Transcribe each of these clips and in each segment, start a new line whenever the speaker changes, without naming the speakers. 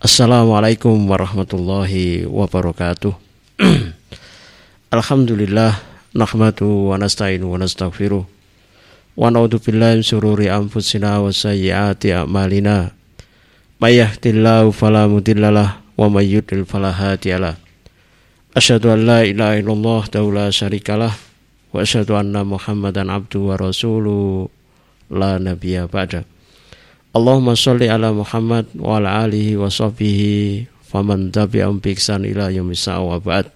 Assalamualaikum warahmatullahi wabarakatuh. Alhamdulillah nahmadu wa nasta'inu wa nastaghfiruh wa na'udzu billahi min syururi anfusina wa sayyiati a'malina. May yahdihillahu wa may yudlil fala an la ilaha illallah syarikalah wa asyhadu anna Muhammadan abduhu wa la nabiyya ba'da. Allahumma sholli ala Muhammad wa ala alihi wa sahbihi faman tabi'ahum bi ihsan ila yaumis wa.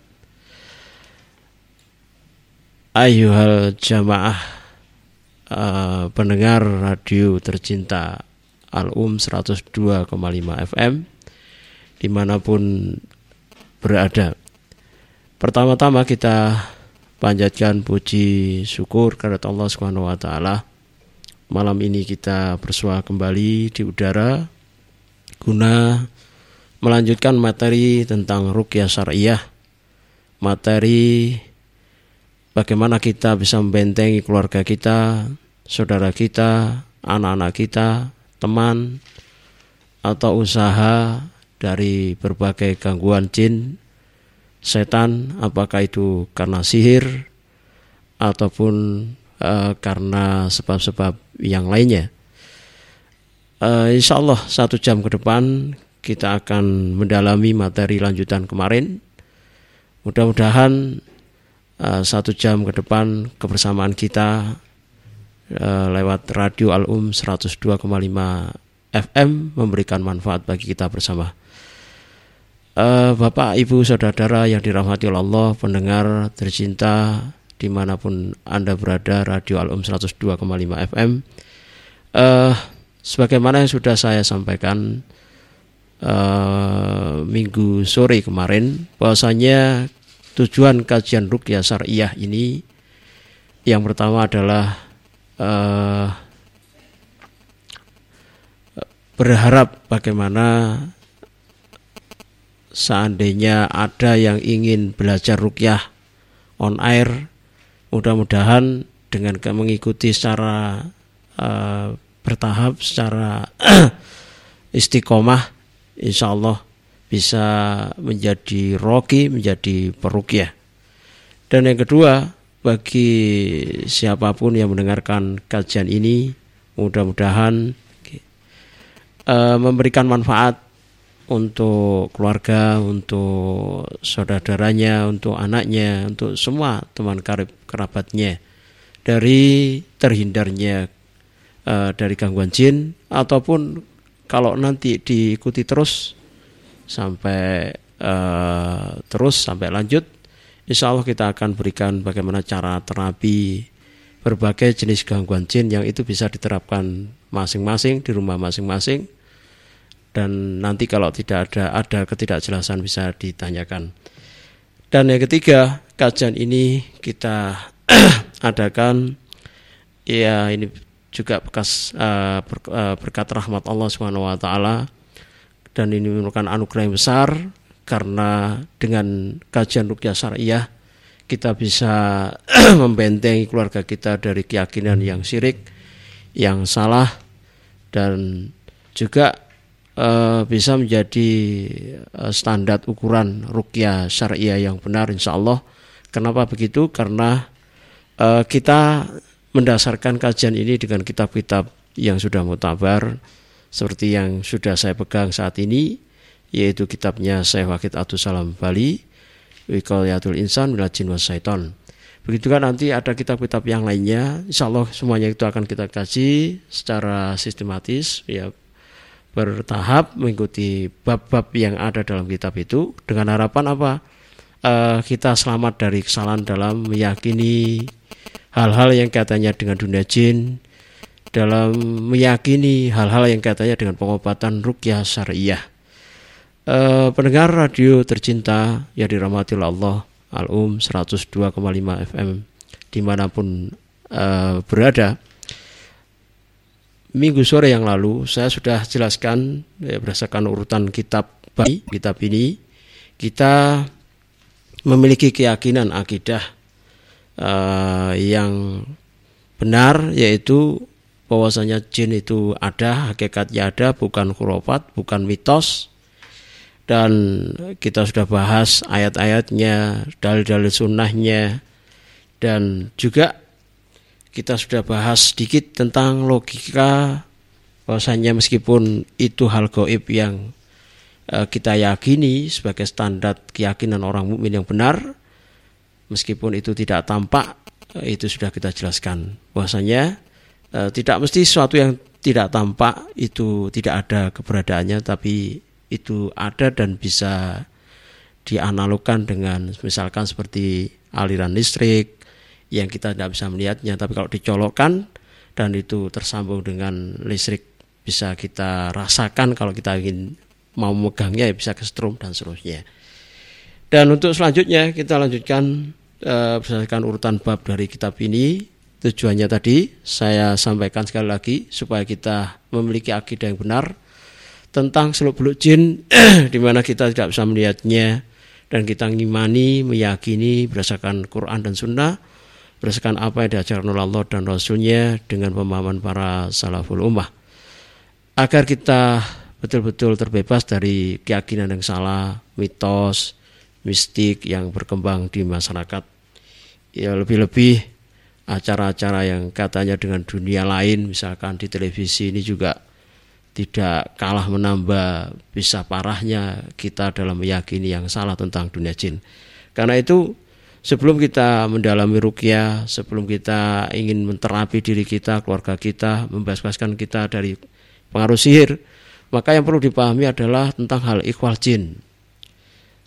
Ayuhal jamaah uh, pendengar radio tercinta Al-Um 102,5 FM di mana pun berada. Pertama-tama kita panjatkan puji syukur kepada Allah Subhanahu wa taala Malam ini kita bersua kembali di udara guna melanjutkan materi tentang rukyah syariah. Materi bagaimana kita bisa membentengi keluarga kita, saudara kita, anak-anak kita, teman atau usaha dari berbagai gangguan jin, setan, apakah itu karena sihir ataupun uh, karena sebab-sebab yang lainnya. Uh, insya Allah satu jam ke depan kita akan mendalami materi lanjutan kemarin. Mudah-mudahan uh, satu jam ke depan kebersamaan kita uh, lewat radio Al-Um 102,5 FM memberikan manfaat bagi kita bersama. Bapak, Ibu, Saudara-saudara yang dirahmati Allah, pendengar tercinta di mana pun Anda berada, Radio Al-Um 102,5 FM. Uh, sebagaimana yang sudah saya sampaikan uh, minggu sore kemarin, bahwasanya tujuan kajian Rukyah Syariah ini yang pertama adalah uh, berharap bagaimana seandainya ada yang ingin belajar rukyah on air mudah-mudahan dengan mengikuti secara uh, bertahap secara istiqomah insya Allah bisa menjadi roki menjadi perukiah. Dan yang kedua bagi siapa pun yang mendengarkan kajian ini mudah-mudahan uh, memberikan manfaat untuk keluarga, untuk saudara-saudaranya, untuk anaknya, untuk semua teman karib kerabatnya. Dari terhindarnya uh, dari gangguan jin ataupun kalau nanti diikuti terus sampai uh, terus sampai lanjut, insya Allah kita akan berikan bagaimana cara terapi berbagai jenis gangguan jin yang itu bisa diterapkan masing-masing di rumah masing-masing dan nanti kalau tidak ada ada ketidakjelasan bisa ditanyakan. Dan yang ketiga, kajian ini kita adakan ya ini juga bekas uh, ber, uh, berkat rahmat Allah Subhanahu wa taala dan ini merupakan anugerah yang besar karena dengan kajian rukyah syariah kita bisa membentengi keluarga kita dari keyakinan yang syirik, yang salah dan juga uh, bisa menjadi uh, standar ukuran rukyah syariah yang benar insya Allah. Kenapa begitu? Karena uh, kita mendasarkan kajian ini dengan kitab-kitab yang sudah mutabar seperti yang sudah saya pegang saat ini yaitu kitabnya Syekh Wakid Abdul Salam Bali Wikoliyatul Insan Minajin Wasaiton Begitu kan nanti ada kitab-kitab yang lainnya Insya Allah semuanya itu akan kita kaji secara sistematis ya bertahap mengikuti bab-bab yang ada dalam kitab itu dengan harapan apa? Uh, kita selamat dari kesalahan dalam meyakini hal-hal yang katanya dengan dunia jin, dalam meyakini hal-hal yang katanya dengan pengobatan rukyah syariah. Uh, pendengar radio tercinta yang dirahmati Allah Al-Um 102,5 FM di mana pun uh, berada minggu sore yang lalu saya sudah jelaskan ya, berdasarkan urutan kitab kitab ini kita memiliki keyakinan akidah uh, yang benar yaitu bahwasanya jin itu ada hakikatnya ada bukan khurafat bukan mitos. Dan kita sudah bahas ayat-ayatnya, dalil-dalil sunnahnya, dan juga kita sudah bahas sedikit tentang logika bahwasanya meskipun itu hal goib yang uh, kita yakini sebagai standar keyakinan orang mukmin yang benar, meskipun itu tidak tampak, uh, itu sudah kita jelaskan. Bahwasanya uh, tidak mesti sesuatu yang tidak tampak itu tidak ada keberadaannya, tapi itu ada dan bisa dianalogkan dengan misalkan seperti aliran listrik yang kita tidak bisa melihatnya tapi kalau dicolokkan dan itu tersambung dengan listrik bisa kita rasakan kalau kita ingin mau megangnya ya bisa kesetrum dan seterusnya. Dan untuk selanjutnya kita lanjutkan e, berdasarkan urutan bab dari kitab ini. Tujuannya tadi saya sampaikan sekali lagi supaya kita memiliki akidah yang benar tentang seluk beluk jin di mana kita tidak bisa melihatnya dan kita ngimani, meyakini berdasarkan Quran dan Sunnah berdasarkan apa yang diajarkan oleh Allah dan Rasulnya dengan pemahaman para salaful ummah agar kita betul-betul terbebas dari keyakinan yang salah, mitos, mistik yang berkembang di masyarakat. Ya lebih-lebih acara-acara yang katanya dengan dunia lain misalkan di televisi ini juga tidak kalah menambah bisa parahnya kita dalam meyakini yang salah tentang dunia jin. Karena itu sebelum kita mendalami rukyah, sebelum kita ingin menterapi diri kita, keluarga kita, membebaskan kita dari pengaruh sihir, maka yang perlu dipahami adalah tentang hal ikhwal jin.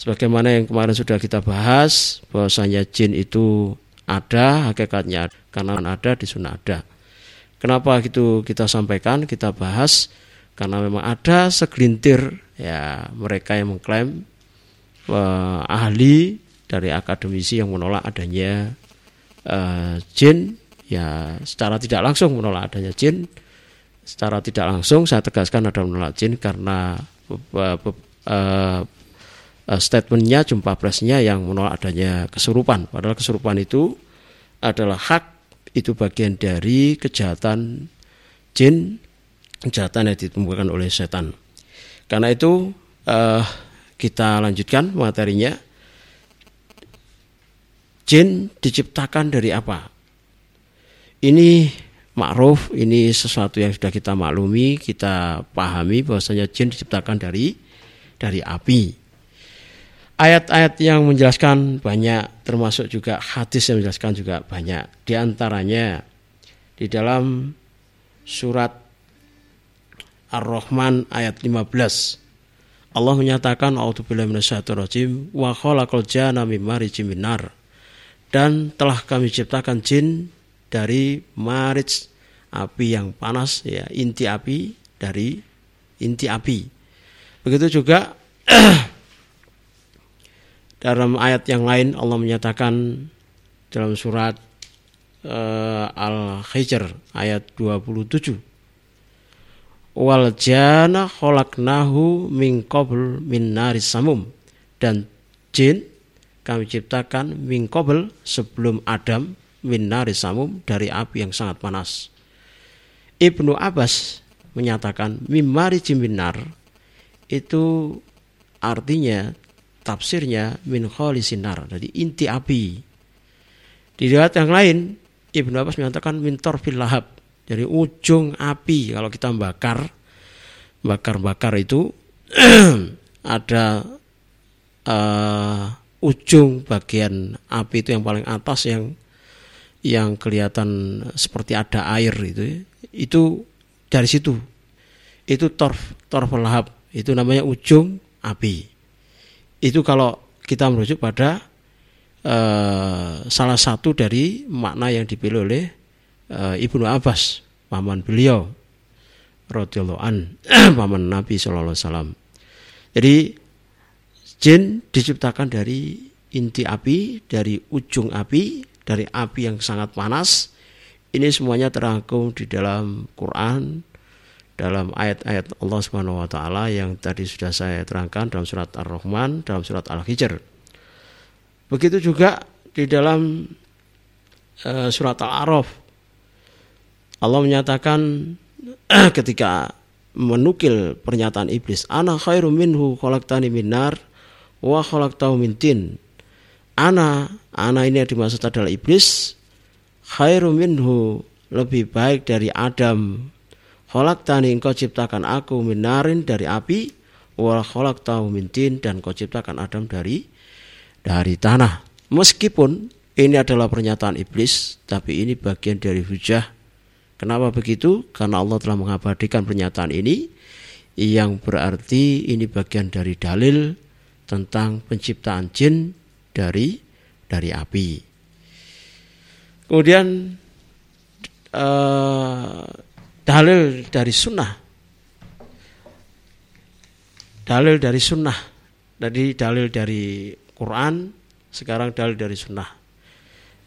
Sebagaimana yang kemarin sudah kita bahas, bahwasanya jin itu ada hakikatnya karena ada di sunnah ada. Kenapa itu kita sampaikan, kita bahas? karena memang ada segelintir ya mereka yang mengklaim uh, ahli dari akademisi yang menolak adanya uh, jin ya secara tidak langsung menolak adanya jin secara tidak langsung saya tegaskan ada menolak jin karena uh, uh, statementnya jumpa presnya yang menolak adanya kesurupan padahal kesurupan itu adalah hak itu bagian dari kejahatan jin kejahatan yang ditemukan oleh setan. Karena itu uh, kita lanjutkan materinya. Jin diciptakan dari apa? Ini makruf, ini sesuatu yang sudah kita maklumi, kita pahami bahwasanya jin diciptakan dari dari api. Ayat-ayat yang menjelaskan banyak, termasuk juga hadis yang menjelaskan juga banyak. Di antaranya di dalam surat Ar-Rahman ayat 15. Allah menyatakan a'udzubillahi minasyaitonirrajim wa khalaqal jana mim marijim minar. Dan telah kami ciptakan jin dari marij api yang panas ya, inti api dari inti api. Begitu juga dalam ayat yang lain Allah menyatakan dalam surat uh, Al-Hijr ayat 27 wal jana khalaqnahu min qabl min naris samum dan jin kami ciptakan min sebelum Adam min samum dari api yang sangat panas. Ibnu Abbas menyatakan mimari jiminar itu artinya tafsirnya min sinar dari inti api. Di riwayat yang lain Ibnu Abbas menyatakan min torfil lahab dari ujung api. Kalau kita bakar bakar-bakar itu ada uh, ujung bagian api itu yang paling atas yang yang kelihatan seperti ada air itu itu dari situ. Itu torf torf lahab itu namanya ujung api. Itu kalau kita merujuk pada uh, salah satu dari makna yang dipilih oleh uh, Ibnu Abbas, paman beliau radhiyallahu an, paman Nabi wasallam. Jadi jin diciptakan dari inti api, dari ujung api, dari api yang sangat panas. Ini semuanya terangkum di dalam Quran, dalam ayat-ayat Allah Subhanahu wa taala yang tadi sudah saya terangkan dalam surat Ar-Rahman, dalam surat Al-Hijr. Begitu juga di dalam uh, surat Al-A'raf Allah menyatakan ketika menukil pernyataan iblis, ana khairu minhu khalaqtani minar wa khalaqtahu min tin. Ana, ana ini yang dimaksud adalah iblis, khairu minhu lebih baik dari Adam. Khalaqtani engkau ciptakan aku minarin dari api, wa khalaqtahu min tin dan kau ciptakan Adam dari dari tanah. Meskipun ini adalah pernyataan iblis, tapi ini bagian dari hujah Kenapa begitu? Karena Allah telah mengabadikan pernyataan ini yang berarti ini bagian dari dalil tentang penciptaan jin dari dari api. Kemudian uh, dalil dari sunnah, dalil dari sunnah, tadi dalil dari Quran, sekarang dalil dari sunnah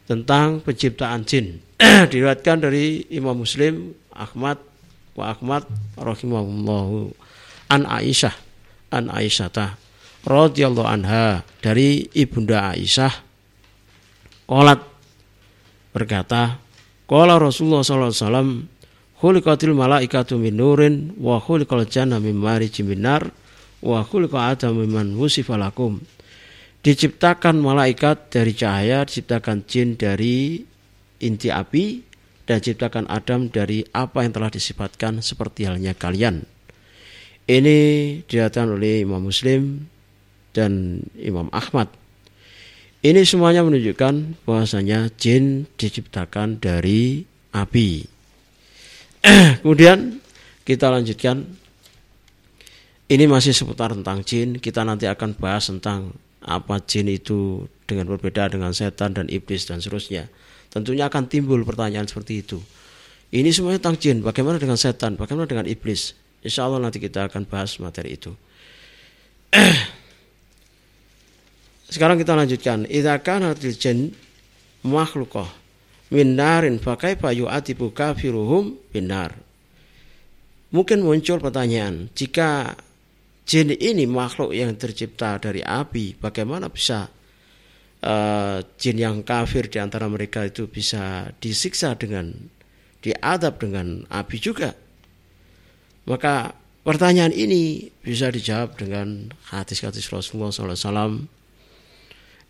tentang penciptaan jin. diriwayatkan dari Imam Muslim Ahmad wa Ahmad rahimahullahu an Aisyah an Aisyah ta radhiyallahu anha dari ibunda Aisyah qalat berkata qala Rasulullah sallallahu alaihi wasallam khuliqatil malaikatu min nurin wa khuliqal janna min marijim minar wa khuliqa adam mimman wusifa diciptakan malaikat dari cahaya diciptakan jin dari inti api dan ciptakan Adam dari apa yang telah disifatkan seperti halnya kalian. Ini diriwayatkan oleh Imam Muslim dan Imam Ahmad. Ini semuanya menunjukkan bahwasanya jin diciptakan dari api. Kemudian kita lanjutkan. Ini masih seputar tentang jin. Kita nanti akan bahas tentang apa jin itu dengan berbeda dengan setan dan iblis dan seterusnya. Tentunya akan timbul pertanyaan seperti itu. Ini semuanya tentang jin. Bagaimana dengan setan? Bagaimana dengan iblis? Insya Allah nanti kita akan bahas materi itu. Sekarang kita lanjutkan. Idza kanatil jin makhluqah min narin fa kaifa yu'atibu kafiruhum binar. Mungkin muncul pertanyaan, jika jin ini makhluk yang tercipta dari api, bagaimana bisa uh, jin yang kafir di antara mereka itu bisa disiksa dengan diadab dengan api juga. Maka pertanyaan ini bisa dijawab dengan hadis-hadis Rasulullah SAW.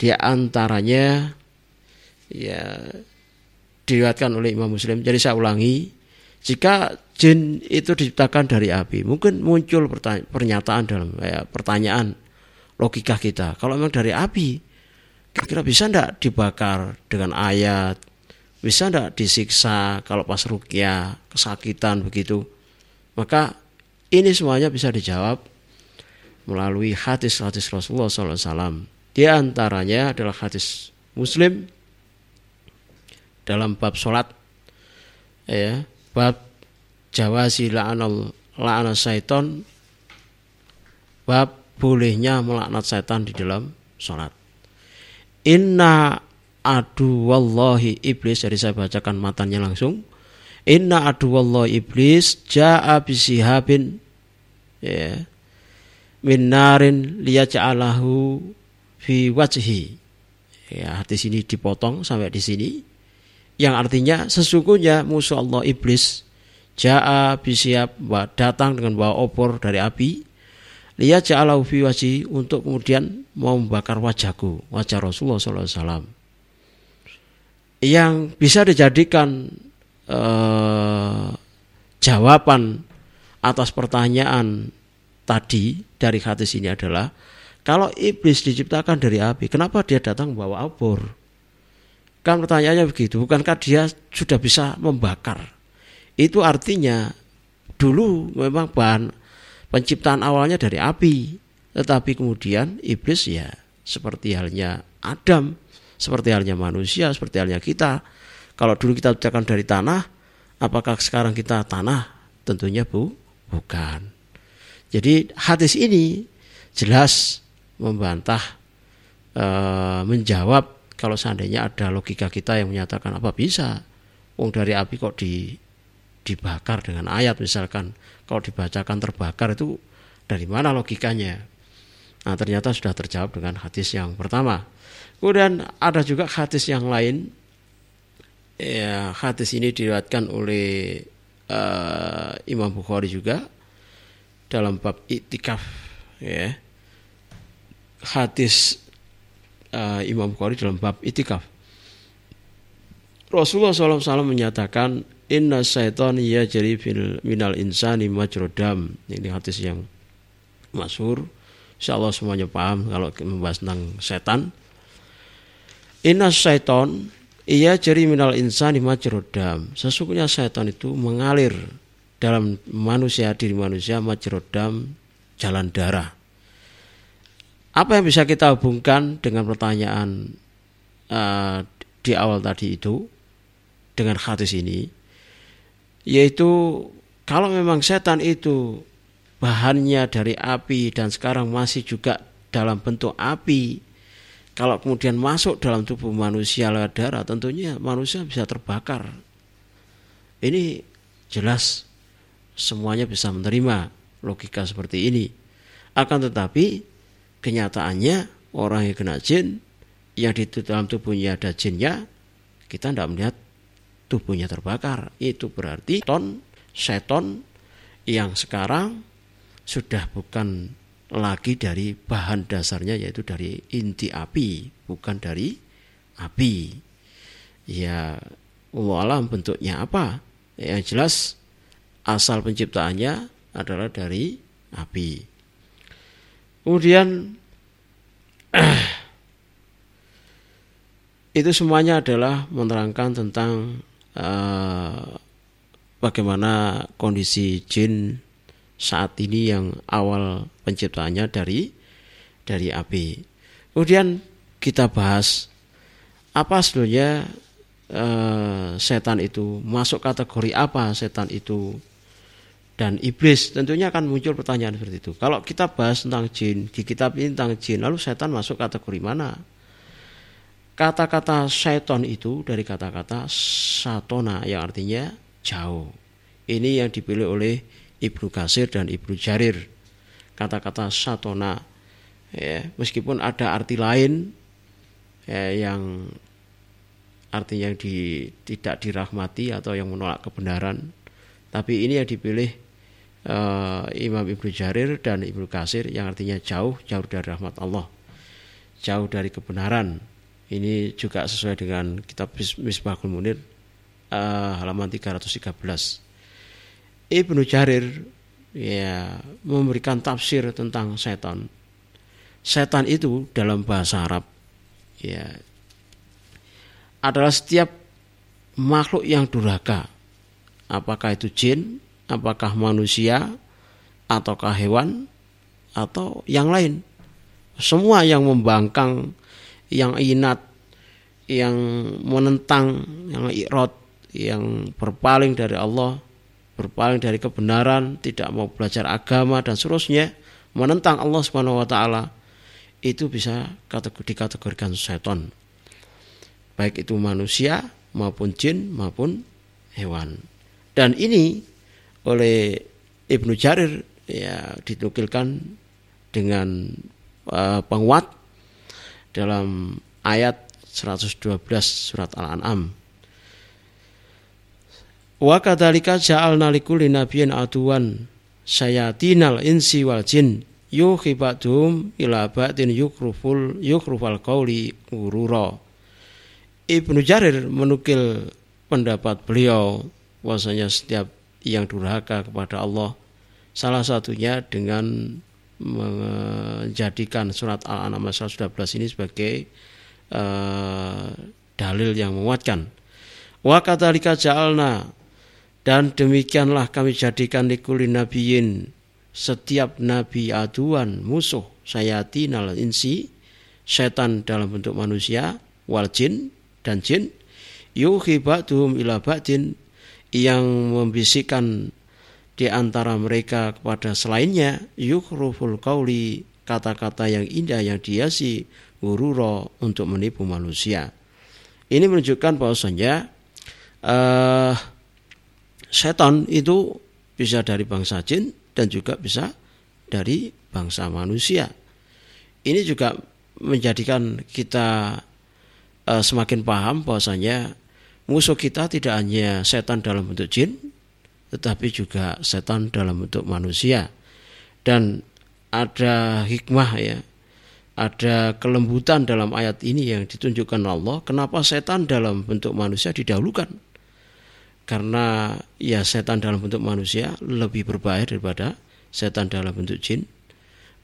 Di antaranya ya diriwayatkan oleh Imam Muslim. Jadi saya ulangi, jika jin itu diciptakan dari api, mungkin muncul pernyataan dalam ya, pertanyaan logika kita. Kalau memang dari api, Kira-kira bisa ndak dibakar dengan ayat? Bisa ndak disiksa kalau pas rukyah, kesakitan begitu? Maka ini semuanya bisa dijawab melalui hadis-hadis Rasulullah SAW. Di antaranya adalah hadis Muslim dalam bab sholat, ya, bab jawasi la'anal la'ana syaiton, bab bolehnya melaknat setan di dalam sholat. Inna adu wallahi iblis jadi saya bacakan matanya langsung Inna adu wallahi iblis ja'a bisihabin ya min narin liyaj'alahu fi wajhi. Ya di sini dipotong sampai di sini. Yang artinya sesungguhnya musuh Allah iblis ja'a bisiab datang dengan bawa opor dari api. Lihat ja'alahu fi wajhi untuk kemudian mau membakar wajahku, wajah Rasulullah SAW. Yang bisa dijadikan eh, jawaban atas pertanyaan tadi dari hadis ini adalah kalau iblis diciptakan dari api, kenapa dia datang membawa obor? Kan pertanyaannya begitu, bukankah dia sudah bisa membakar? Itu artinya dulu memang bahan penciptaan awalnya dari api, tetapi kemudian iblis ya seperti halnya Adam, seperti halnya manusia, seperti halnya kita. Kalau dulu kita ucapkan dari tanah, apakah sekarang kita tanah? Tentunya bu, bukan. Jadi hadis ini jelas membantah e, menjawab kalau seandainya ada logika kita yang menyatakan apa bisa wong dari api kok di dibakar dengan ayat misalkan kalau dibacakan terbakar itu dari mana logikanya? Nah, ternyata sudah terjawab dengan hadis yang pertama. Kemudian ada juga hadis yang lain. Ya, hadis ini diriwayatkan oleh uh, Imam Bukhari juga dalam bab iktikaf ya hadis uh, Imam Bukhari dalam bab itikaf. Rasulullah SAW menyatakan Inna syaitan ya jadi minal insani majrodam. Ini hadis yang masyhur. Insya Allah semuanya paham kalau membahas tentang setan. Inna syaitan ia jadi minal insani majrodam. Sesungguhnya setan itu mengalir dalam manusia diri manusia majrodam jalan darah. Apa yang bisa kita hubungkan dengan pertanyaan uh, di awal tadi itu dengan hadis ini? Yaitu kalau memang setan itu bahannya dari api dan sekarang masih juga dalam bentuk api, kalau kemudian masuk dalam tubuh manusia lewat darah, tentunya manusia bisa terbakar. Ini jelas semuanya bisa menerima logika seperti ini. Akan tetapi kenyataannya orang yang kena jin yang di dalam tubuhnya ada jinnya kita tidak melihat tubuhnya terbakar. Itu berarti ton seton yang sekarang sudah bukan lagi dari bahan dasarnya yaitu dari inti api bukan dari api. Ya alam bentuknya apa? Yang jelas asal penciptaannya adalah dari api Kemudian itu semuanya adalah menerangkan tentang uh, bagaimana kondisi jin saat ini yang awal penciptaannya dari dari api. Kemudian kita bahas apa sebenarnya uh, setan itu masuk kategori apa setan itu dan iblis tentunya akan muncul pertanyaan seperti itu. Kalau kita bahas tentang jin, di kitab ini tentang jin, lalu setan masuk kategori mana? Kata-kata seton itu dari kata-kata satona yang artinya jauh. Ini yang dipilih oleh Ibnu Kasir dan Ibnu Jarir. Kata-kata satona ya, meskipun ada arti lain ya, yang artinya yang di, tidak dirahmati atau yang menolak kebenaran, tapi ini yang dipilih uh, Imam Ibnu Jarir dan Ibnu Kasir yang artinya jauh jauh dari rahmat Allah. Jauh dari kebenaran. Ini juga sesuai dengan kitab Misbahul Munir uh, halaman 313 Ibnu Jarir ya memberikan tafsir tentang setan. Setan itu dalam bahasa Arab ya adalah setiap makhluk yang durhaka. Apakah itu jin apakah manusia ataukah hewan atau yang lain. Semua yang membangkang, yang inat, yang menentang, yang irot, yang berpaling dari Allah, berpaling dari kebenaran, tidak mau belajar agama dan seterusnya, menentang Allah Subhanahu wa taala, itu bisa dikategorikan setan. Baik itu manusia maupun jin maupun hewan. Dan ini oleh Ibnu Jarir ya dinukilkan dengan uh, penguat dalam ayat 112 surat Al-An'am. Wa kadzalika ja'alna likulli nabiyyin aduwan sayatinal insi wal jin yuhibatuhum ila ba'din yukruful yukrufal qawli urura. Ibnu Jarir menukil pendapat beliau bahwasanya setiap yang durhaka kepada Allah. Salah satunya dengan menjadikan surat Al-An'am 112 ini sebagai uh, dalil yang menguatkan. Wa katalika ja'alna dan demikianlah kami jadikan likuli nabiyin setiap nabi aduan musuh sayati nal insi setan dalam bentuk manusia wal jin dan jin yuhi ba'duhum ila ba'din yang membisikkan di antara mereka kepada selainnya yukhruful qauli kata-kata yang indah yang dihiasi ururo untuk menipu manusia. Ini menunjukkan bahwasanya uh, setan itu bisa dari bangsa jin dan juga bisa dari bangsa manusia. Ini juga menjadikan kita uh, semakin paham bahwasanya musuh kita tidak hanya setan dalam bentuk jin, tetapi juga setan dalam bentuk manusia. dan ada hikmah ya ada kelembutan dalam ayat ini yang ditunjukkan Allah kenapa setan dalam bentuk manusia didahulukan? Karena ya setan dalam bentuk manusia lebih berbahaya daripada setan dalam bentuk jin.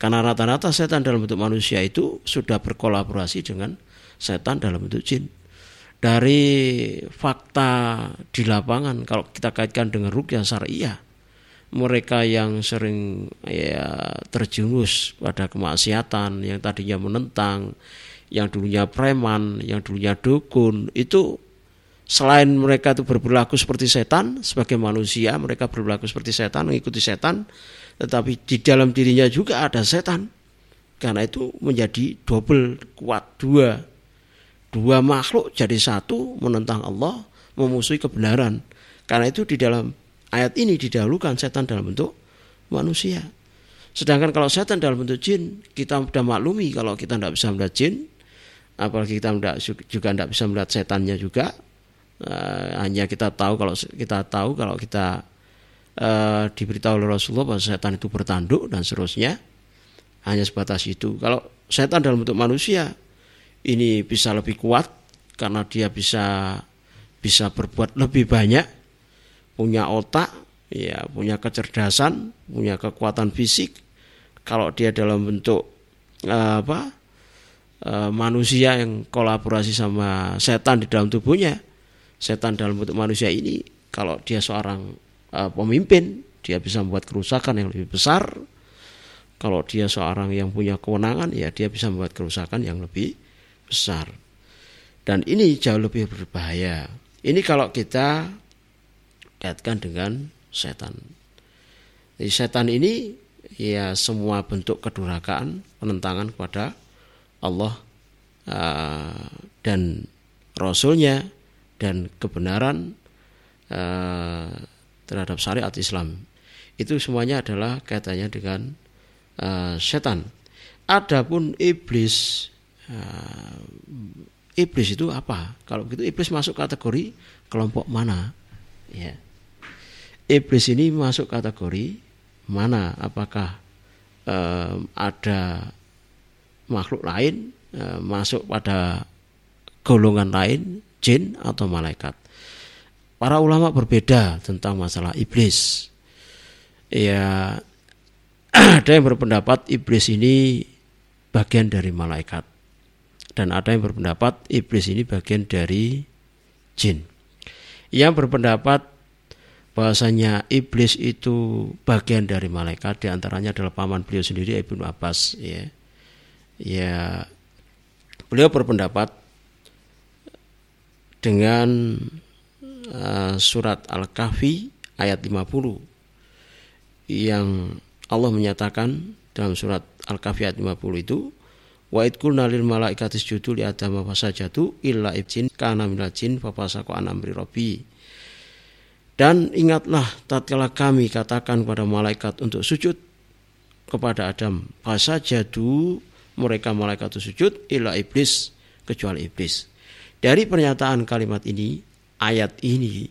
Karena rata-rata setan dalam bentuk manusia itu sudah berkolaborasi dengan setan dalam bentuk jin dari fakta di lapangan kalau kita kaitkan dengan rukyah syariah mereka yang sering ya terjerumus pada kemaksiatan yang tadinya menentang yang dulunya preman yang dulunya dukun itu selain mereka itu berperilaku seperti setan sebagai manusia mereka berperilaku seperti setan mengikuti setan tetapi di dalam dirinya juga ada setan. Karena itu menjadi double kuat dua dua makhluk jadi satu menentang Allah memusuhi kebenaran karena itu di dalam ayat ini didahulukan setan dalam bentuk manusia. Sedangkan kalau setan dalam bentuk jin, kita sudah maklumi kalau kita tidak bisa melihat jin, apalagi kita tidak, juga tidak bisa melihat setannya juga. Uh, hanya kita tahu kalau kita tahu kalau kita uh, diberitahu oleh Rasulullah bahwa setan itu bertanduk dan seterusnya. Hanya sebatas itu. Kalau setan dalam bentuk manusia ini bisa lebih kuat karena dia bisa bisa berbuat lebih banyak punya otak, ya punya kecerdasan, punya kekuatan fisik. Kalau dia dalam bentuk uh, apa uh, manusia yang kolaborasi sama setan di dalam tubuhnya, setan dalam bentuk manusia ini, kalau dia seorang uh, pemimpin, dia bisa membuat kerusakan yang lebih besar. Kalau dia seorang yang punya kewenangan, ya dia bisa membuat kerusakan yang lebih besar. Dan ini jauh lebih berbahaya. Ini kalau kita kaitkan dengan setan. Jadi setan ini ya semua bentuk kedurhakaan, penentangan kepada Allah uh, dan Rasulnya dan kebenaran uh, terhadap syariat Islam. Itu semuanya adalah kaitannya dengan uh, setan. Adapun iblis, uh, iblis itu apa? Kalau begitu iblis masuk kategori kelompok mana? Ya iblis ini masuk kategori mana? Apakah eh, ada makhluk lain eh, masuk pada golongan lain, jin atau malaikat? Para ulama berbeda tentang masalah iblis. Ya, ada yang berpendapat iblis ini bagian dari malaikat, dan ada yang berpendapat iblis ini bagian dari jin. Yang berpendapat bahwasanya iblis itu bagian dari malaikat di antaranya adalah paman beliau sendiri Ibnu Abbas ya ya beliau berpendapat dengan uh, surat Al-Kahfi ayat 50 yang Allah menyatakan dalam surat Al-Kahfi ayat 50 itu wa idkulna lil malaikatis judu li adama fasajatu illa ibjin kana minal jin fafasaqu an amri rabbi dan ingatlah tatkala kami katakan kepada malaikat untuk sujud kepada Adam. Fasa jadu mereka malaikat itu sujud ila iblis kecuali iblis. Dari pernyataan kalimat ini, ayat ini,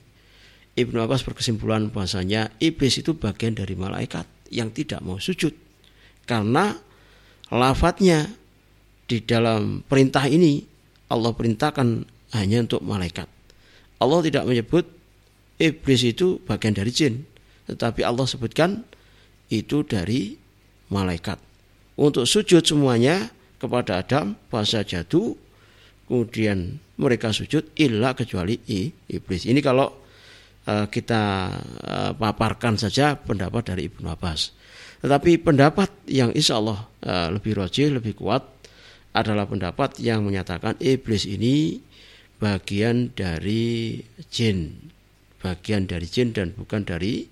Ibnu Abbas berkesimpulan bahasanya iblis itu bagian dari malaikat yang tidak mau sujud. Karena lafadznya di dalam perintah ini Allah perintahkan hanya untuk malaikat. Allah tidak menyebut iblis itu bagian dari jin, tetapi Allah sebutkan itu dari malaikat. Untuk sujud semuanya kepada Adam, bahasa jatuh, kemudian mereka sujud illa kecuali iblis. Ini kalau uh, kita uh, paparkan saja pendapat dari Ibnu Abbas. Tetapi pendapat yang insya Allah uh, lebih rojih, lebih kuat adalah pendapat yang menyatakan iblis ini bagian dari jin bagian dari jin dan bukan dari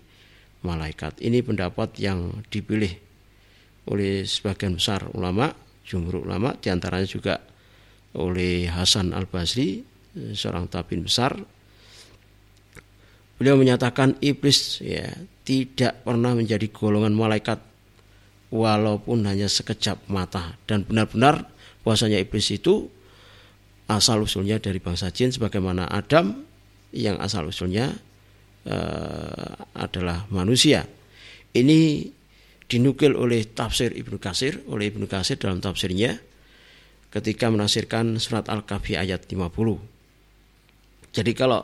malaikat. Ini pendapat yang dipilih oleh sebagian besar ulama, jumhur ulama, di antaranya juga oleh Hasan Al Basri, seorang tabin besar. Beliau menyatakan iblis ya tidak pernah menjadi golongan malaikat walaupun hanya sekejap mata dan benar-benar bahwasanya iblis itu asal usulnya dari bangsa jin sebagaimana Adam yang asal usulnya uh, adalah manusia. Ini dinukil oleh tafsir Ibnu Kasir, oleh Ibnu Kasir dalam tafsirnya ketika menafsirkan surat Al-Kahfi ayat 50. Jadi kalau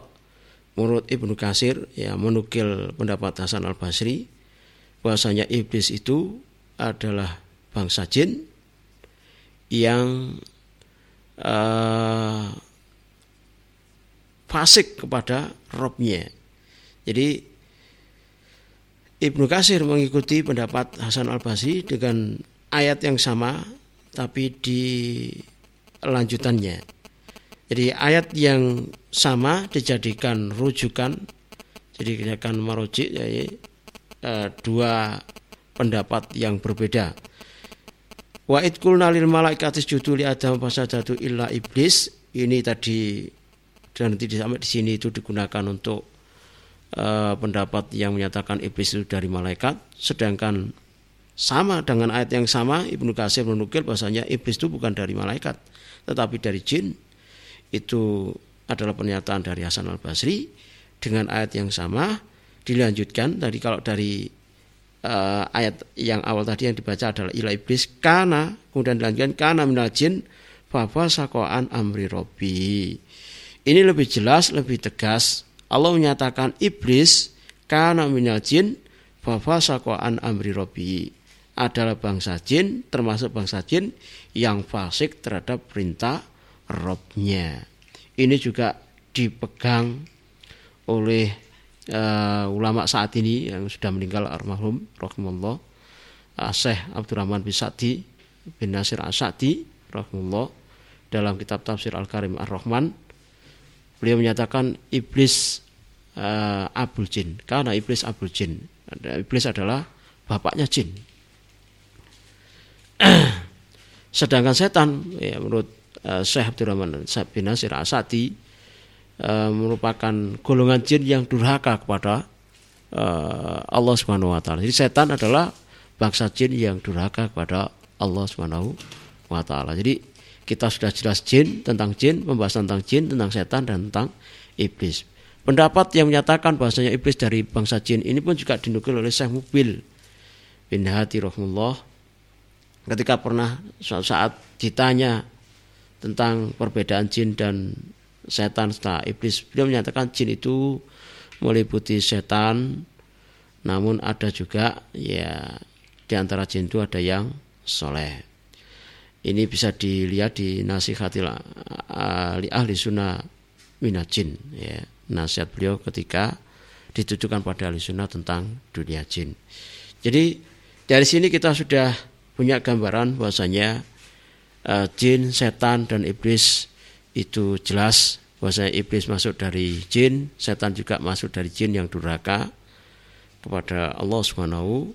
menurut Ibnu Kasir ya menukil pendapat Hasan Al-Basri bahwasanya iblis itu adalah bangsa jin yang uh, fasik kepada robnya. Jadi Ibnu Kasir mengikuti pendapat Hasan Al Basri dengan ayat yang sama tapi di lanjutannya. Jadi ayat yang sama dijadikan rujukan, jadi dijadikan maroji, jadi eh, dua pendapat yang berbeda. Wa idkulna lil malaikatis judu li adam fasajatu illa iblis. Ini tadi dan nanti sampai di sini itu digunakan untuk uh, pendapat yang menyatakan iblis itu dari malaikat, sedangkan sama dengan ayat yang sama Ibnu Katsir menukil bahasanya iblis itu bukan dari malaikat, tetapi dari jin. Itu adalah pernyataan dari Hasan Al Basri dengan ayat yang sama dilanjutkan tadi kalau dari uh, ayat yang awal tadi yang dibaca adalah ila iblis karena kemudian dilanjutkan karena minal jin fafa sakoan amri robi ini lebih jelas lebih tegas. Allah menyatakan iblis karena minal jin an amri robi adalah bangsa jin termasuk bangsa jin yang fasik terhadap perintah robnya ini juga dipegang oleh uh, ulama saat ini yang sudah meninggal almarhum rahimahullah uh, Syekh Abdurrahman bin Sa'di bin Nasir As-Sa'di rahimahullah dalam kitab tafsir Al-Karim Ar-Rahman Beliau menyatakan iblis uh, abul jin karena iblis abul jin. Iblis adalah bapaknya jin. Sedangkan setan ya, menurut uh, Syekh Abdurrahman bin Nasir Asadi uh, merupakan golongan jin yang durhaka kepada uh, Allah Subhanahu wa taala. Jadi setan adalah bangsa jin yang durhaka kepada Allah Subhanahu wa taala. Jadi kita sudah jelas jin tentang jin, pembahasan tentang jin, tentang setan dan tentang iblis. Pendapat yang menyatakan bahasanya iblis dari bangsa jin ini pun juga dinukil oleh Syekh Mubil bin Hati Rahmullah ketika pernah suatu saat ditanya tentang perbedaan jin dan setan serta iblis. Beliau menyatakan jin itu meliputi setan namun ada juga ya di antara jin itu ada yang soleh. Ini bisa dilihat di nasihatil ahli, ahli sunnah minajin ya. Nasihat beliau ketika ditujukan pada ahli sunnah tentang dunia jin. Jadi dari sini kita sudah punya gambaran bahwasanya uh, jin setan dan iblis itu jelas bahwasanya iblis masuk dari jin setan juga masuk dari jin yang durhaka kepada Allah Subhanahu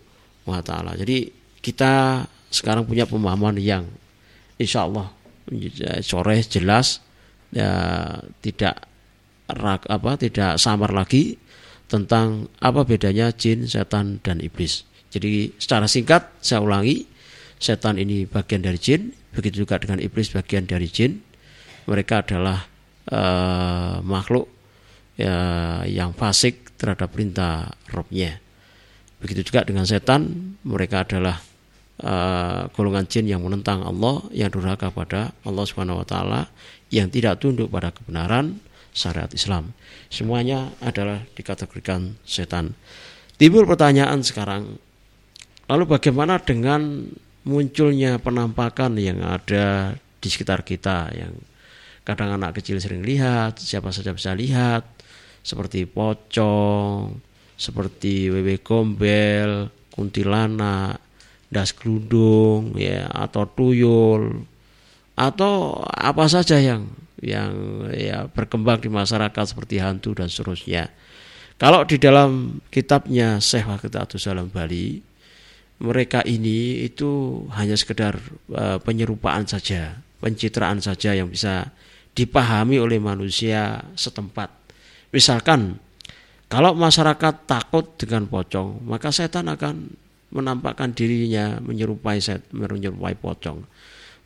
wa taala jadi kita sekarang punya pemahaman yang insya Allah sore jelas ya tidak rak, apa tidak samar lagi tentang apa bedanya jin, setan dan iblis. Jadi secara singkat saya ulangi, setan ini bagian dari jin, begitu juga dengan iblis bagian dari jin. Mereka adalah uh, makhluk ya, yang fasik terhadap perintah Robnya. Begitu juga dengan setan, mereka adalah uh, golongan jin yang menentang Allah, yang durhaka pada Allah Subhanahu wa taala, yang tidak tunduk pada kebenaran syariat Islam. Semuanya adalah dikategorikan setan. Timbul pertanyaan sekarang, lalu bagaimana dengan munculnya penampakan yang ada di sekitar kita yang kadang anak kecil sering lihat, siapa saja bisa lihat, seperti pocong, seperti wewe gombel, kuntilanak, das gelundung ya atau tuyul atau apa saja yang yang ya berkembang di masyarakat seperti hantu dan seterusnya. Kalau di dalam kitabnya Syekh Wakil Salam Bali, mereka ini itu hanya sekedar uh, penyerupaan saja, pencitraan saja yang bisa dipahami oleh manusia setempat. Misalkan kalau masyarakat takut dengan pocong, maka setan akan menampakkan dirinya menyerupai set, menyerupai pocong.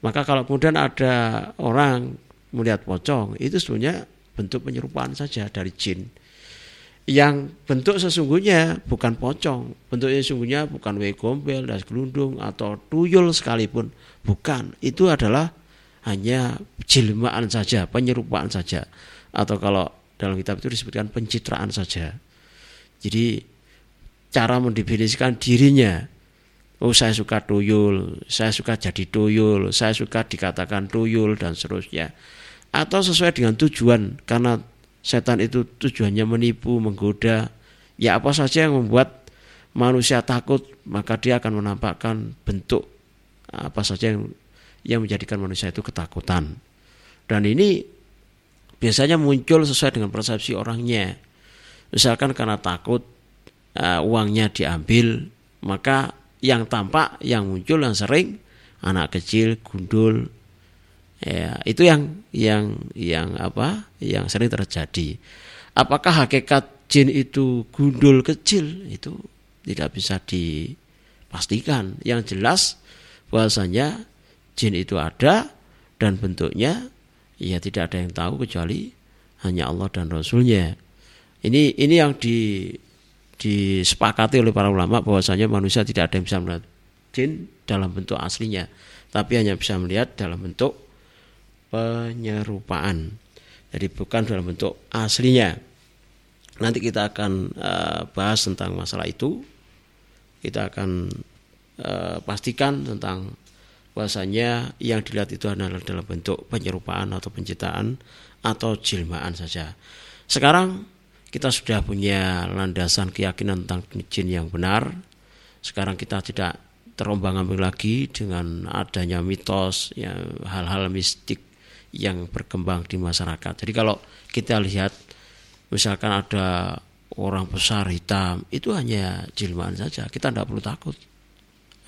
Maka kalau kemudian ada orang melihat pocong, itu sebenarnya bentuk penyerupaan saja dari jin. yang bentuk sesungguhnya bukan pocong, bentuknya sesungguhnya bukan we gombel, das gelundung atau tuyul sekalipun, bukan. Itu adalah hanya jelmaan saja, penyerupaan saja. Atau kalau dalam kitab itu disebutkan pencitraan saja. Jadi cara mendefinisikan dirinya. Oh saya suka tuyul, saya suka jadi tuyul, saya suka dikatakan tuyul dan seterusnya. Atau sesuai dengan tujuan karena setan itu tujuannya menipu, menggoda. Ya apa saja yang membuat manusia takut, maka dia akan menampakkan bentuk apa saja yang yang menjadikan manusia itu ketakutan. Dan ini biasanya muncul sesuai dengan persepsi orangnya. Misalkan karena takut uh, uangnya diambil, maka yang tampak, yang muncul, yang sering anak kecil, gundul, Ya, itu yang yang yang apa? Yang sering terjadi. Apakah hakikat jin itu gundul kecil? Itu tidak bisa dipastikan. Yang jelas bahwasanya jin itu ada dan bentuknya ya tidak ada yang tahu kecuali hanya Allah dan Rasulnya. Ini ini yang di disepakati oleh para ulama bahwasanya manusia tidak ada yang bisa melihat jin dalam bentuk aslinya, tapi hanya bisa melihat dalam bentuk penyerupaan. Jadi bukan dalam bentuk aslinya. Nanti kita akan uh, bahas tentang masalah itu. Kita akan uh, pastikan tentang bahasanya yang dilihat itu adalah dalam bentuk penyerupaan atau penciptaan atau jilmaan saja. Sekarang kita sudah punya landasan keyakinan tentang jin yang benar. Sekarang kita tidak terombang ambing lagi dengan adanya mitos, ya, hal-hal mistik yang berkembang di masyarakat. Jadi kalau kita lihat misalkan ada orang besar hitam itu hanya jilmaan saja. Kita tidak perlu takut.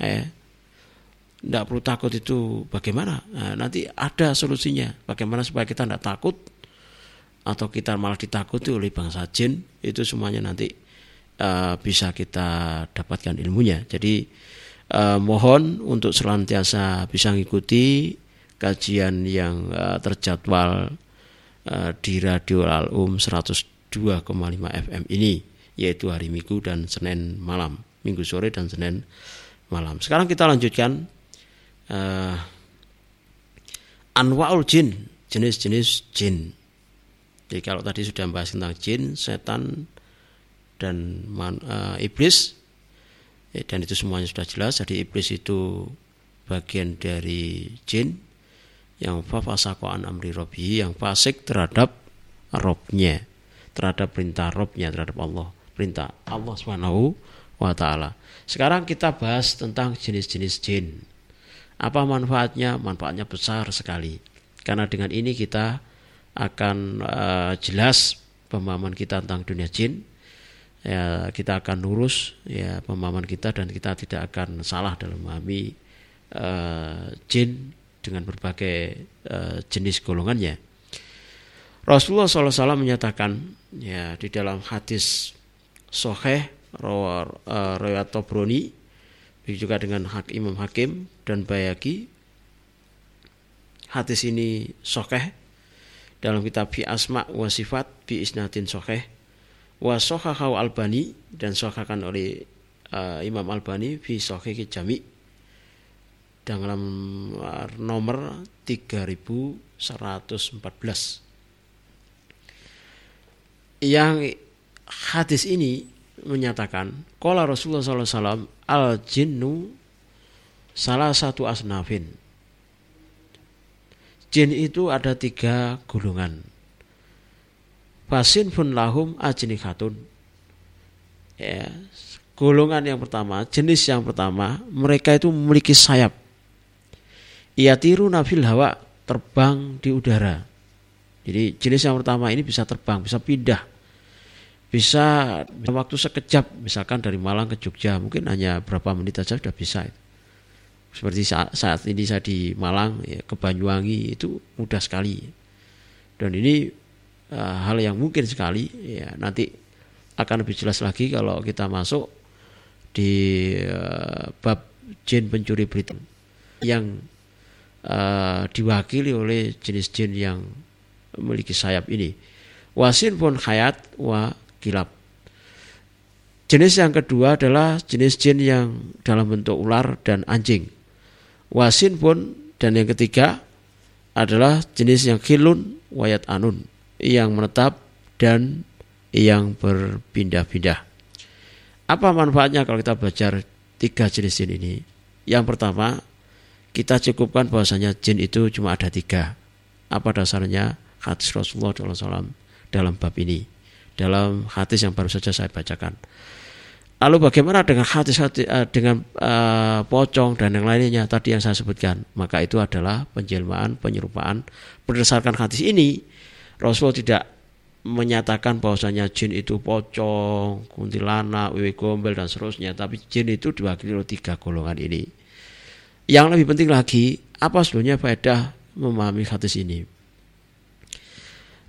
Eh, tidak perlu takut itu bagaimana? Nah, nanti ada solusinya. Bagaimana supaya kita tidak takut atau kita malah ditakuti oleh bangsa jin itu semuanya nanti uh, bisa kita dapatkan ilmunya. Jadi uh, mohon untuk selantiasa bisa mengikuti kajian yang uh, terjadwal uh, di Radio Al-Um 102,5 FM ini yaitu hari Minggu dan Senin malam, Minggu sore dan Senin malam. Sekarang kita lanjutkan uh, anwaul jin, jenis-jenis jin. Jadi kalau tadi sudah membahas tentang jin, setan dan man, uh, iblis ya, dan itu semuanya sudah jelas. Jadi iblis itu bagian dari jin yang fafasako an amri robi yang fasik terhadap robnya terhadap perintah robnya terhadap Allah perintah Allah subhanahu wa sekarang kita bahas tentang jenis-jenis jin apa manfaatnya? Manfaatnya besar sekali. Karena dengan ini kita akan uh, jelas pemahaman kita tentang dunia jin. Ya kita akan lurus ya pemahaman kita dan kita tidak akan salah dalam memahami uh, jin dengan berbagai uh, jenis golongannya. Rasulullah SAW menyatakan ya di dalam hadis Soheh eh, riwayat Tobroni juga dengan hak Imam Hakim dan Bayaki. Hadis ini Soheh dalam kitab Fi Asma wa Sifat Fi Isnatin Soheh wa Sohahau Albani dan sohakan oleh uh, Imam Albani Fi Soheh Jami' dalam nomor 3114 yang hadis ini menyatakan kalau Rasulullah SAW al jinnu salah satu asnafin jin itu ada tiga golongan Fasin pun lahum ajnikhatun ya golongan yang pertama jenis yang pertama mereka itu memiliki sayap ia tiru nafil hawa terbang di udara. Jadi jenis yang pertama ini bisa terbang, bisa pindah. Bisa waktu sekejap misalkan dari Malang ke Jogja mungkin hanya berapa menit saja sudah bisa. Seperti saat, saat ini saya di Malang ya, ke Banyuwangi itu mudah sekali. Dan ini uh, hal yang mungkin sekali ya nanti akan lebih jelas lagi kalau kita masuk di uh, bab jin pencuri berita yang uh, diwakili oleh jenis jin yang memiliki sayap ini. Wasin pun hayat wa kilap Jenis yang kedua adalah jenis jin yang dalam bentuk ular dan anjing. Wasin pun dan yang ketiga adalah jenis yang khilun wayat anun yang menetap dan yang berpindah-pindah. Apa manfaatnya kalau kita belajar tiga jenis jin ini? Yang pertama, kita cukupkan bahwasanya jin itu cuma ada tiga. Apa dasarnya? Hadis Rasulullah SAW dalam bab ini. Dalam hadis yang baru saja saya bacakan. Lalu bagaimana dengan hati-hati uh, dengan uh, pocong dan yang lainnya tadi yang saya sebutkan? Maka itu adalah penjelmaan, penyerupaan berdasarkan hadis ini. Rasul tidak menyatakan bahwasanya jin itu pocong, kuntilanak, wewe gombel dan seterusnya, tapi jin itu diwakili oleh tiga golongan ini. Yang lebih penting lagi, apa sebenarnya faedah memahami hadis ini?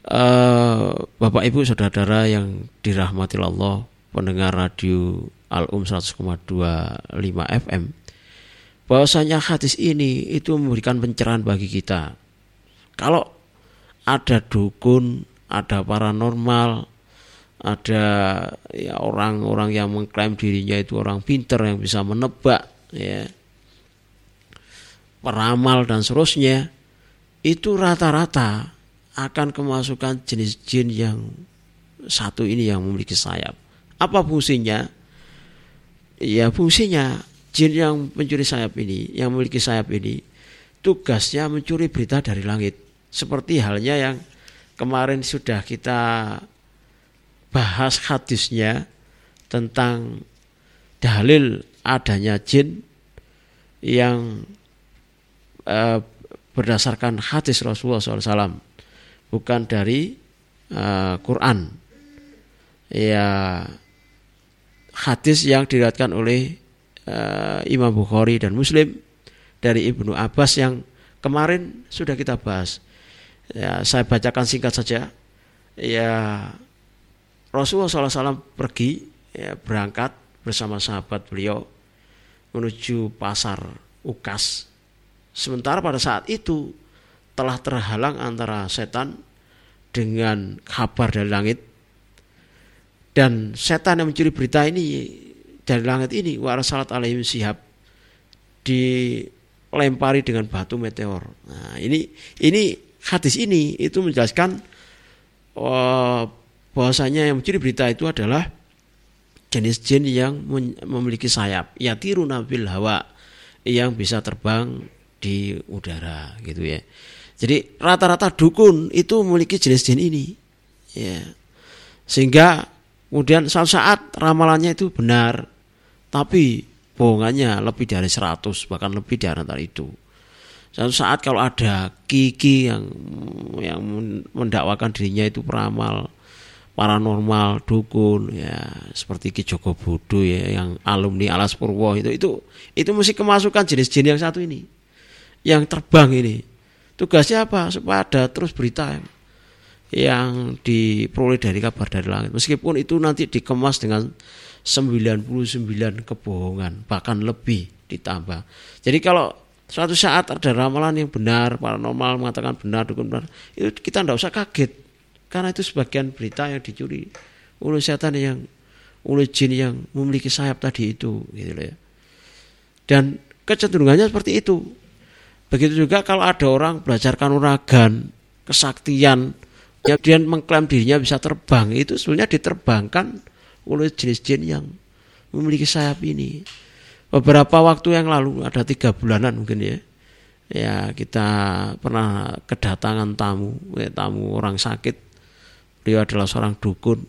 Uh, Bapak Ibu saudara-saudara yang dirahmati Allah, pendengar radio Al-Um 100,25 FM bahwasanya hadis ini itu memberikan pencerahan bagi kita. Kalau ada dukun, ada paranormal, ada ya orang-orang yang mengklaim dirinya itu orang pinter yang bisa menebak ya peramal dan seterusnya itu rata-rata akan kemasukan jenis jin yang satu ini yang memiliki sayap. Apa fungsinya? Ya fungsinya jin yang mencuri sayap ini, yang memiliki sayap ini, tugasnya mencuri berita dari langit. Seperti halnya yang kemarin sudah kita bahas hadisnya tentang dalil adanya jin yang eh, berdasarkan hadis Rasulullah SAW, bukan dari eh, Quran. Ya hadis yang diriwayatkan oleh uh, Imam Bukhari dan Muslim dari Ibnu Abbas yang kemarin sudah kita bahas. Ya, saya bacakan singkat saja. Ya Rasulullah SAW pergi ya, berangkat bersama sahabat beliau menuju pasar Ukas. Sementara pada saat itu telah terhalang antara setan dengan kabar dari langit dan setan yang mencuri berita ini dari langit ini warasalat alaihim sihab dilempari dengan batu meteor. Nah, ini ini hadis ini itu menjelaskan oh, bahwasanya yang mencuri berita itu adalah jenis jin yang memiliki sayap, ya tiru nabil hawa yang bisa terbang di udara gitu ya. Jadi rata-rata dukun itu memiliki jenis jin ini. Ya. Sehingga Kemudian suatu saat ramalannya itu benar, tapi bohongannya lebih dari 100 bahkan lebih dari antara itu. Suatu saat kalau ada kiki yang yang mendakwakan dirinya itu peramal paranormal dukun ya seperti Ki Joko Bodo ya yang alumni Alas Purwo itu itu itu mesti kemasukan jenis-jenis yang satu ini yang terbang ini tugasnya apa supaya ada terus berita yang diperoleh dari kabar dari langit. Meskipun itu nanti dikemas dengan 99 kebohongan, bahkan lebih ditambah. Jadi kalau suatu saat ada ramalan yang benar, paranormal mengatakan benar, dukun benar, itu kita tidak usah kaget. Karena itu sebagian berita yang dicuri oleh setan yang oleh jin yang memiliki sayap tadi itu gitu ya. Dan kecenderungannya seperti itu. Begitu juga kalau ada orang belajar kanuragan, kesaktian, yang dia mengklaim dirinya bisa terbang itu sebenarnya diterbangkan oleh jenis jin yang memiliki sayap ini. Beberapa waktu yang lalu ada tiga bulanan mungkin ya, ya kita pernah kedatangan tamu, ya, tamu orang sakit. Beliau adalah seorang dukun.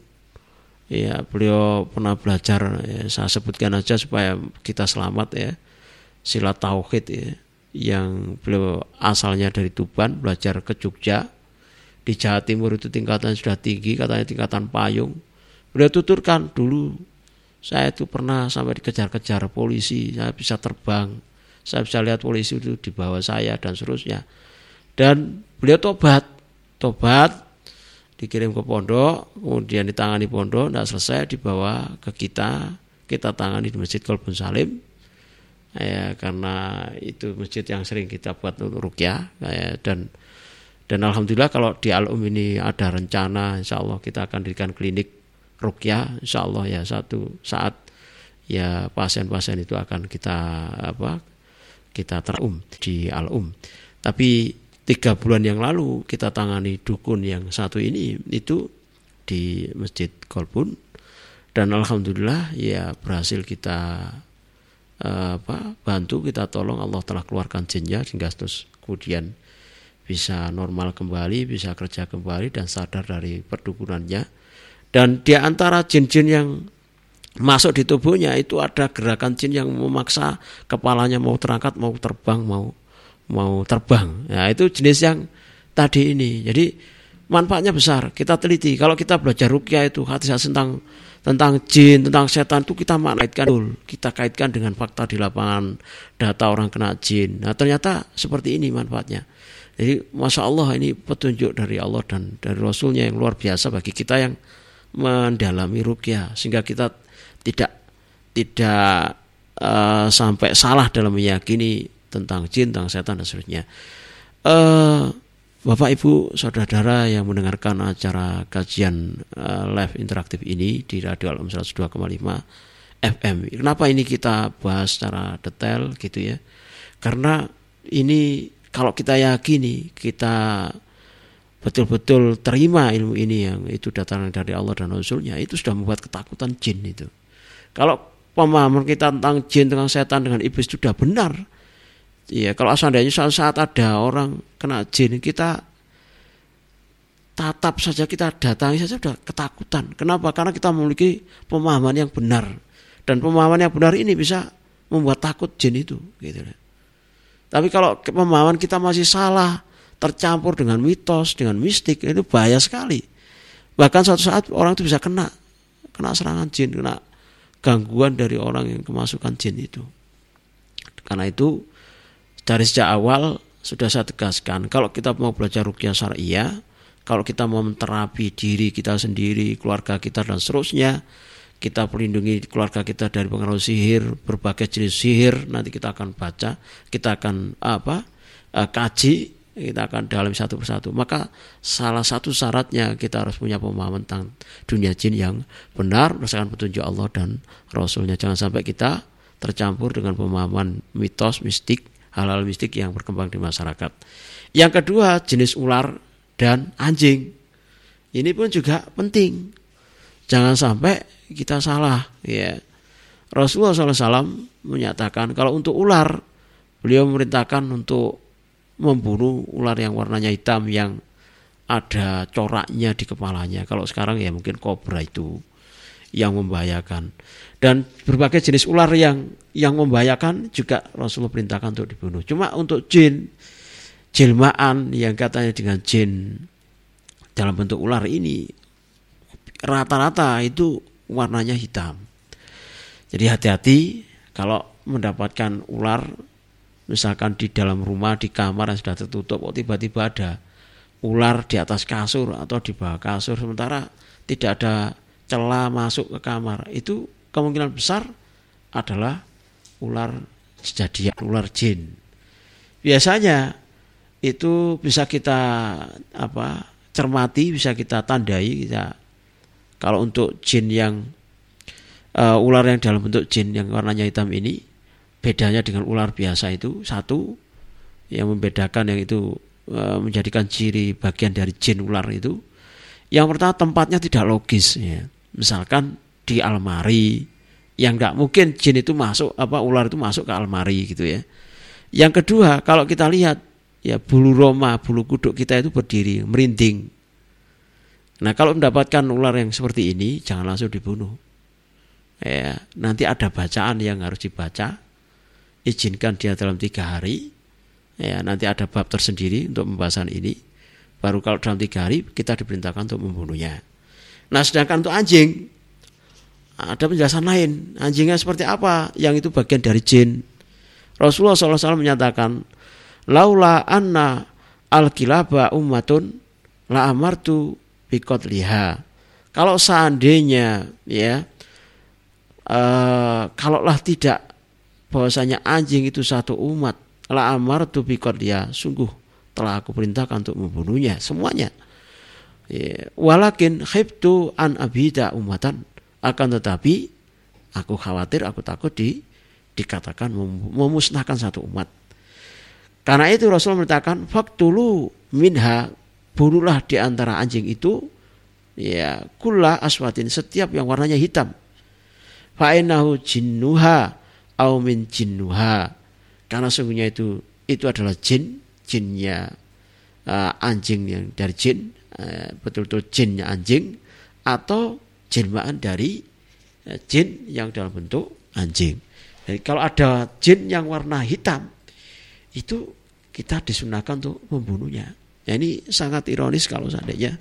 Ya, beliau pernah belajar, ya, saya sebutkan aja supaya kita selamat ya, silat tauhid ya, yang beliau asalnya dari Tuban, belajar ke Jogja, di Jawa Timur itu tingkatan sudah tinggi, katanya tingkatan payung. Beliau tuturkan dulu saya itu pernah sampai dikejar-kejar polisi, saya bisa terbang, saya bisa lihat polisi itu di bawah saya dan seterusnya. Dan beliau tobat, tobat dikirim ke pondok, kemudian ditangani pondok, tidak selesai dibawa ke kita, kita tangani di Masjid Kolbun Salim, ya, karena itu masjid yang sering kita buat untuk rukyah, ya, dan dan alhamdulillah kalau di Alum ini ada rencana, insya Allah kita akan dirikan klinik rukyah insya Allah ya satu saat ya pasien-pasien itu akan kita apa kita terum di al um tapi tiga bulan yang lalu kita tangani dukun yang satu ini itu di masjid Kolbun. Dan alhamdulillah ya berhasil kita apa bantu kita tolong Allah telah keluarkan jinnya sehingga terus kemudian bisa normal kembali bisa kerja kembali dan sadar dari perdukunannya dan di antara jin-jin yang masuk di tubuhnya itu ada gerakan jin yang memaksa kepalanya mau terangkat mau terbang mau mau terbang. Nah, itu jenis yang tadi ini. Jadi manfaatnya besar. Kita teliti. Kalau kita belajar rukyah itu hati tentang tentang jin, tentang setan itu kita kaitkan kita kaitkan dengan fakta di lapangan, data orang kena jin. Nah ternyata seperti ini manfaatnya. Jadi masya Allah ini petunjuk dari Allah dan dari Rasulnya yang luar biasa bagi kita yang mendalami rukyah sehingga kita tidak tidak uh, sampai salah dalam meyakini tentang jin, tentang setan dan seterusnya. Uh, Bapak Ibu saudara-saudara yang mendengarkan acara kajian uh, live interaktif ini di Radio Alam 102,5 FM. Kenapa ini kita bahas secara detail gitu ya? Karena ini kalau kita yakini kita betul-betul terima ilmu ini yang itu datang dari Allah dan Rasulnya itu sudah membuat ketakutan jin itu. Kalau pemahaman kita tentang jin, tentang setan, dengan iblis sudah benar, Iya, kalau seandainya suatu saat ada orang kena jin, kita tatap saja kita datangi saja sudah ketakutan. Kenapa? Karena kita memiliki pemahaman yang benar. Dan pemahaman yang benar ini bisa membuat takut jin itu, gitu. Tapi kalau pemahaman kita masih salah, tercampur dengan mitos, dengan mistik, itu bahaya sekali. Bahkan suatu saat orang itu bisa kena kena serangan jin, kena gangguan dari orang yang kemasukan jin itu. Karena itu dari sejak awal sudah saya tegaskan kalau kita mau belajar rukyah syariah kalau kita mau menterapi diri kita sendiri keluarga kita dan seterusnya kita melindungi keluarga kita dari pengaruh sihir berbagai jenis sihir nanti kita akan baca kita akan apa uh, kaji kita akan dalam satu persatu. Maka salah satu syaratnya kita harus punya pemahaman tentang dunia jin yang benar berdasarkan petunjuk Allah dan Rasulnya. Jangan sampai kita tercampur dengan pemahaman mitos mistik hal-hal mistik yang berkembang di masyarakat. Yang kedua, jenis ular dan anjing. Ini pun juga penting. Jangan sampai kita salah. Ya. Rasulullah SAW menyatakan kalau untuk ular, beliau memerintahkan untuk membunuh ular yang warnanya hitam yang ada coraknya di kepalanya. Kalau sekarang ya mungkin kobra itu yang membahayakan. Dan berbagai jenis ular yang yang membahayakan juga Rasulullah perintahkan untuk dibunuh. Cuma untuk jin, jelmaan yang katanya dengan jin dalam bentuk ular ini rata-rata itu warnanya hitam. Jadi hati-hati kalau mendapatkan ular misalkan di dalam rumah di kamar yang sudah tertutup kok tiba-tiba ada ular di atas kasur atau di bawah kasur sementara tidak ada celah masuk ke kamar itu kemungkinan besar adalah ular sejadian, ular jin. Biasanya itu bisa kita apa cermati, bisa kita tandai, kita kalau untuk jin yang uh, ular yang dalam bentuk jin yang warnanya hitam ini bedanya dengan ular biasa itu satu yang membedakan yang itu uh, menjadikan ciri bagian dari jin ular itu. Yang pertama tempatnya tidak logis ya. Misalkan di almari. Yang nggak mungkin jin itu masuk apa ular itu masuk ke almari gitu ya. Yang kedua kalau kita lihat ya bulu roma bulu kuduk kita itu berdiri merinding. Nah kalau mendapatkan ular yang seperti ini jangan langsung dibunuh. Ya nanti ada bacaan yang harus dibaca. Izinkan dia dalam tiga hari. Ya nanti ada bab tersendiri untuk pembahasan ini. Baru kalau dalam tiga hari kita diperintahkan untuk membunuhnya. Nah sedangkan untuk anjing ada penjelasan lain. Anjingnya seperti apa? Yang itu bagian dari jin. Rasulullah SAW menyatakan, laula anna al kilaba ummatun la amartu bikot liha. Kalau seandainya ya uh, kalaulah tidak bahwasanya anjing itu satu umat la amartu bikot liha, sungguh telah aku perintahkan untuk membunuhnya semuanya Ya, walakin khibtu an abida umatan akan tetapi aku khawatir aku takut di dikatakan memusnahkan satu umat. Karena itu Rasul mengatakan faktulu minha bunuhlah di antara anjing itu ya kula aswatin setiap yang warnanya hitam. Fa'inahu jinnuha au min jinnuha. Karena sungguhnya itu itu adalah jin, jinnya uh, anjing yang dari jin, uh, betul-betul jinnya anjing atau jelmaan dari uh, jin yang dalam bentuk anjing. Jadi kalau ada jin yang warna hitam, itu kita disunahkan untuk membunuhnya. Ya, ini sangat ironis kalau seandainya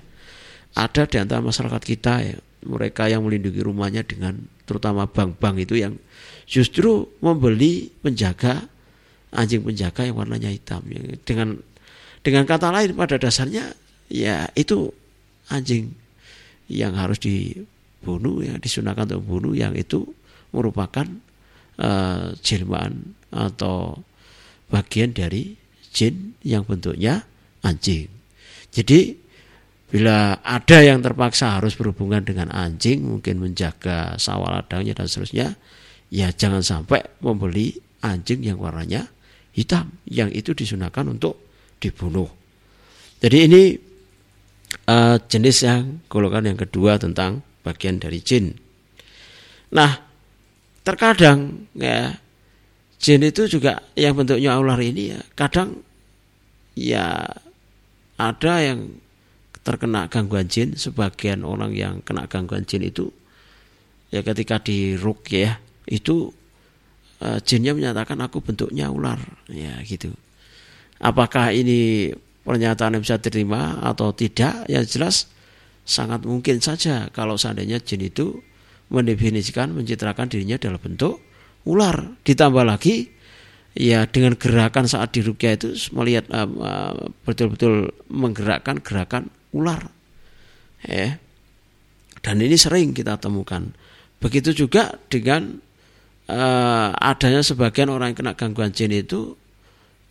ada di antara masyarakat kita ya, mereka yang melindungi rumahnya dengan terutama bank-bank itu yang justru membeli penjaga anjing penjaga yang warnanya hitam ya, dengan dengan kata lain pada dasarnya ya itu anjing yang harus dibunuh yang disunahkan untuk bunuh yang itu merupakan uh, jelmaan atau bagian dari jin yang bentuknya anjing. Jadi bila ada yang terpaksa harus berhubungan dengan anjing, mungkin menjaga sawah ladangnya dan seterusnya, ya jangan sampai membeli anjing yang warnanya hitam, yang itu disunahkan untuk dibunuh. Jadi ini uh, jenis yang golongan yang kedua tentang bagian dari jin. Nah, terkadang ya jin itu juga yang bentuknya ular ini ya kadang ya ada yang terkena gangguan jin sebagian orang yang kena gangguan jin itu ya ketika diruk ya itu uh, jinnya menyatakan aku bentuknya ular ya gitu apakah ini pernyataan yang bisa diterima atau tidak ya jelas sangat mungkin saja kalau seandainya jin itu mendefinisikan mencitrakan dirinya dalam bentuk ular. Ditambah lagi ya dengan gerakan saat dirukyah itu melihat uh, betul-betul menggerakkan gerakan ular. Ya dan ini sering kita temukan. Begitu juga dengan uh, adanya sebagian orang yang kena gangguan jin itu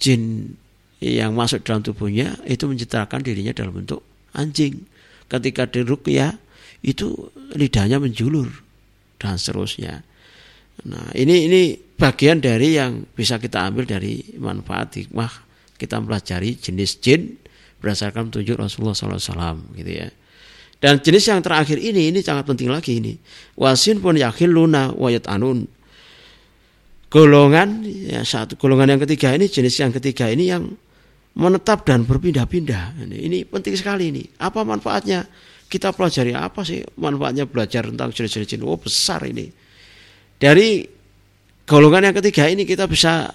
jin yang masuk dalam tubuhnya itu menciptakan dirinya dalam bentuk anjing ketika dirukyah itu lidahnya menjulur dan seterusnya Nah, ini ini bagian dari yang bisa kita ambil dari manfaat hikmah kita mempelajari jenis jin berdasarkan petunjuk Rasulullah SAW gitu ya. Dan jenis yang terakhir ini ini sangat penting lagi ini. Wasin pun yakin luna wayat anun. Golongan ya satu golongan yang ketiga ini jenis yang ketiga ini yang menetap dan berpindah-pindah. Ini, ini penting sekali ini. Apa manfaatnya? Kita pelajari apa sih manfaatnya belajar tentang jenis-jenis jin? Oh besar ini dari golongan yang ketiga ini kita bisa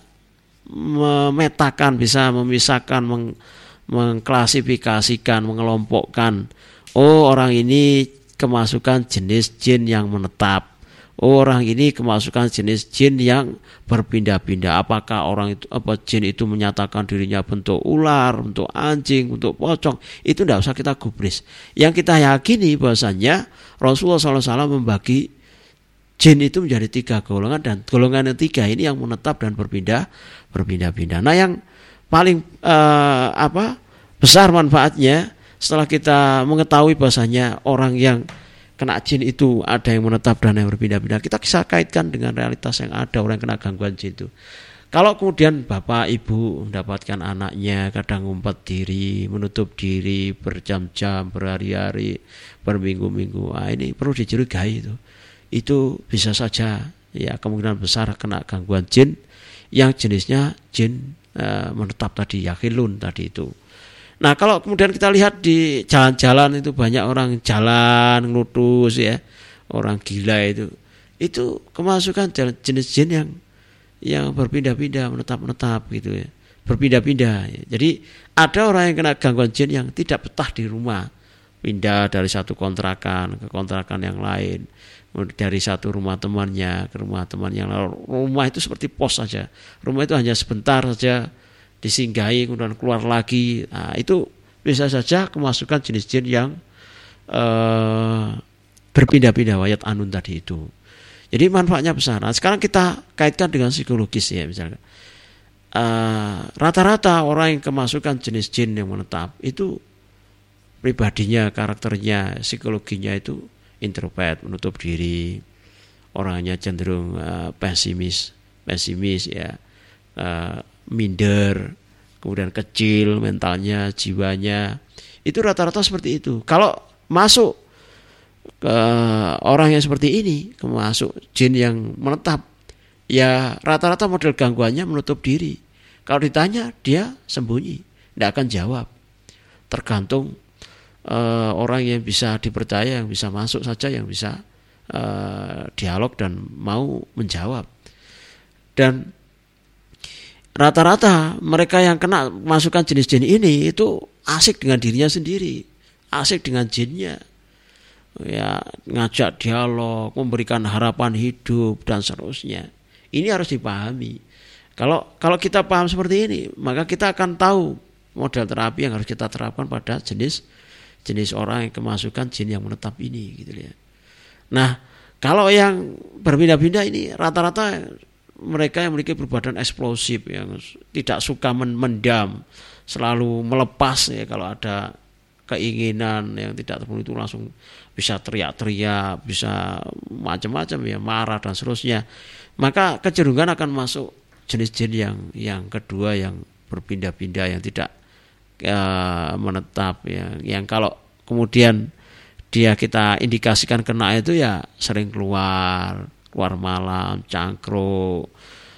memetakan, bisa memisahkan, meng, mengklasifikasikan, mengelompokkan. Oh orang ini kemasukan jenis jin yang menetap. Orang ini kemasukan jenis jin yang berpindah-pindah. Apakah orang itu apa jin itu menyatakan dirinya bentuk ular, bentuk anjing, bentuk pocong? Itu tidak usah kita gubris. Yang kita yakini bahwasanya Rasulullah SAW membagi jin itu menjadi tiga golongan dan golongan yang tiga ini yang menetap dan berpindah berpindah-pindah. Nah yang paling uh, apa besar manfaatnya setelah kita mengetahui bahasanya orang yang kena jin itu ada yang menetap dan yang berpindah-pindah. Kita bisa kaitkan dengan realitas yang ada orang yang kena gangguan jin itu. Kalau kemudian bapak ibu mendapatkan anaknya kadang ngumpet diri menutup diri berjam-jam berhari-hari berminggu-minggu ah, ini perlu dicurigai itu. Itu bisa saja ya kemungkinan besar kena gangguan jin. Yang jenisnya jin e, menetap tadi yakilun tadi itu. Nah kalau kemudian kita lihat di jalan-jalan itu banyak orang jalan ngelutus ya orang gila itu itu kemasukan jenis jin yang yang berpindah-pindah menetap-menetap gitu ya berpindah-pindah ya. jadi ada orang yang kena gangguan jin yang tidak betah di rumah pindah dari satu kontrakan ke kontrakan yang lain dari satu rumah temannya ke rumah teman yang lain. Rumah itu seperti pos saja. Rumah itu hanya sebentar saja disinggahi kemudian keluar lagi. Nah, itu bisa saja kemasukan jenis jin yang uh, berpindah-pindah wayat anun tadi itu. Jadi manfaatnya besar. Nah, sekarang kita kaitkan dengan psikologis ya misalnya. rata rata-rata orang yang kemasukan jenis jin yang menetap itu pribadinya, karakternya, psikologinya itu introvert, menutup diri, orangnya cenderung uh, pesimis, pesimis ya, uh, minder, kemudian kecil mentalnya, jiwanya, itu rata-rata seperti itu. Kalau masuk ke orang yang seperti ini, masuk jin yang menetap, ya rata-rata model gangguannya menutup diri. Kalau ditanya dia sembunyi, tidak akan jawab. Tergantung uh, orang yang bisa dipercaya, yang bisa masuk saja, yang bisa uh, dialog dan mau menjawab. Dan rata-rata mereka yang kena masukan jenis jin ini itu asik dengan dirinya sendiri, asik dengan jinnya. Ya, ngajak dialog, memberikan harapan hidup dan seterusnya. Ini harus dipahami. Kalau kalau kita paham seperti ini, maka kita akan tahu model terapi yang harus kita terapkan pada jenis jenis orang yang kemasukan jin yang menetap ini gitu ya. Nah, kalau yang berpindah-pindah ini rata-rata mereka yang memiliki berbadan eksplosif yang tidak suka mendam, selalu melepas ya kalau ada keinginan yang tidak terpenuhi itu langsung bisa teriak-teriak, bisa macam-macam ya marah dan seterusnya. Maka kecenderungan akan masuk jenis jin yang yang kedua yang berpindah-pindah yang tidak uh, menetap ya yang kalau kemudian dia kita indikasikan kena itu ya sering keluar keluar malam cangkruk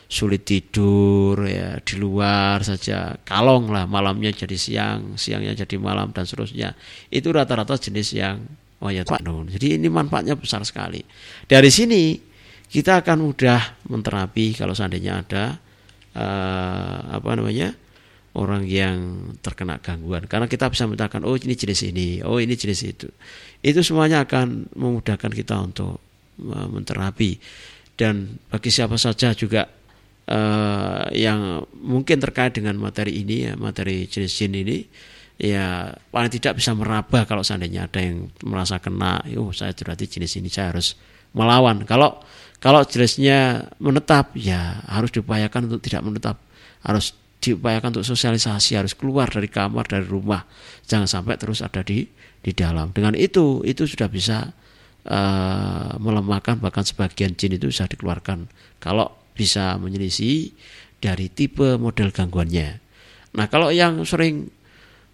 sulit tidur ya di luar saja. Kalong lah malamnya jadi siang siangnya jadi malam dan seterusnya. Itu rata-rata jenis yang oh ya jadi ini manfaatnya besar sekali. Dari sini kita akan mudah menterapi kalau seandainya ada uh, apa namanya orang yang terkena gangguan. Karena kita bisa mengatakan oh ini jenis ini oh ini jenis itu. Itu semuanya akan memudahkan kita untuk menterapi dan bagi siapa saja juga uh, yang mungkin terkait dengan materi ini ya materi jenis jin ini ya paling tidak bisa meraba kalau seandainya ada yang merasa kena oh saya berarti jenis ini saya harus melawan. Kalau kalau jenisnya menetap ya harus diupayakan untuk tidak menetap. Harus diupayakan untuk sosialisasi harus keluar dari kamar dari rumah. Jangan sampai terus ada di di dalam. Dengan itu itu sudah bisa uh, melemahkan bahkan sebagian jin itu bisa dikeluarkan. Kalau bisa menyelisih dari tipe model gangguannya. Nah kalau yang sering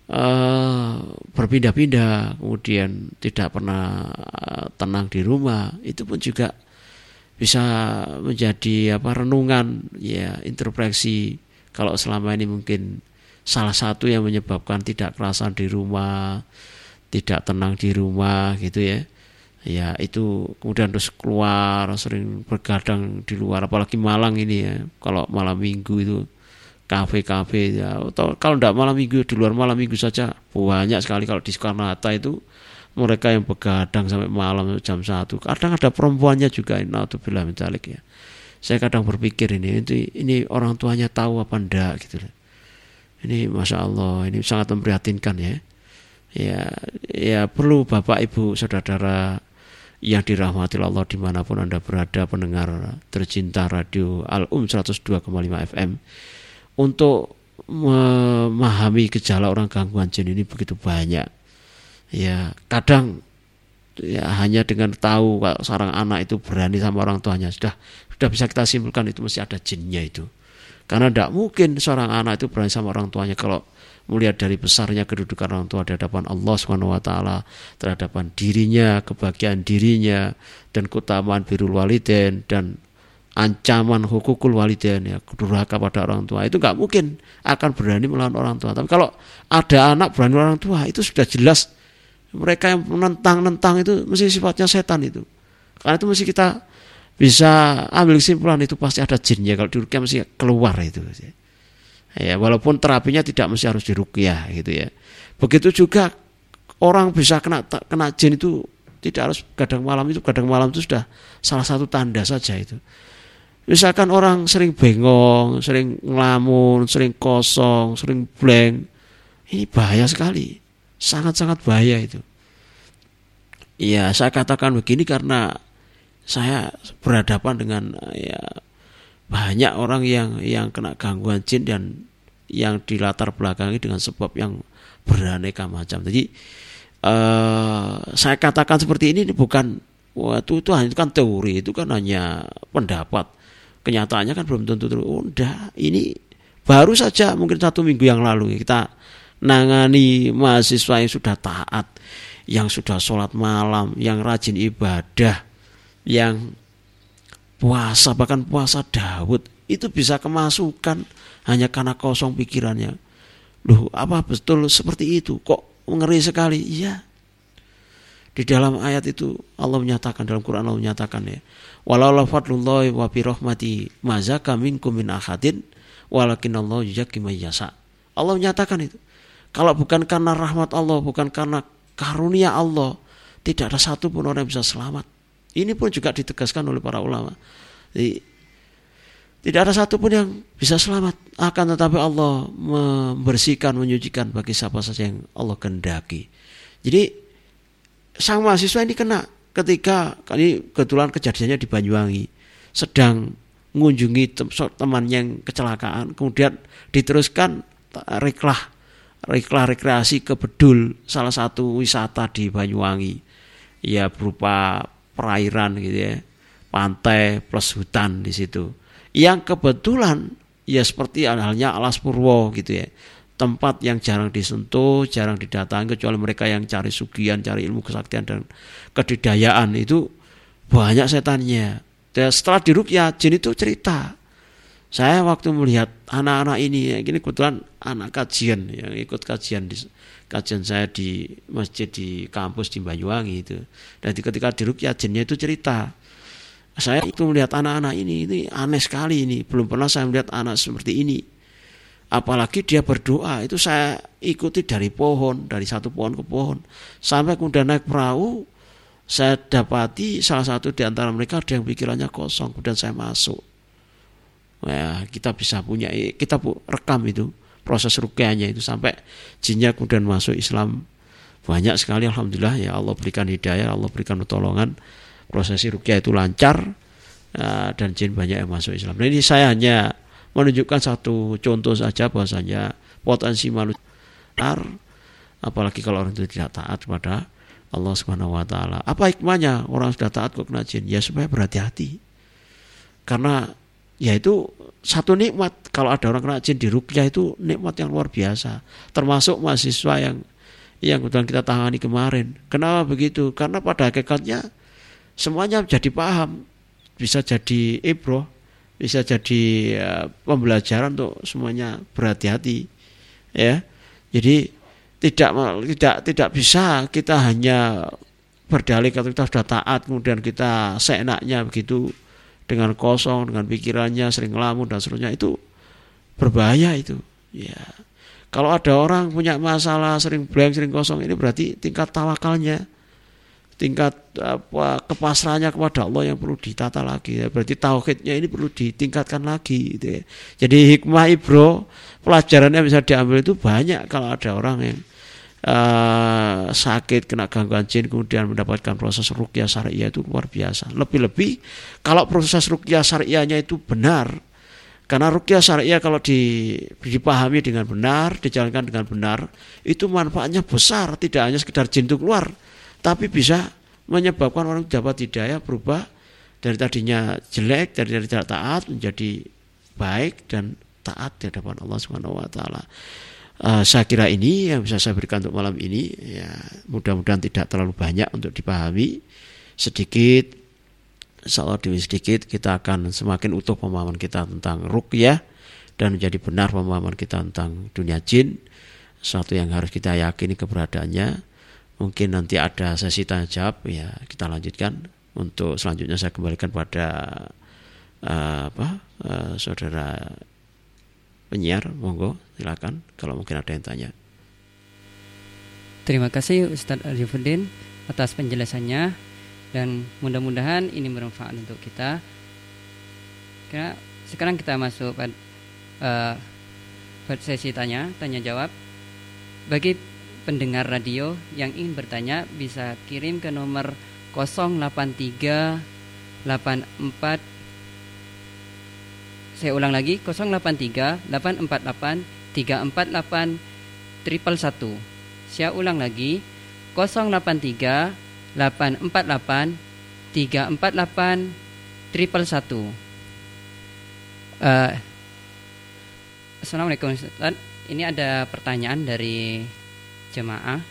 uh, berpindah-pindah kemudian tidak pernah uh, tenang di rumah itu pun juga bisa menjadi apa renungan ya introspeksi. Kalau selama ini mungkin salah satu yang menyebabkan tidak kerasan di rumah, tidak tenang di rumah gitu ya. Ya itu kemudian terus keluar sering bergadang di luar apalagi Malang ini ya. Kalau malam minggu itu kafe-kafe ya atau kalau tidak malam minggu di luar malam minggu saja banyak sekali. Kalau di Soekarno Hatta itu mereka yang begadang sampai malam jam satu. Kadang ada perempuannya juga ini bilang metalik ya. Saya kadang berpikir ini ini, ini orang tuanya tahu apa ndak gitu ini masya Allah ini sangat memprihatinkan ya. Ya ya perlu bapak ibu saudara-saudara yang dirahmati Allah di mana pun anda berada pendengar tercinta radio Al Um 102,5 FM untuk memahami gejala orang gangguan jin ini begitu banyak. Ya kadang ya hanya dengan tahu kalau seorang anak itu berani sama orang tuanya sudah sudah bisa kita simpulkan itu mesti ada jinnya itu. Karena tidak mungkin seorang anak itu berani sama orang tuanya kalau melihat dari besarnya kedudukan orang tua di hadapan Allah Subhanahu wa taala, terhadapan dirinya, kebahagiaan dirinya dan keutamaan birrul walidain dan ancaman hukukul walidain ya durhaka pada orang tua itu nggak mungkin akan berani melawan orang tua. Tapi kalau ada anak berani melawan orang tua itu sudah jelas mereka yang menentang-nentang itu mesti sifatnya setan itu. Karena itu mesti kita bisa ambil kesimpulan itu pasti ada jinnya kalau dirukyah mesti keluar itu. Ya, walaupun terapinya tidak mesti harus dirukyah gitu ya. Begitu juga orang bisa kena kena jin itu tidak harus kadang malam itu kadang malam itu sudah salah satu tanda saja itu. Misalkan orang sering bengong, sering ngelamun, sering kosong, sering blank, ini bahaya sekali sangat-sangat bahaya itu. Ya, saya katakan begini karena saya berhadapan dengan ya banyak orang yang yang kena gangguan jin dan yang dilatar belakangi dengan sebab yang beraneka macam. Jadi uh, saya katakan seperti ini bukan waktu itu itu kan teori itu kan hanya pendapat. Kenyataannya kan belum tentu terus oh, ini baru saja mungkin satu minggu yang lalu kita nangani mahasiswa yang sudah taat yang sudah sholat malam yang rajin ibadah yang puasa bahkan puasa Daud itu bisa kemasukan hanya karena kosong pikirannya Loh, apa betul seperti itu? Kok ngeri sekali? Iya. Di dalam ayat itu Allah menyatakan dalam Quran Allah menyatakan ya. Walau fadlullahi wa bi rahmati mazaka minkum min ahadin walakin Allah yuzakki yasa. Allah menyatakan itu. Kalau bukan karena rahmat Allah, bukan karena karunia Allah, tidak ada satu pun orang yang bisa selamat. Ini pun juga ditegaskan oleh para ulama. Jadi, tidak ada satupun yang bisa selamat. Akan tetapi Allah membersihkan, menyucikan bagi siapa saja yang Allah kehendaki. Jadi sang mahasiswa ini kena ketika kali kebetulan kejadiannya di Banyuwangi sedang mengunjungi teman yang kecelakaan kemudian diteruskan reklah reklah rekreasi ke Bedul salah satu wisata di Banyuwangi ya berupa perairan gitu ya pantai plus hutan di situ yang kebetulan ya seperti halnya alas purwo gitu ya tempat yang jarang disentuh, jarang didatangi kecuali mereka yang cari sugian, cari ilmu kesaktian dan kedidayaan itu banyak setannya. Dan setelah ya jin itu cerita. Saya waktu melihat anak-anak ini, ya, ini kebetulan anak kajian yang ikut kajian di kajian saya di masjid di kampus di Banyuwangi itu. Dan ketika ya jinnya itu cerita saya itu melihat anak-anak ini ini aneh sekali ini belum pernah saya melihat anak seperti ini. Apalagi dia berdoa itu saya ikuti dari pohon dari satu pohon ke pohon. Sampai kemudian naik perahu saya dapati salah satu di antara mereka ada yang pikirannya kosong kemudian saya masuk. Ya kita bisa punya kita rekam itu proses rukyahnya itu sampai jinnya kemudian masuk Islam banyak sekali alhamdulillah ya Allah berikan hidayah Allah berikan pertolongan prosesi rukyah itu lancar uh, dan jin banyak yang masuk Islam. Nah ini saya hanya menunjukkan satu contoh saja bahwasanya potensi manusia apalagi kalau orang itu tidak taat kepada Allah Subhanahu wa taala. Apa hikmahnya orang sudah taat kok kena jin? Ya supaya berhati-hati. Karena ya itu satu nikmat kalau ada orang kena jin di rukyah itu nikmat yang luar biasa. Termasuk mahasiswa yang yang kebetulan kita tangani kemarin. Kenapa begitu? Karena pada hakikatnya semuanya jadi paham bisa jadi ibroh bisa jadi ya, pembelajaran untuk semuanya berhati-hati ya jadi tidak tidak tidak bisa kita hanya berdalih kalau kita sudah taat kemudian kita seenaknya begitu dengan kosong dengan pikirannya sering ngelamun dan seterusnya itu berbahaya itu ya kalau ada orang punya masalah sering blank sering kosong ini berarti tingkat tawakalnya tingkat apa kepasrahannya kepada Allah yang perlu ditata lagi ya. berarti tauhidnya ini perlu ditingkatkan lagi gitu ya. jadi hikmah ibro pelajarannya bisa diambil itu banyak kalau ada orang yang uh, sakit kena gangguan jin kemudian mendapatkan proses rukyah syariah itu luar biasa lebih-lebih kalau proses rukyah syariahnya itu benar karena rukyah syariah kalau dipahami dengan benar, dijalankan dengan benar, itu manfaatnya besar, tidak hanya sekedar jin itu keluar, tapi bisa menyebabkan orang dapat hidayah berubah dari tadinya jelek dari dari tidak taat menjadi baik dan taat di hadapan Allah Subhanahu wa taala. Uh, saya kira ini yang bisa saya berikan untuk malam ini. Ya mudah-mudahan tidak terlalu banyak untuk dipahami. Sedikit insyaallah demi sedikit kita akan semakin utuh pemahaman kita tentang rukyah dan menjadi benar pemahaman kita tentang dunia jin. Suatu yang harus kita yakini keberadaannya. Mungkin nanti ada sesi tanya jawab. Ya kita lanjutkan. Untuk selanjutnya saya kembalikan pada uh, apa uh, saudara penyiar monggo silakan kalau mungkin ada yang tanya.
Terima kasih Ustadz Arifudin atas penjelasannya dan mudah-mudahan ini bermanfaat untuk kita. Karena sekarang kita masuk pada uh, sesi tanya tanya jawab bagi pendengar radio yang ingin bertanya bisa kirim ke nomor 083 84 saya ulang lagi 083 848 348 triple 1 saya ulang lagi 083 848 348 triple satu. Uh, Assalamualaikum Ustaz. Ini ada pertanyaan dari jemaah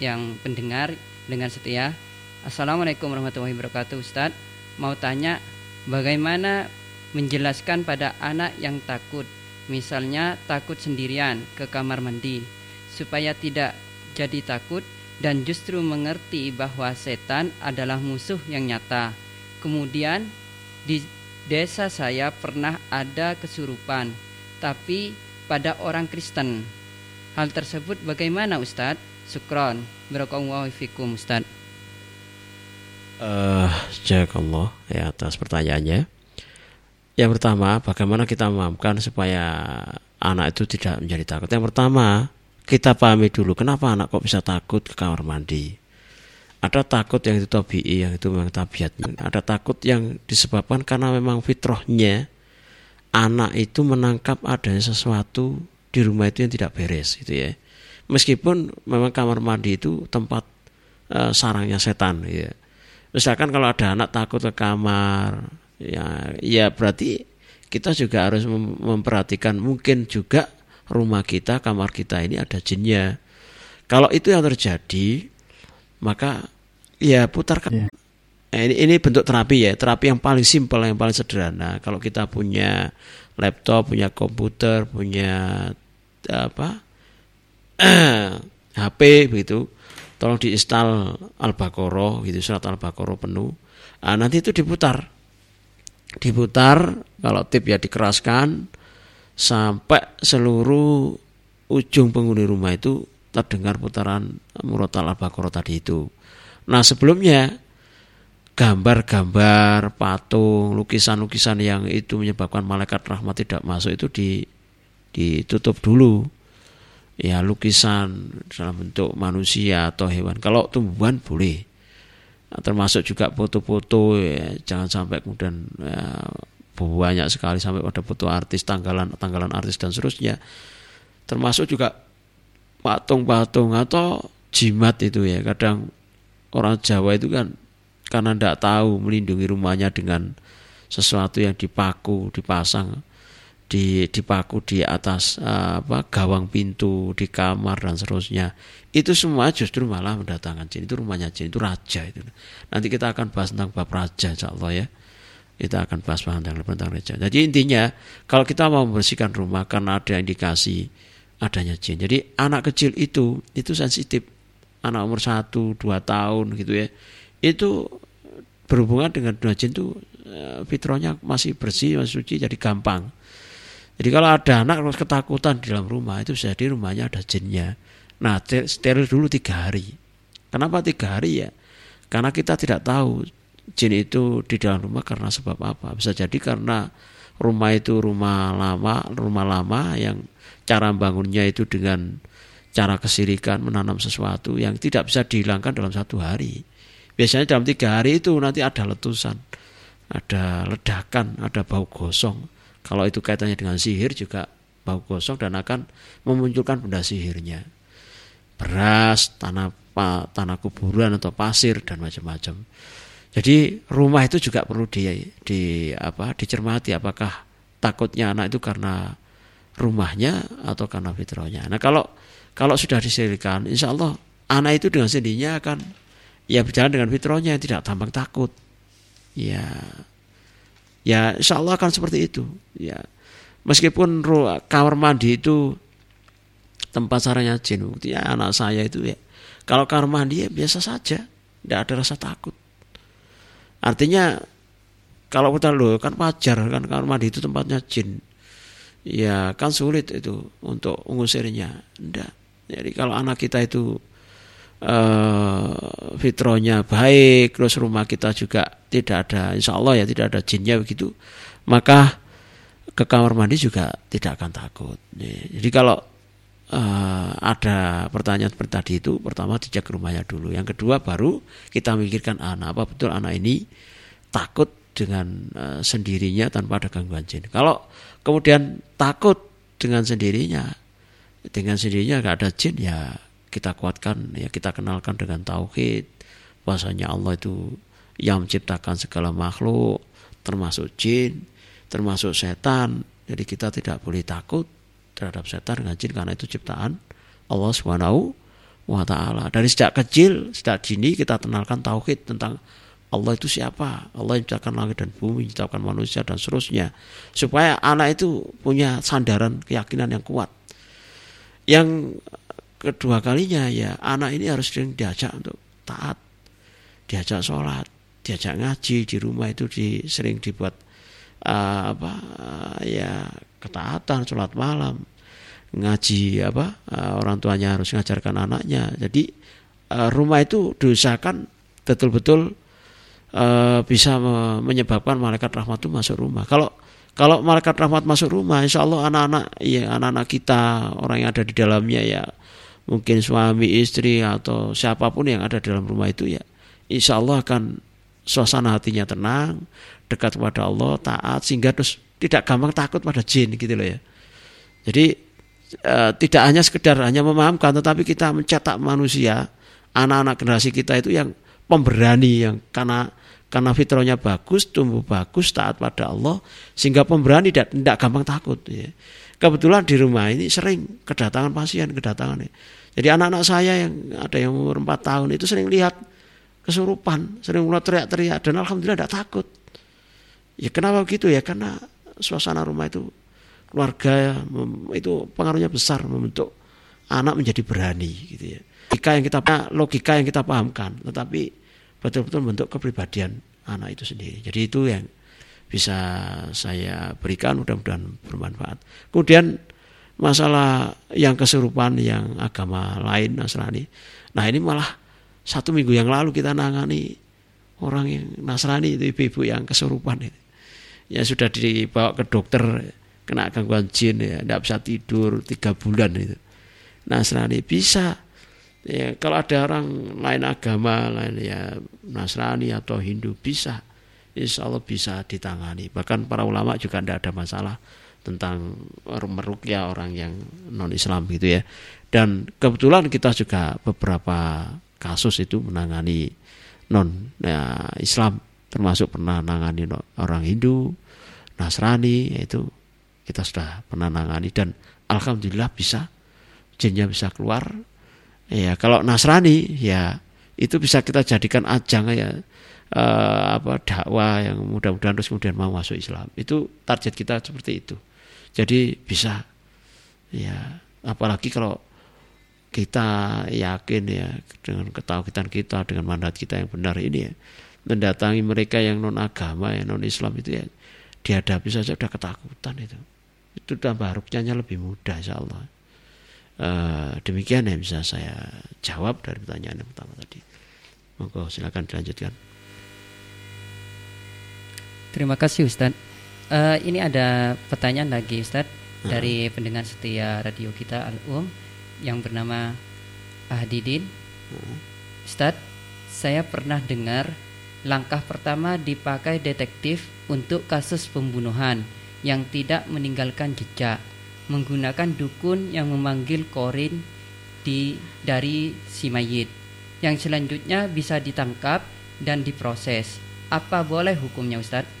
yang pendengar dengan setia. Assalamualaikum warahmatullahi wabarakatuh Ustaz. Mau tanya bagaimana menjelaskan pada anak yang takut, misalnya takut sendirian ke kamar mandi, supaya tidak jadi takut dan justru mengerti bahwa setan adalah musuh yang nyata. Kemudian di desa saya pernah ada kesurupan, tapi pada orang Kristen. Hal tersebut bagaimana Ustadz? Sukron. Barakallahu Ustadz.
Uh, Jazakallah ya atas pertanyaannya. Yang pertama, bagaimana kita memahamkan supaya anak itu tidak menjadi takut? Yang pertama, kita pahami dulu kenapa anak kok bisa takut ke kamar mandi? Ada takut yang itu tabii yang itu memang tabiatnya ada takut yang disebabkan karena memang fitrahnya anak itu menangkap adanya sesuatu di rumah itu yang tidak beres gitu ya. Meskipun memang kamar mandi itu tempat uh, sarangnya setan ya. Misalkan kalau ada anak takut ke kamar ya ya berarti kita juga harus mem memperhatikan mungkin juga rumah kita kamar kita ini ada jinnya kalau itu yang terjadi maka Ya putarkan. Yeah. Nah, ini ini bentuk terapi ya, terapi yang paling simpel, yang paling sederhana. Kalau kita punya laptop, punya komputer, punya apa HP begitu, tolong diinstal Al-Baqarah gitu, surat Al-Baqarah penuh. Nah, nanti itu diputar, diputar. Kalau tip ya dikeraskan sampai seluruh ujung penghuni rumah itu terdengar putaran murotal Al-Baqarah tadi itu. Nah sebelumnya gambar-gambar, patung, lukisan-lukisan yang itu menyebabkan malaikat rahmat tidak masuk itu di, ditutup dulu. Ya lukisan dalam bentuk manusia atau hewan. Kalau tumbuhan boleh. Nah, termasuk juga foto-foto ya, jangan sampai kemudian ya, banyak sekali sampai pada foto artis, tanggalan tanggalan artis dan seterusnya. Termasuk juga patung-patung atau jimat itu ya kadang orang Jawa itu kan karena tidak tahu melindungi rumahnya dengan sesuatu yang dipaku, dipasang, di dipaku di atas uh, apa gawang pintu di kamar dan seterusnya. Itu semua justru malah mendatangkan jin. Itu rumahnya jin itu raja itu. Nanti kita akan bahas tentang bab raja insya Allah ya. Kita akan bahas tentang tentang raja. Jadi intinya kalau kita mau membersihkan rumah karena ada indikasi adanya jin. Jadi anak kecil itu itu sensitif. Anak umur satu dua tahun gitu ya. Itu berhubungan dengan dua jin itu eh, fitrahnya masih bersih masih suci jadi gampang jadi kalau ada anak harus ketakutan di dalam rumah itu jadi rumahnya ada jinnya nah steril dulu tiga hari kenapa tiga hari ya karena kita tidak tahu jin itu di dalam rumah karena sebab apa bisa jadi karena rumah itu rumah lama rumah lama yang cara bangunnya itu dengan cara kesirikan menanam sesuatu yang tidak bisa dihilangkan dalam satu hari. Biasanya dalam tiga hari itu nanti ada letusan, ada ledakan, ada bau gosong. Kalau itu kaitannya dengan sihir juga bau gosong dan akan memunculkan benda sihirnya. Beras, tanah tanah kuburan atau pasir dan macam-macam. Jadi rumah itu juga perlu di, di apa dicermati apakah takutnya anak itu karena rumahnya atau karena fitrahnya. Nah kalau kalau sudah diserirkan, insya Allah anak itu dengan sendirinya akan ya berjalan dengan fitrahnya tidak gampang takut. Ya, ya insya Allah akan seperti itu. Ya, meskipun kamar mandi itu tempat sarangnya jin, ya anak saya itu ya. Kalau kamar mandi ya biasa saja, tidak ada rasa takut. Artinya kalau kita lo kan wajar kan kamar mandi itu tempatnya jin ya kan sulit itu untuk mengusirnya. Enggak. Jadi kalau anak kita itu uh, fitronya baik, terus rumah kita juga tidak ada, insya Allah ya tidak ada jinnya begitu, maka ke kamar mandi juga tidak akan takut. Jadi kalau uh, ada pertanyaan seperti tadi itu, pertama dicek rumahnya dulu, yang kedua baru kita mikirkan anak apa betul anak ini takut dengan uh, sendirinya tanpa ada gangguan jin. Kalau kemudian takut dengan sendirinya, dengan sendirinya gak ada jin ya kita kuatkan ya kita kenalkan dengan tauhid bahwasanya Allah itu yang menciptakan segala makhluk termasuk jin termasuk setan jadi kita tidak boleh takut terhadap setan dengan jin karena itu ciptaan Allah Subhanahu wa taala. Dari sejak kecil, sejak dini kita kenalkan tauhid tentang Allah itu siapa? Allah yang menciptakan langit dan bumi, menciptakan manusia dan seterusnya. Supaya anak itu punya sandaran keyakinan yang kuat. Yang kedua kalinya ya anak ini harus sering diajak untuk taat, diajak sholat, diajak ngaji di rumah itu di, sering dibuat uh, apa uh, ya ketaatan sholat malam. Ngaji apa uh, orang tuanya harus mengajarkan anaknya. Jadi uh, rumah itu diusahakan betul-betul uh, bisa menyebabkan malaikat rahmat itu masuk rumah. Kalau kalau malaikat rahmat masuk rumah insya Allah anak-anak ya anak-anak kita orang yang ada di dalamnya ya mungkin suami istri atau siapa pun yang ada dalam rumah itu ya insya Allah akan suasana hatinya tenang dekat kepada Allah taat sehingga terus tidak gampang takut pada jin gitu loh ya jadi e, tidak hanya sekedar hanya memahamkan tetapi kita mencetak manusia anak-anak generasi kita itu yang pemberani yang karena karena fitrahnya bagus, tumbuh bagus, taat pada Allah, sehingga pemberani tidak, tidak gampang takut. Ya. Kebetulan di rumah ini sering kedatangan pasien, kedatangan. Ya. Jadi anak-anak saya yang ada yang umur 4 tahun itu sering lihat kesurupan, sering mulai teriak-teriak dan alhamdulillah tidak takut. Ya kenapa begitu ya? Karena suasana rumah itu keluarga itu pengaruhnya besar membentuk anak menjadi berani gitu ya. Logika yang kita logika yang kita pahamkan, tetapi betul-betul bentuk kepribadian anak itu sendiri. Jadi itu yang bisa saya berikan mudah-mudahan bermanfaat. Kemudian masalah yang kesurupan yang agama lain Nasrani. Nah ini malah satu minggu yang lalu kita nangani orang yang Nasrani itu ibu-ibu yang kesurupan itu. Ya sudah dibawa ke dokter kena gangguan jin ya, tidak bisa tidur tiga bulan itu. Nasrani bisa. Ya, kalau ada orang lain agama lain ya Nasrani atau Hindu bisa. Insya Allah bisa ditangani. Bahkan para ulama juga tidak ada masalah tentang merukyah orang yang non Islam gitu ya. Dan kebetulan kita juga beberapa kasus itu menangani non ya, Islam termasuk pernah menangani orang Hindu, Nasrani yaitu kita sudah pernah menangani dan alhamdulillah bisa jinnya bisa keluar. Ya kalau Nasrani ya itu bisa kita jadikan ajang ya eh, apa dakwah yang mudah-mudahan terus kemudian mau masuk Islam. Itu target kita seperti itu. Jadi bisa. Ya apalagi kalau kita yakin ya dengan ketahuan kita dengan mandat kita yang benar ini ya mendatangi mereka yang non agama ya non Islam itu ya dihadapi saja sudah ketakutan itu. Itu tambah rukyahnya lebih mudah insya Allah. E, demikian yang bisa saya jawab dari pertanyaan yang pertama tadi. Monggo silakan dilanjutkan.
Terima kasih Ustaz uh, ini ada pertanyaan lagi Ustaz dari pendengar setia radio kita Al Um yang bernama Ahdidin. Ustadz, saya pernah dengar langkah pertama dipakai detektif untuk kasus pembunuhan yang tidak meninggalkan jejak menggunakan dukun yang memanggil korin di dari si mayit yang selanjutnya bisa ditangkap dan diproses. Apa boleh hukumnya Ustadz?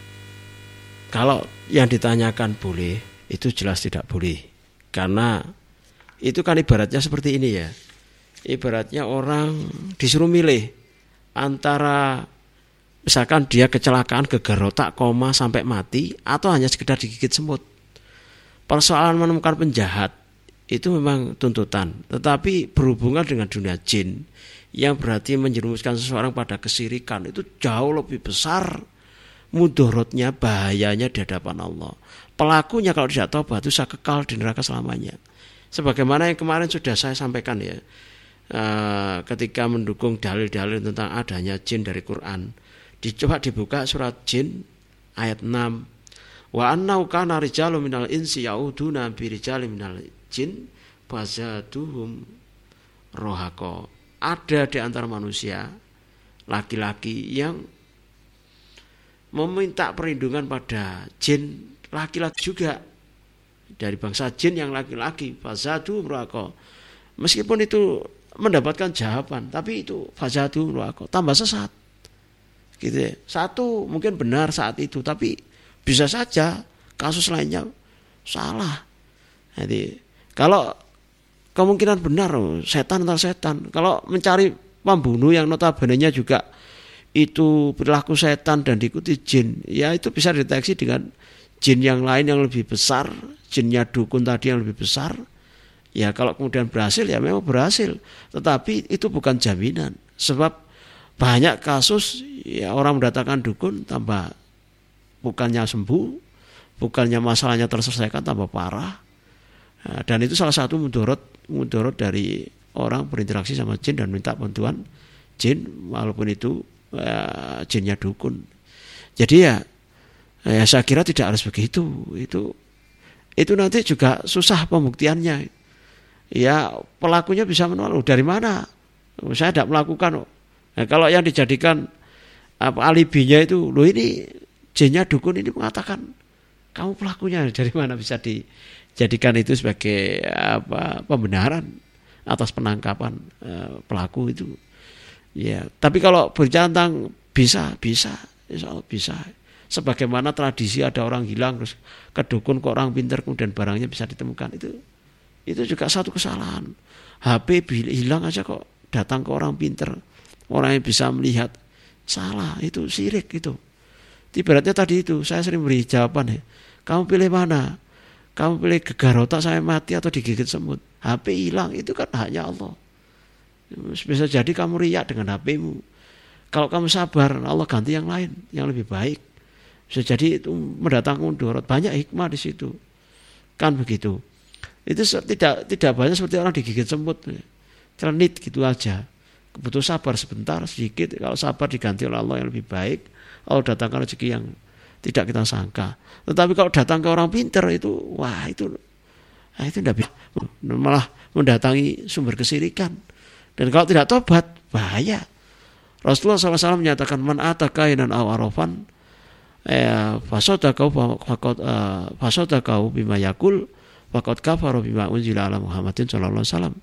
Kalau yang ditanyakan boleh, itu jelas tidak boleh. Karena itu kan ibaratnya seperti ini ya. Ibaratnya orang disuruh milih antara misalkan dia kecelakaan gegar otak koma sampai mati atau hanya sekedar digigit semut. Persoalan menemukan penjahat itu memang tuntutan, tetapi berhubungan dengan dunia jin yang berarti menjerumuskan seseorang pada kesirikan itu jauh lebih besar mudorotnya bahayanya di hadapan Allah. Pelakunya kalau tidak tobat itu bisa kekal di neraka selamanya. Sebagaimana yang kemarin sudah saya sampaikan ya uh, ketika mendukung dalil-dalil tentang adanya jin dari Quran. Dicoba dibuka surat jin ayat 6 wa annau kana rijalun minal insi yauduna bi rijalin minal jin fazaduhum rohako. Ada di antara manusia laki-laki yang meminta perlindungan pada jin laki-laki juga dari bangsa jin yang laki-laki fasadu meraka meskipun itu mendapatkan jawaban, tapi itu fajadu aku tambah sesat. Gitu ya. Satu mungkin benar saat itu, tapi bisa saja kasus lainnya salah. Jadi kalau kemungkinan benar oh, setan atau setan, kalau mencari pembunuh yang notabene juga itu perilaku setan dan diikuti jin, ya itu bisa deteksi dengan jin yang lain yang lebih besar, jinnya dukun tadi yang lebih besar. Ya kalau kemudian berhasil ya memang berhasil, tetapi itu bukan jaminan. Sebab banyak kasus ya orang mendatangkan dukun tambah bukannya sembuh, bukannya masalahnya terselesaikan tambah parah. Nah, dan itu salah satu mudorot mudorot dari orang berinteraksi sama jin dan minta bantuan jin walaupun itu ya, jinnya dukun. Jadi ya ya saya kira tidak harus begitu. Itu itu nanti juga susah pembuktiannya. Ya pelakunya bisa menolak dari mana? Saya tidak melakukan. Nah, kalau yang dijadikan apa alibinya itu, lo ini jinnya dukun ini mengatakan kamu pelakunya dari mana bisa dijadikan itu sebagai apa pembenaran atas penangkapan uh, pelaku itu. Ya, tapi kalau berbicara tentang bisa, bisa, insya Allah bisa. Sebagaimana tradisi ada orang hilang terus ke dukun ke orang pintar kemudian barangnya bisa ditemukan. Itu itu juga satu kesalahan. HP hilang aja kok datang ke orang pintar orang yang bisa melihat. Salah. Itu sirik itu. Ibaratnya tadi itu saya sering beri jawaban ya. Kamu pilih mana? Kamu pilih gegar otak saya mati atau digigit semut? HP hilang. Itu kan hanya Allah bisa jadi kamu riak dengan HPmu kalau kamu sabar Allah ganti yang lain yang lebih baik. Bisa jadi itu mendatangkan mudarat. Banyak hikmah di situ. Kan begitu. Itu tidak tidak banyak seperti orang digigit semut. Celenit gitu aja. Butuh sabar sebentar sedikit. Kalau sabar diganti oleh Allah yang lebih baik Allah datangkan rezeki yang tidak kita sangka. Tetapi kalau datang ke orang pinter itu wah itu nah itu tidak bisa. Malah mendatangi sumber kesirikan dan kalau tidak tobat bahaya Rasulullah SAW menyatakan man atakainan aw arafan eh, fasodakau fakot uh, fasodakau bima yakul fakot kafaru bima unzila ala Muhammadin sallallahu alaihi wasallam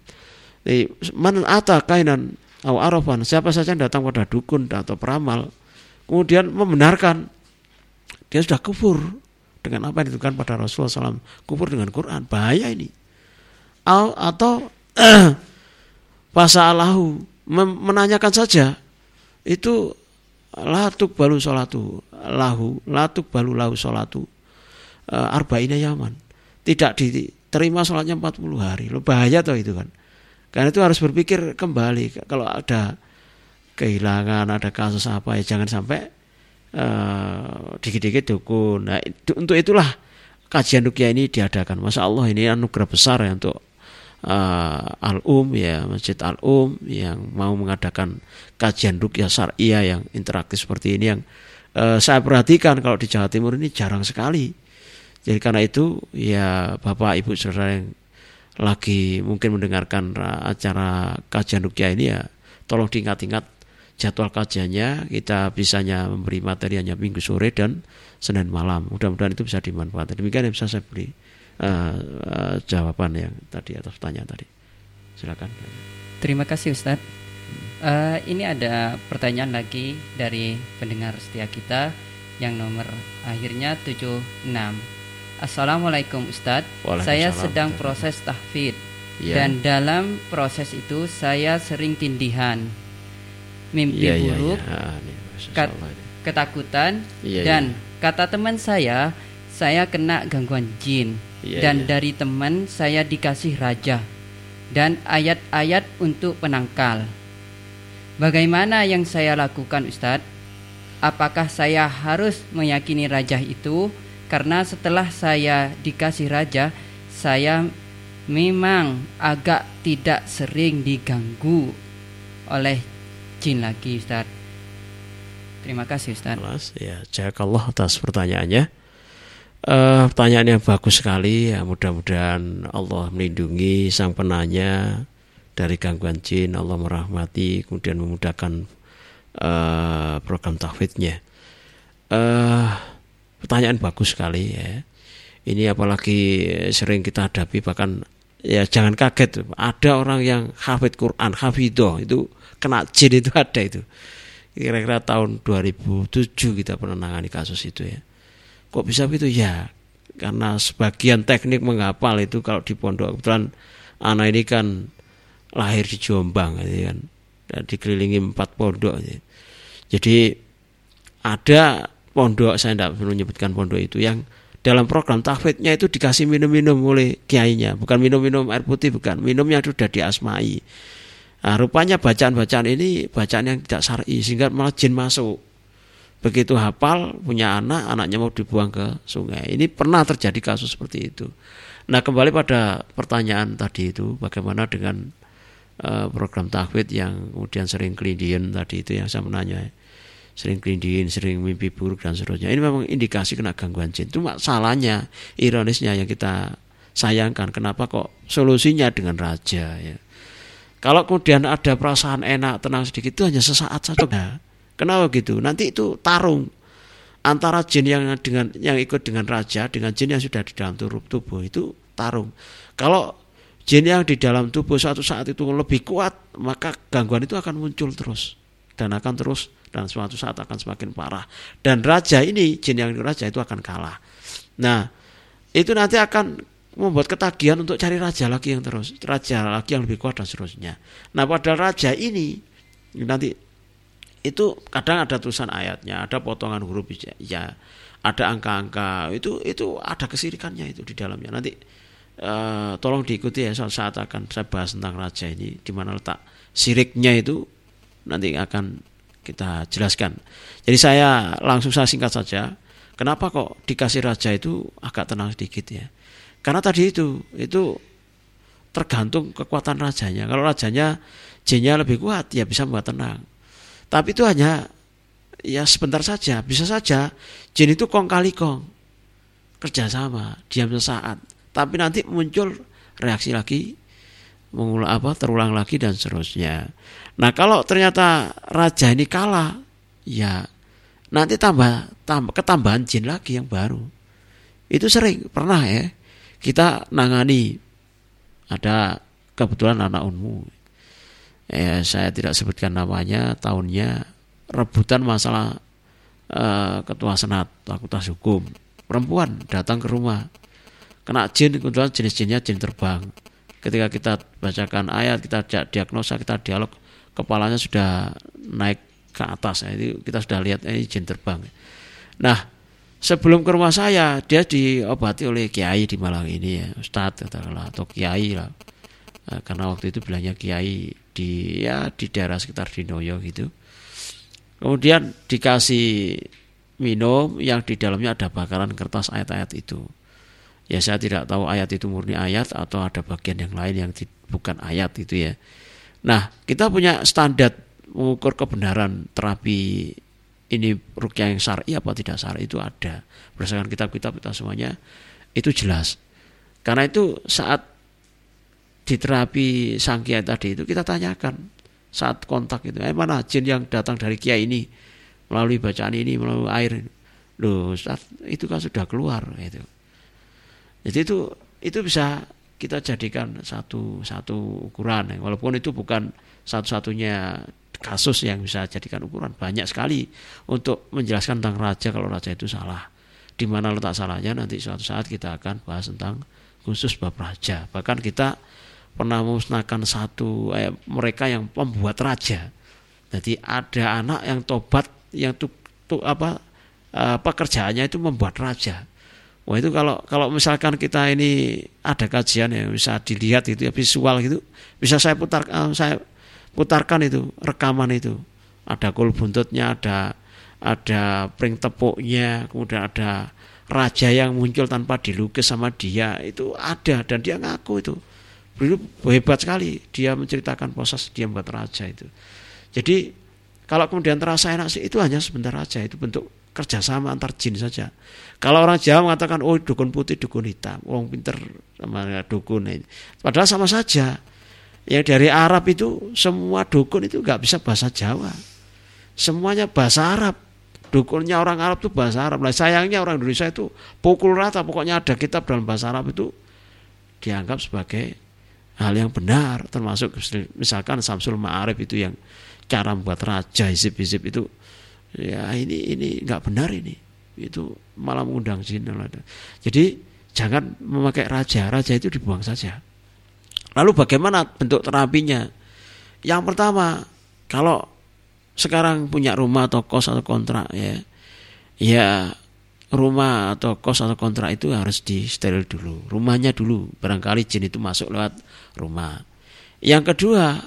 man atakainan Aw siapa saja yang datang pada dukun atau peramal, kemudian membenarkan, dia sudah kufur dengan apa yang ditukan pada Rasulullah SAW. Kufur dengan Quran, bahaya ini. Atau Alahu menanyakan saja, itu latuk balu sholatu lahu, latuk balu lahu sholatu uh, arba'ina yaman. Tidak diterima sholatnya 40 hari. Lo bahaya toh itu kan. Karena itu harus berpikir kembali kalau ada kehilangan, ada kasus apa ya jangan sampai uh, dikit-dikit dukun. Nah, itu, untuk itulah kajian rukyah ini diadakan. Masa Allah ini anugerah besar ya untuk uh, Al-Um ya Masjid Al-Um yang mau mengadakan kajian rukyah syariah yang interaktif seperti ini yang uh, saya perhatikan kalau di Jawa Timur ini jarang sekali. Jadi karena itu ya Bapak Ibu Saudara yang lagi mungkin mendengarkan acara kajian rukyah ini ya tolong diingat-ingat jadwal kajiannya. Kita bisanya memberi materi hanya minggu sore dan senin malam. Mudah-mudahan itu bisa dimanfaatkan. Demikian yang bisa saya beri uh, uh, jawaban yang tadi atas pertanyaan tadi. Silakan.
Terima kasih Ustadz uh, ini ada pertanyaan lagi dari pendengar setia kita yang nomor akhirnya 76 Assalamualaikum Ustadz Saya sedang proses tahfid. Ya. Dan dalam proses itu saya sering tindihan. Mimpi ya, buruk ya, ya. Ketakutan ya, Dan ya. kata teman saya Saya kena gangguan jin ya, Dan ya. dari teman saya dikasih raja Dan ayat-ayat untuk penangkal Bagaimana yang saya lakukan Ustadz? Apakah saya harus meyakini raja itu karena setelah saya dikasih raja, saya memang agak tidak sering diganggu oleh jin lagi, Ustaz. Terima kasih, Ustaz.
Ya, jazakallah atas pertanyaannya. Uh, pertanyaan yang bagus sekali ya mudah-mudahan Allah melindungi sang penanya dari gangguan jin Allah merahmati kemudian memudahkan uh, program tahfidnya uh, Pertanyaan bagus sekali ya. Ini apalagi sering kita hadapi bahkan ya jangan kaget ada orang yang hafid Quran hafidoh itu kena jin itu ada itu. Kira-kira tahun 2007 kita pernah nangani kasus itu ya kok bisa begitu? Ya karena sebagian teknik menghafal itu kalau di pondok kebetulan anak ini kan lahir di Jombang gitu kan. Dan dikelilingi empat pondok gitu. jadi ada pondok saya tidak perlu menyebutkan pondok itu yang dalam program tahfidnya itu dikasih minum-minum oleh kiainya. Bukan minum-minum air putih bukan. Minumnya itu sudah diasmai. Nah, rupanya bacaan-bacaan ini bacaan yang tidak syar'i sehingga malah jin masuk begitu hafal punya anak anaknya mau dibuang ke sungai. Ini pernah terjadi kasus seperti itu. Nah kembali pada pertanyaan tadi itu bagaimana dengan uh, program tahfidz yang kemudian sering kelindian tadi itu yang saya menanya sering kelindian sering mimpi buruk dan seterusnya. Ini memang indikasi kena gangguan jin. Itu masalahnya ironisnya yang kita sayangkan. Kenapa kok solusinya dengan raja ya? Kalau kemudian ada perasaan enak tenang sedikit itu hanya sesaat saja Kenapa gitu? Nanti itu tarung antara jin yang dengan yang ikut dengan raja dengan jin yang sudah di dalam tubuh, tubuh itu tarung. Kalau jin yang di dalam tubuh suatu saat itu lebih kuat, maka gangguan itu akan muncul terus dan akan terus dan suatu saat akan semakin parah. Dan raja ini, jin yang raja itu akan kalah. Nah, itu nanti akan membuat ketagihan untuk cari raja lagi yang terus, raja lagi yang lebih kuat dan seterusnya. Nah, pada raja ini nanti itu kadang ada tulisan ayatnya, ada potongan huruf ya, ada angka-angka, itu itu ada kesirikannya itu di dalamnya. Nanti uh, tolong diikuti ya saat, saat akan saya bahas tentang raja ini di mana letak siriknya itu nanti akan kita jelaskan. Jadi saya langsung saya singkat saja. Kenapa kok dikasih raja itu agak tenang sedikit ya? Karena tadi itu itu tergantung kekuatan rajanya. Kalau rajanya jinnya lebih kuat ya bisa membuat tenang. Tapi itu hanya ya sebentar saja. Bisa saja jin itu kong kali kong. Kerjasama, diam sesaat. Tapi nanti muncul reaksi lagi, mengulang apa, terulang lagi dan seterusnya. Nah kalau ternyata raja ini kalah, ya nanti tambah, tambah ketambahan jin lagi yang baru. Itu sering pernah ya kita nangani ada kebetulan anak unmu ya saya tidak sebutkan namanya tahunnya. Rebutan masalah uh, ketua senat fakultas hukum. Perempuan datang ke rumah. Kena jin kebetulan jenis-jenisnya jin terbang. Ketika kita bacakan ayat kita diagnosa kita dialog kepalanya sudah naik ke atas. Ya, itu kita sudah lihat ini jin terbang. Nah sebelum ke rumah saya dia diobati oleh kiai di Malang ini ya. Ustadz atau kiai lah. Nah, karena waktu itu bilangnya kiai di ya di daerah sekitar Dinoyo gitu. Kemudian dikasih minum yang di dalamnya ada bakaran kertas ayat-ayat itu. Ya saya tidak tahu ayat itu murni ayat atau ada bagian yang lain yang di, bukan ayat itu ya. Nah kita punya standar mengukur kebenaran terapi ini rukyah yang syar'i apa tidak syar'i itu ada berdasarkan kitab-kitab kita semuanya itu jelas. Karena itu saat di terapi sang kiai tadi itu kita tanyakan saat kontak itu, eh mana jin yang datang dari kiai ini melalui bacaan ini, melalui air. Loh, Ustaz, itu kan sudah keluar itu. Jadi itu itu bisa kita jadikan satu satu ukuran, walaupun itu bukan satu-satunya kasus yang bisa jadikan ukuran banyak sekali untuk menjelaskan tentang raja kalau raja itu salah. Di mana letak salahnya nanti suatu saat kita akan bahas tentang khusus bab raja. Bahkan kita pernah memusnahkan satu eh, mereka yang membuat raja. Jadi ada anak yang tobat yang tuh, tuh apa eh, pekerjaannya itu membuat raja. Wah itu kalau kalau misalkan kita ini ada kajian yang bisa dilihat itu ya visual gitu, bisa saya putar uh, saya putarkan itu rekaman itu. Ada kul buntutnya, ada ada pring tepuknya, kemudian ada raja yang muncul tanpa dilukis sama dia itu ada dan dia ngaku itu Beliau hebat sekali dia menceritakan proses dia membuat raja itu. Jadi kalau kemudian terasa enak sih itu hanya sebentar saja itu bentuk kerjasama antar jin saja. Kalau orang Jawa mengatakan oh dukun putih dukun hitam, orang pinter sama dukun ini. Padahal sama saja. Yang dari Arab itu semua dukun itu nggak bisa bahasa Jawa. Semuanya bahasa Arab. Dukunnya orang Arab itu bahasa Arab. Nah, sayangnya orang Indonesia itu pukul rata. Pokoknya ada kitab dalam bahasa Arab itu dianggap sebagai hal yang benar termasuk misalkan Samsul Ma'arif itu yang cara membuat raja hisip-hisip itu ya ini ini nggak benar ini. Itu malah mengundang jin jadi jangan memakai raja. Raja itu dibuang saja. Lalu bagaimana bentuk terapinya? Yang pertama kalau sekarang punya rumah atau kos atau kontrak ya ya rumah atau kos atau kontrak itu harus di steril dulu. Rumahnya dulu. Barangkali jin itu masuk lewat rumah. Yang kedua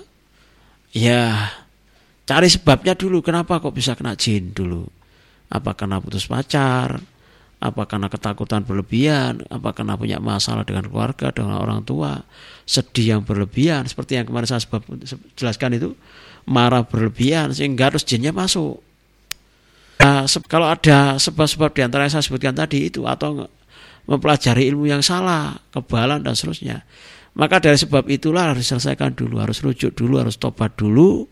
ya cari sebabnya dulu. Kenapa kok bisa kena jin dulu? Apa karena putus pacar? Apa karena ketakutan berlebihan? Apa karena punya masalah dengan keluarga dengan orang tua? Sedih yang berlebihan. Seperti yang kemarin saya sebab, jelaskan itu marah berlebihan sehingga harus jinnya masuk. Nah, kalau ada sebab-sebab di antara yang saya sebutkan tadi itu atau mempelajari ilmu yang salah, kebalan dan seterusnya. Maka dari sebab itulah harus diselesaikan dulu, harus rujuk dulu, harus tobat dulu.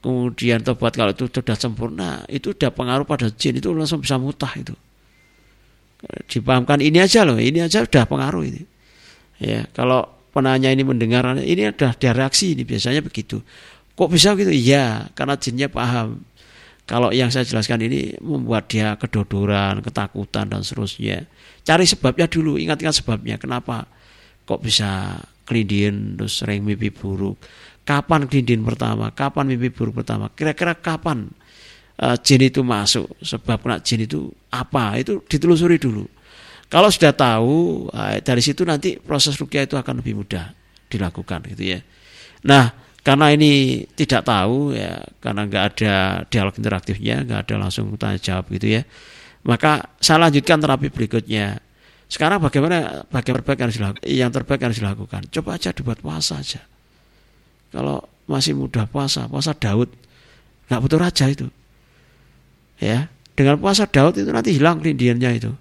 Kemudian tobat kalau itu sudah sempurna, itu sudah pengaruh pada jin itu langsung bisa mutah itu. Dipahamkan ini aja loh, ini aja sudah pengaruh ini. Ya, kalau penanya ini mendengar ini ada dia reaksi ini biasanya begitu. Kok bisa gitu? Iya, karena jinnya paham kalau yang saya jelaskan ini membuat dia kedodoran, ketakutan dan seterusnya. Cari sebabnya dulu, ingat-ingat sebabnya. Kenapa kok bisa kelindin terus sering mimpi buruk? Kapan kelindin pertama? Kapan mimpi buruk pertama? Kira-kira kapan uh, jin itu masuk? Sebab kena jin itu apa? Itu ditelusuri dulu. Kalau sudah tahu, uh, dari situ nanti proses rukyah itu akan lebih mudah dilakukan gitu ya. Nah, karena ini tidak tahu ya karena nggak ada dialog interaktifnya nggak ada langsung tanya jawab gitu ya maka saya lanjutkan terapi berikutnya sekarang bagaimana bagaimana terbaik harus dilakukan? Yang terbaik harus dilakukan. Coba aja dibuat puasa aja. Kalau masih mudah puasa puasa Daud. Nggak butuh raja itu. Ya dengan puasa Daud itu nanti hilang kelindiannya itu.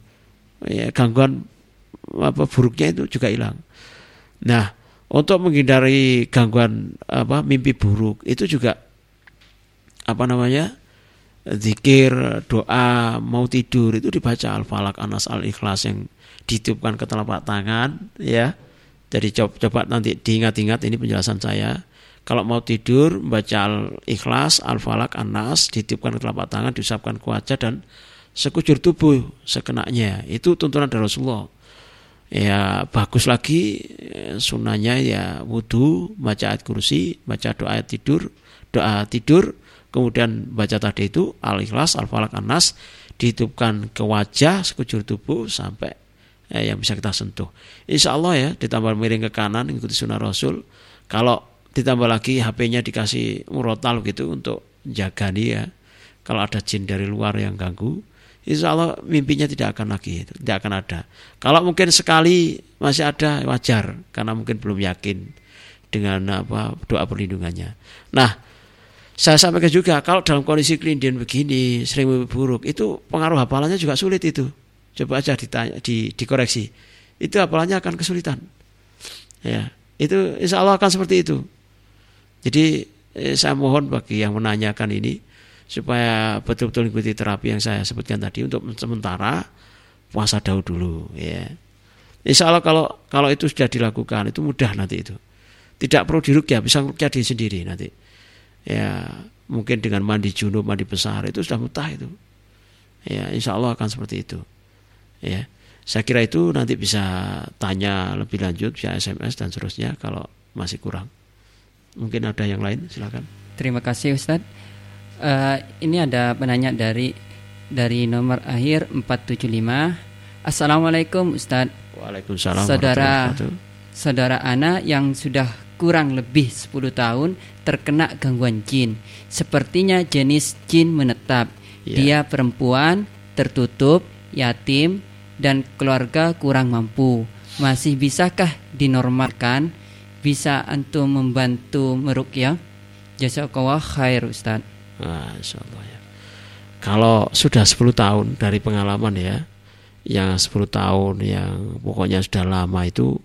Ya gangguan apa buruknya itu juga hilang. Nah untuk menghindari gangguan apa mimpi buruk itu juga apa namanya zikir doa mau tidur itu dibaca al falak anas al ikhlas yang ditiupkan ke telapak tangan ya. Jadi coba, coba nanti diingat-ingat ini penjelasan saya. Kalau mau tidur baca al ikhlas al falak anas ditiupkan ke telapak tangan diusapkan ke wajah dan sekujur tubuh sekenanya itu tuntunan dari Rasulullah. Ya bagus lagi ya, sunnahnya ya wudhu baca ayat kursi baca doa ayat tidur doa tidur kemudian baca tadi itu al ikhlas al falak anas dihitupkan ke wajah sekujur tubuh sampai ya, yang bisa kita sentuh insya Allah ya ditambah miring ke kanan ikuti sunnah rasul kalau ditambah lagi HP-nya dikasih murotal gitu untuk jaga nih ya kalau ada jin dari luar yang ganggu insya Allah mimpinya tidak akan lagi, tidak akan ada. Kalau mungkin sekali masih ada wajar, karena mungkin belum yakin dengan apa doa perlindungannya. Nah, saya sampaikan juga kalau dalam kondisi kelindian begini sering mimpi buruk itu pengaruh hafalannya juga sulit itu. Coba aja ditanya, di, dikoreksi. Itu hafalannya akan kesulitan. Ya, itu insya Allah akan seperti itu. Jadi eh, saya mohon bagi yang menanyakan ini supaya betul-betul mengikuti terapi yang saya sebutkan tadi untuk sementara puasa daun dulu ya. Insya Allah kalau kalau itu sudah dilakukan itu mudah nanti itu. Tidak perlu dirukyah, bisa rukyah diri sendiri nanti. Ya, mungkin dengan mandi junub, mandi besar itu sudah mutah itu. Ya, insya Allah akan seperti itu. Ya, saya kira itu nanti bisa tanya lebih lanjut via SMS dan seterusnya kalau masih kurang. Mungkin ada yang lain, silakan.
Terima kasih Ustadz uh, ini ada penanya dari dari nomor akhir 475. Assalamualaikum Ustaz.
Waalaikumsalam.
Saudara saudara Ana yang sudah kurang lebih 10 tahun terkena gangguan jin. Sepertinya jenis jin menetap. Ya. Dia perempuan, tertutup, yatim dan keluarga kurang mampu. Masih bisakah dinormalkan? Bisa antum membantu merukyah? Jazakallah khair Ustaz.
Allah ya. Kalau sudah 10 tahun dari pengalaman ya, yang 10 tahun yang pokoknya sudah lama itu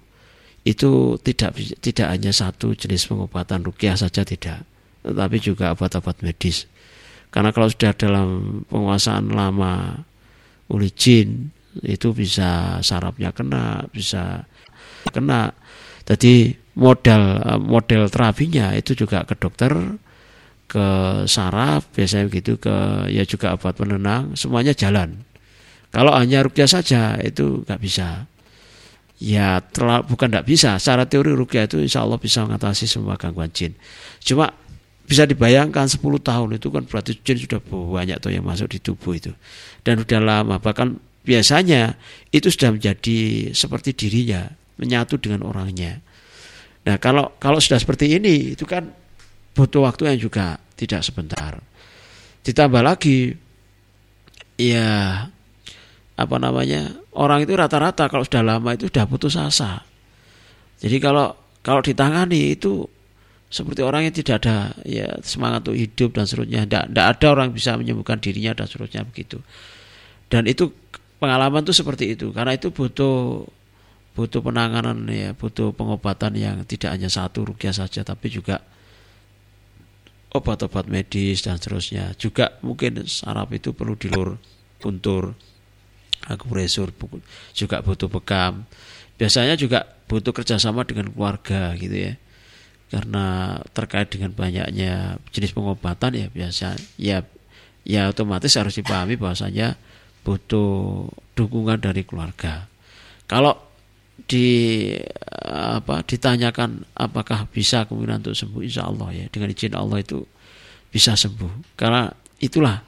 itu tidak tidak hanya satu jenis pengobatan rukyah saja tidak, tetapi juga obat-obat medis. Karena kalau sudah dalam penguasaan lama oleh jin itu bisa sarafnya kena, bisa kena. Jadi modal eh, model terapinya itu juga ke dokter ke saraf biasanya begitu ke ya juga obat penenang semuanya jalan. Kalau hanya rukyah saja itu nggak bisa. Ya terlalu, bukan nggak bisa. Secara teori rukyah itu insya Allah bisa mengatasi semua gangguan jin. Cuma bisa dibayangkan 10 tahun itu kan berarti jin sudah banyak tuh yang masuk di tubuh itu dan sudah lama bahkan biasanya itu sudah menjadi seperti dirinya menyatu dengan orangnya nah kalau kalau sudah seperti ini itu kan butuh waktu yang juga tidak sebentar. Ditambah lagi ya apa namanya orang itu rata-rata kalau sudah lama itu sudah putus asa. Jadi kalau kalau ditangani itu seperti orang yang tidak ada ya semangat untuk hidup dan seterusnya. Tidak, tidak ada orang yang bisa menyembuhkan dirinya dan seterusnya begitu. Dan itu pengalaman itu seperti itu karena itu butuh butuh penanganan ya butuh pengobatan yang tidak hanya satu rugia saja tapi juga obat-obat medis dan seterusnya. Juga mungkin saraf itu perlu dilur, puntur, akupresur, juga butuh bekam. Biasanya juga butuh kerjasama dengan keluarga gitu ya. Karena terkait dengan banyaknya jenis pengobatan ya biasa ya ya otomatis harus dipahami bahwasanya butuh dukungan dari keluarga. Kalau di apa ditanyakan apakah bisa kemudian untuk sembuh insya Allah ya dengan izin Allah itu bisa sembuh karena itulah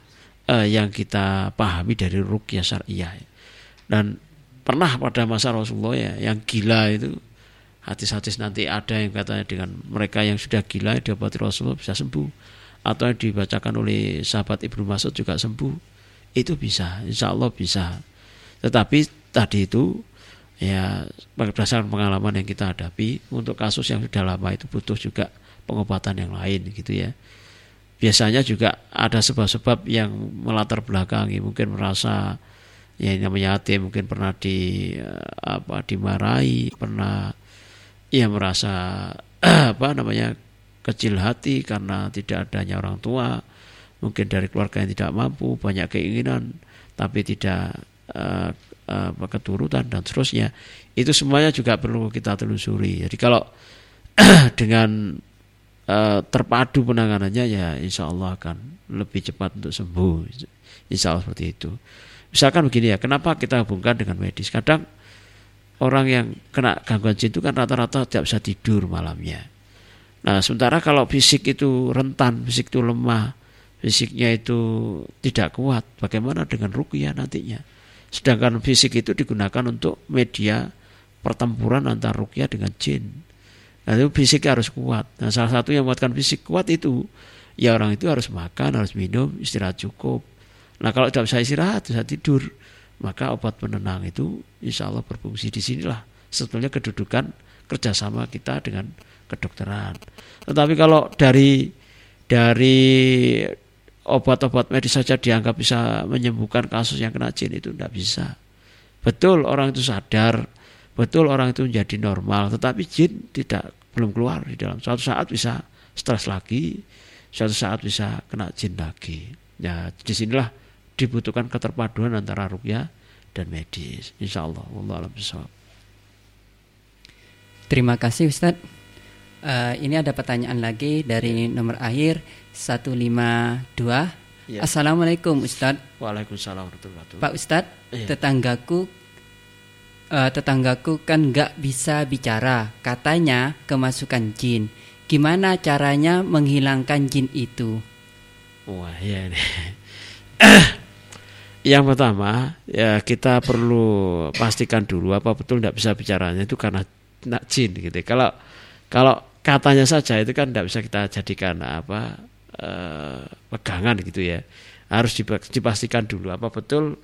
uh, yang kita pahami dari rukyah syariah ya. dan pernah pada masa Rasulullah ya yang gila itu hadis-hadis nanti ada yang katanya dengan mereka yang sudah gila diobati Rasulullah bisa sembuh. Atau yang dibacakan oleh sahabat Ibnu Mas'ud juga sembuh. Itu bisa insya Allah bisa. Tetapi tadi itu ya berdasarkan pengalaman yang kita hadapi untuk kasus yang sudah lama itu butuh juga pengobatan yang lain gitu ya. Biasanya juga ada sebab-sebab yang melatar belakangi. Mungkin merasa ya namanya hati mungkin pernah di apa dimarahi pernah ya merasa apa namanya kecil hati karena tidak adanya orang tua. Mungkin dari keluarga yang tidak mampu banyak keinginan tapi tidak uh, uh, keturutan dan seterusnya. Itu semuanya juga perlu kita telusuri. Jadi kalau dengan uh, terpadu penanganannya ya insya Allah akan lebih cepat untuk sembuh. Insya Allah seperti itu. Misalkan begini ya kenapa kita hubungkan dengan medis? Kadang orang yang kena gangguan jin itu kan rata-rata tidak bisa tidur malamnya nah sementara kalau fisik itu rentan fisik itu lemah fisiknya itu tidak kuat bagaimana dengan rukyah nantinya Sedangkan fisik itu digunakan untuk media pertempuran antara rukyah dengan jin. Nah itu fisik harus kuat. Nah salah satu yang membuatkan fisik kuat itu ya orang itu harus makan, harus minum, istirahat cukup. Nah kalau tidak bisa istirahat, bisa tidur, maka obat penenang itu insya Allah berfungsi di sinilah. Sebetulnya kedudukan kerjasama kita dengan kedokteran. Tetapi kalau dari dari obat-obat medis saja dianggap bisa menyembuhkan kasus yang kena jin itu tidak bisa. Betul orang itu sadar, betul orang itu menjadi normal, tetapi jin tidak belum keluar di dalam. Suatu saat bisa stres lagi, suatu saat bisa kena jin lagi. Ya, di sinilah dibutuhkan keterpaduan antara rukyah dan medis. Insya Allah, Allah alam
Terima kasih Ustadz. Uh, ini ada pertanyaan lagi dari nomor akhir 152. Ya. Assalamualaikum Ustadz.
Waalaikumsalam warahmatullahi
Pak Ustadz, ya. tetanggaku uh, tetanggaku kan nggak bisa bicara, katanya kemasukan jin. Gimana caranya menghilangkan jin itu?
Wah ya. Yang pertama ya kita perlu pastikan dulu apa betul tidak bisa bicaranya itu karena jin gitu. Kalau kalau katanya saja itu kan tidak bisa kita jadikan apa eh, pegangan gitu ya. Harus dipastikan dulu apa betul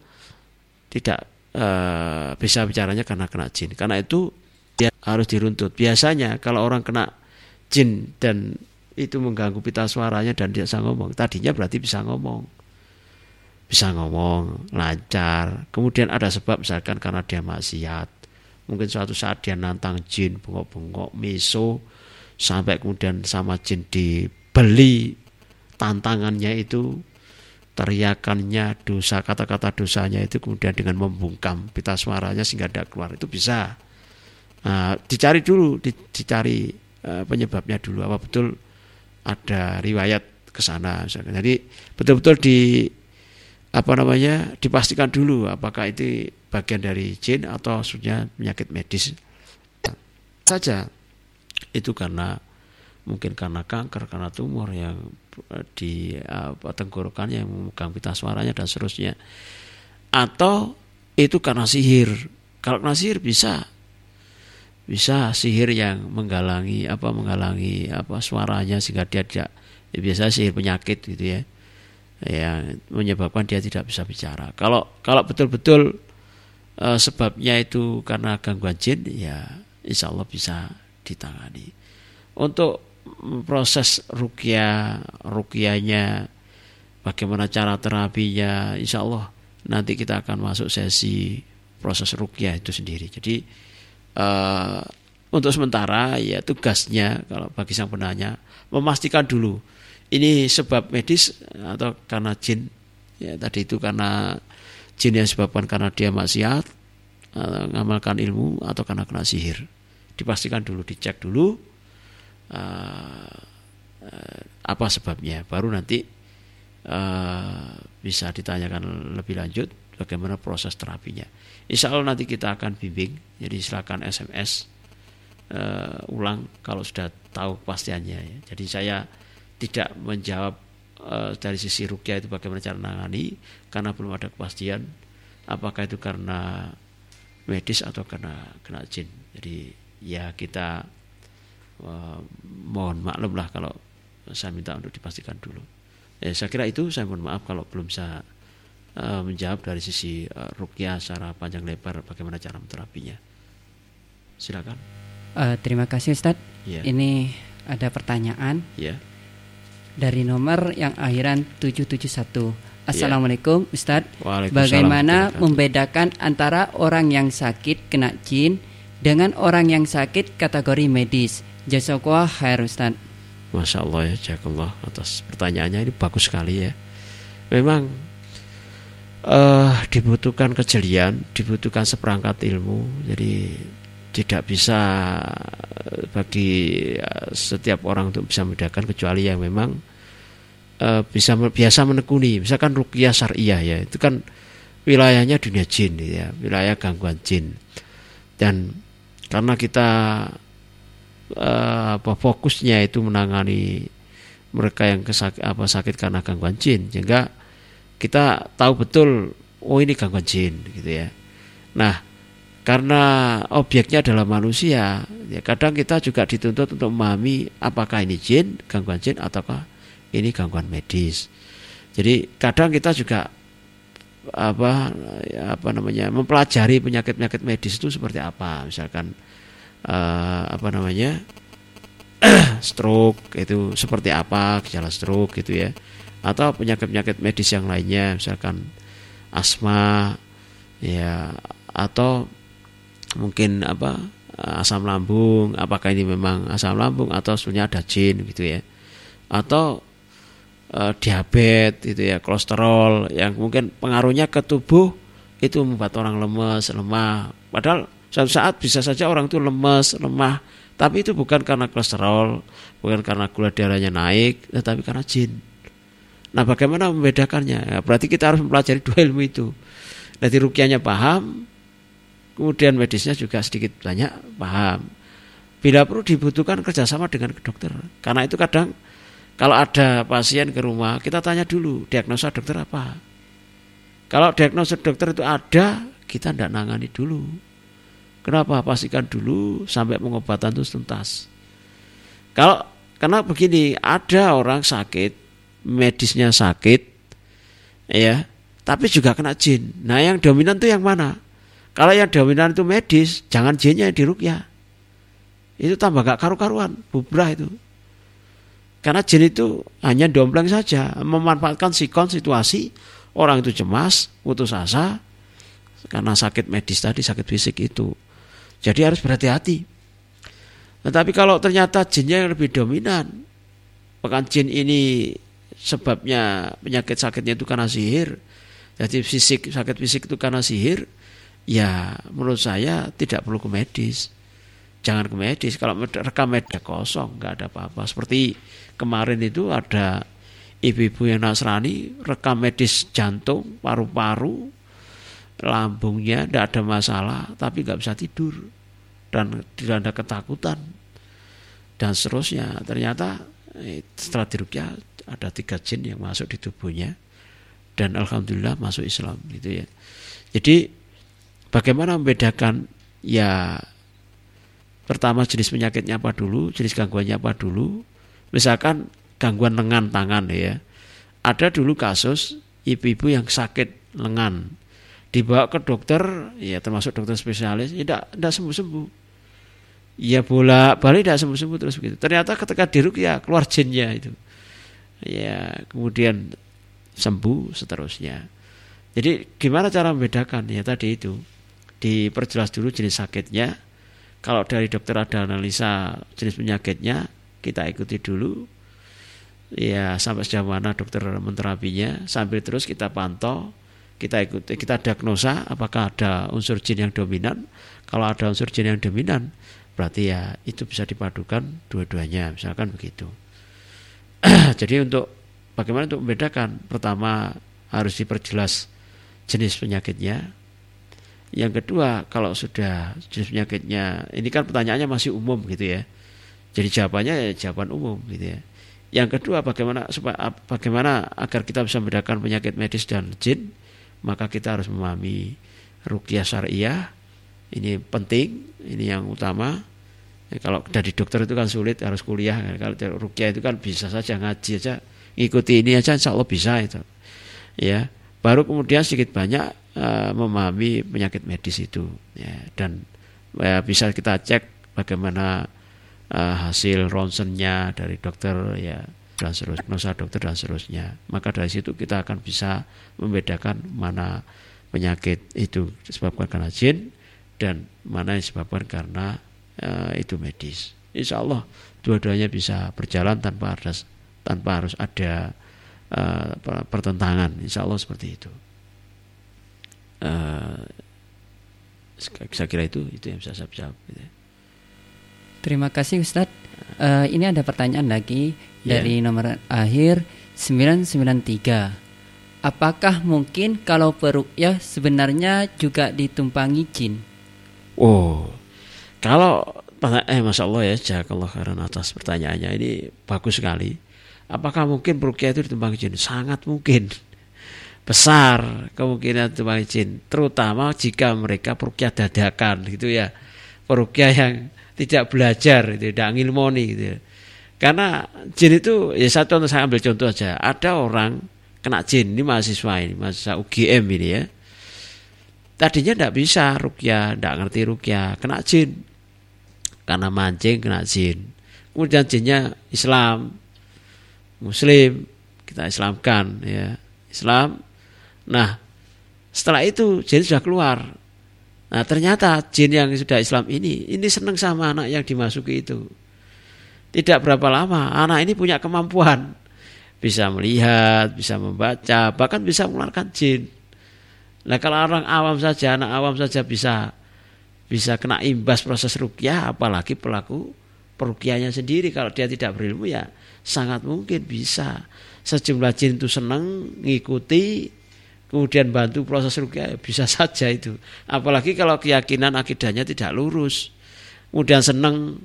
tidak eh, bisa bicaranya karena kena jin. Karena itu dia harus diruntut. Biasanya kalau orang kena jin dan itu mengganggu pita suaranya dan dia bisa ngomong tadinya berarti bisa ngomong bisa ngomong lancar. Kemudian ada sebab misalkan karena dia maksiat. Mungkin suatu saat dia nantang jin bengok-bengok miso sampai kemudian sama jin dibeli. Tantangannya itu teriakannya dosa kata-kata dosanya itu kemudian dengan membungkam pita suaranya sehingga tidak keluar. Itu bisa. Nah, dicari dulu, dicari uh, penyebabnya dulu. Apa betul? Ada riwayat ke sana Jadi betul-betul di apa namanya dipastikan dulu apakah itu bagian dari jin atau sebenarnya penyakit medis. Saja. Itu karena mungkin karena kanker karena tumor yang di apa tenggorokan yang memegang pita suaranya dan seterusnya. Atau itu karena sihir. Kalau karena sihir bisa. Bisa sihir yang menggalangi apa menghalangi apa suaranya sehingga dia tidak ya biasa sihir penyakit gitu ya yang menyebabkan dia tidak bisa bicara. Kalau kalau betul-betul e, sebabnya itu karena gangguan jin ya insya Allah bisa ditangani. Untuk proses rukia rukianya bagaimana cara terapinya insya Allah nanti kita akan masuk sesi proses rukia itu sendiri. Jadi uh, untuk sementara ya tugasnya kalau bagi sang penanya memastikan dulu ini sebab medis atau karena jin ya tadi itu karena jin yang sebabkan karena dia maksiat ngamalkan ilmu atau karena kena sihir dipastikan dulu dicek dulu uh, uh, apa sebabnya baru nanti uh, bisa ditanyakan lebih lanjut bagaimana proses terapinya Insya Allah nanti kita akan bimbing. Jadi silakan SMS uh, ulang kalau sudah tahu kepastiannya. Ya. Jadi saya tidak menjawab uh, dari sisi rukyah itu bagaimana cara menangani karena belum ada kepastian apakah itu karena medis atau karena kena jin. Jadi ya kita uh, mohon maklum lah kalau saya minta untuk dipastikan dulu. Ya, saya kira itu saya mohon maaf kalau belum bisa uh, menjawab dari sisi uh, rukyah secara panjang lebar bagaimana cara terapinya. Silakan.
Uh, terima kasih Ustadz. Yeah. Ini ada pertanyaan.
Yeah.
Dari nomor yang akhiran 771. Assalamualaikum yeah. Ustadz. Bagaimana membedakan antara orang yang sakit kena jin dengan orang yang sakit kategori medis? Jazakallah khair Ustadz.
Masya Allah ya, jazakallah atas pertanyaannya ini bagus sekali ya. Memang uh, dibutuhkan kejelian, dibutuhkan seperangkat ilmu. Jadi tidak bisa eh, bagi uh, setiap orang untuk bisa membedakan kecuali yang memang uh, bisa biasa menekuni. Misalkan rukyah syariah ya, itu kan wilayahnya dunia jin ya, wilayah gangguan jin. Dan karena kita uh, apa fokusnya itu menangani mereka yang kesak, apa sakit karena gangguan jin sehingga kita tahu betul oh ini gangguan jin gitu ya. Nah, karena objeknya adalah manusia, ya kadang kita juga dituntut untuk memahami apakah ini jin, gangguan jin ataukah ini gangguan medis. Jadi kadang kita juga apa ya, apa namanya mempelajari penyakit-penyakit medis itu seperti apa, misalkan uh, apa namanya stroke itu seperti apa gejala stroke gitu ya atau penyakit-penyakit medis yang lainnya misalkan asma ya atau mungkin apa asam lambung apakah ini memang asam lambung atau sebenarnya ada jin gitu ya atau e, diabetes itu ya kolesterol yang mungkin pengaruhnya ke tubuh itu membuat orang lemes lemah padahal suatu saat bisa saja orang itu lemes lemah tapi itu bukan karena kolesterol bukan karena gula darahnya naik tetapi karena jin Nah bagaimana membedakannya? Ya, berarti kita harus mempelajari dua ilmu itu. Nanti rukianya paham, kemudian medisnya juga sedikit banyak paham. Bila perlu dibutuhkan kerjasama dengan dokter. Karena itu kadang kalau ada pasien ke rumah, kita tanya dulu diagnosa dokter apa. Kalau diagnosa dokter itu ada, kita tidak nangani dulu. Kenapa? Pastikan dulu sampai pengobatan itu tuntas. Kalau karena begini, ada orang sakit medisnya sakit ya tapi juga kena jin nah yang dominan itu yang mana kalau yang dominan itu medis jangan jinnya yang dirukyah. Itu tambah gak karu-karuan bubrah itu. Karena jin itu hanya dompleng saja memanfaatkan sikon situasi orang itu cemas putus asa karena sakit medis tadi sakit fisik itu. Jadi harus berhati-hati. Tetapi kalau ternyata jinnya yang lebih dominan bahkan jin ini sebabnya penyakit sakitnya itu karena sihir, jadi fisik sakit fisik itu karena sihir, ya menurut saya tidak perlu ke medis. jangan ke medis. Kalau rekam medis kosong nggak ada apa-apa. Seperti kemarin itu ada ibu-ibu yang Nasrani rekam medis jantung paru-paru lambungnya tidak ada masalah tapi nggak bisa tidur. Dan tidak ada ketakutan. Dan seterusnya. Ternyata eh, setelah dirukyah ada tiga jin yang masuk di tubuhnya. Dan alhamdulillah masuk Islam gitu ya. Jadi bagaimana membedakan ya pertama jenis penyakitnya apa dulu jenis gangguannya apa dulu? Misalkan gangguan lengan tangan ya. Ada dulu kasus ibu-ibu yang sakit lengan dibawa ke dokter ya termasuk dokter spesialis tidak tidak sembuh sembuh ya bola balik tidak sembuh sembuh terus begitu. Ternyata ketika diruk ya keluar jinnya itu. Ya kemudian sembuh seterusnya. Jadi gimana cara membedakan? Ya tadi itu diperjelas dulu jenis sakitnya. Kalau dari dokter ada analisa jenis penyakitnya kita ikuti dulu. Ya sampai sejauh mana dokter menterapinya. Sambil terus kita pantau kita ikuti kita diagnosa apakah ada unsur jin yang dominan. Kalau ada unsur jin yang dominan berarti ya itu bisa dipadukan dua-duanya misalkan begitu. Jadi untuk bagaimana untuk membedakan? Pertama harus diperjelas jenis penyakitnya yang kedua kalau sudah jenis penyakitnya ini kan pertanyaannya masih umum gitu ya. Jadi jawabannya ya jawaban umum gitu ya. Yang kedua bagaimana supaya bagaimana agar kita bisa membedakan penyakit medis dan jin maka kita harus memahami rukyah syariah. Ini penting ini yang utama. Ya, kalau dari dokter itu kan sulit harus kuliah. Kalau rukyah itu kan bisa saja ngaji aja ikuti ini aja insya Allah bisa itu. Ya baru kemudian sedikit banyak uh, memahami penyakit medis itu ya dan ya, bisa kita cek bagaimana uh, hasil ronsennya dari dokter ya dan seterusnya, dokter dan seterusnya. Maka dari situ kita akan bisa membedakan mana penyakit itu disebabkan karena jin dan mana yang disebabkan karena uh, itu medis. Insya Allah dua-duanya bisa berjalan tanpa ada tanpa harus ada uh, pertentangan. Insya Allah seperti itu. Uh, saya kira itu itu yang bisa saya jawab. Gitu.
Terima kasih Ustadz. Uh, ini ada pertanyaan lagi yeah. dari nomor akhir 993. Apakah mungkin kalau perukyah sebenarnya juga ditumpangi jin?
Oh, kalau eh masya Allah ya, jazakallah khairan atas pertanyaannya ini bagus sekali. Apakah mungkin perukyah itu ditumpangi jin? Sangat mungkin. Besar kemungkinan ditumpangi jin, terutama jika mereka perukyah dadakan gitu ya. Perukyah yang tidak belajar, tidak ngilmoni gitu ya karena jin itu ya satu untuk saya ambil contoh aja. Ada orang kena jin ini mahasiswa ini, mahasiswa UGM ini ya. Tadinya tidak bisa rukyah, tidak ngerti rukyah, kena jin. Karena mancing kena jin. Kemudian jinnya Islam, Muslim, kita Islamkan ya. Islam. Nah, setelah itu jin sudah keluar. Nah, ternyata jin yang sudah Islam ini ini senang sama anak yang dimasuki itu tidak berapa lama anak ini punya kemampuan bisa melihat, bisa membaca, bahkan bisa mengeluarkan jin. Nah kalau orang awam saja, anak awam saja bisa bisa kena imbas proses rukyah, apalagi pelaku perukiahnya sendiri kalau dia tidak berilmu ya sangat mungkin bisa sejumlah jin itu senang ngikuti kemudian bantu proses rukyah ya bisa saja itu. Apalagi kalau keyakinan akidahnya tidak lurus. Kemudian senang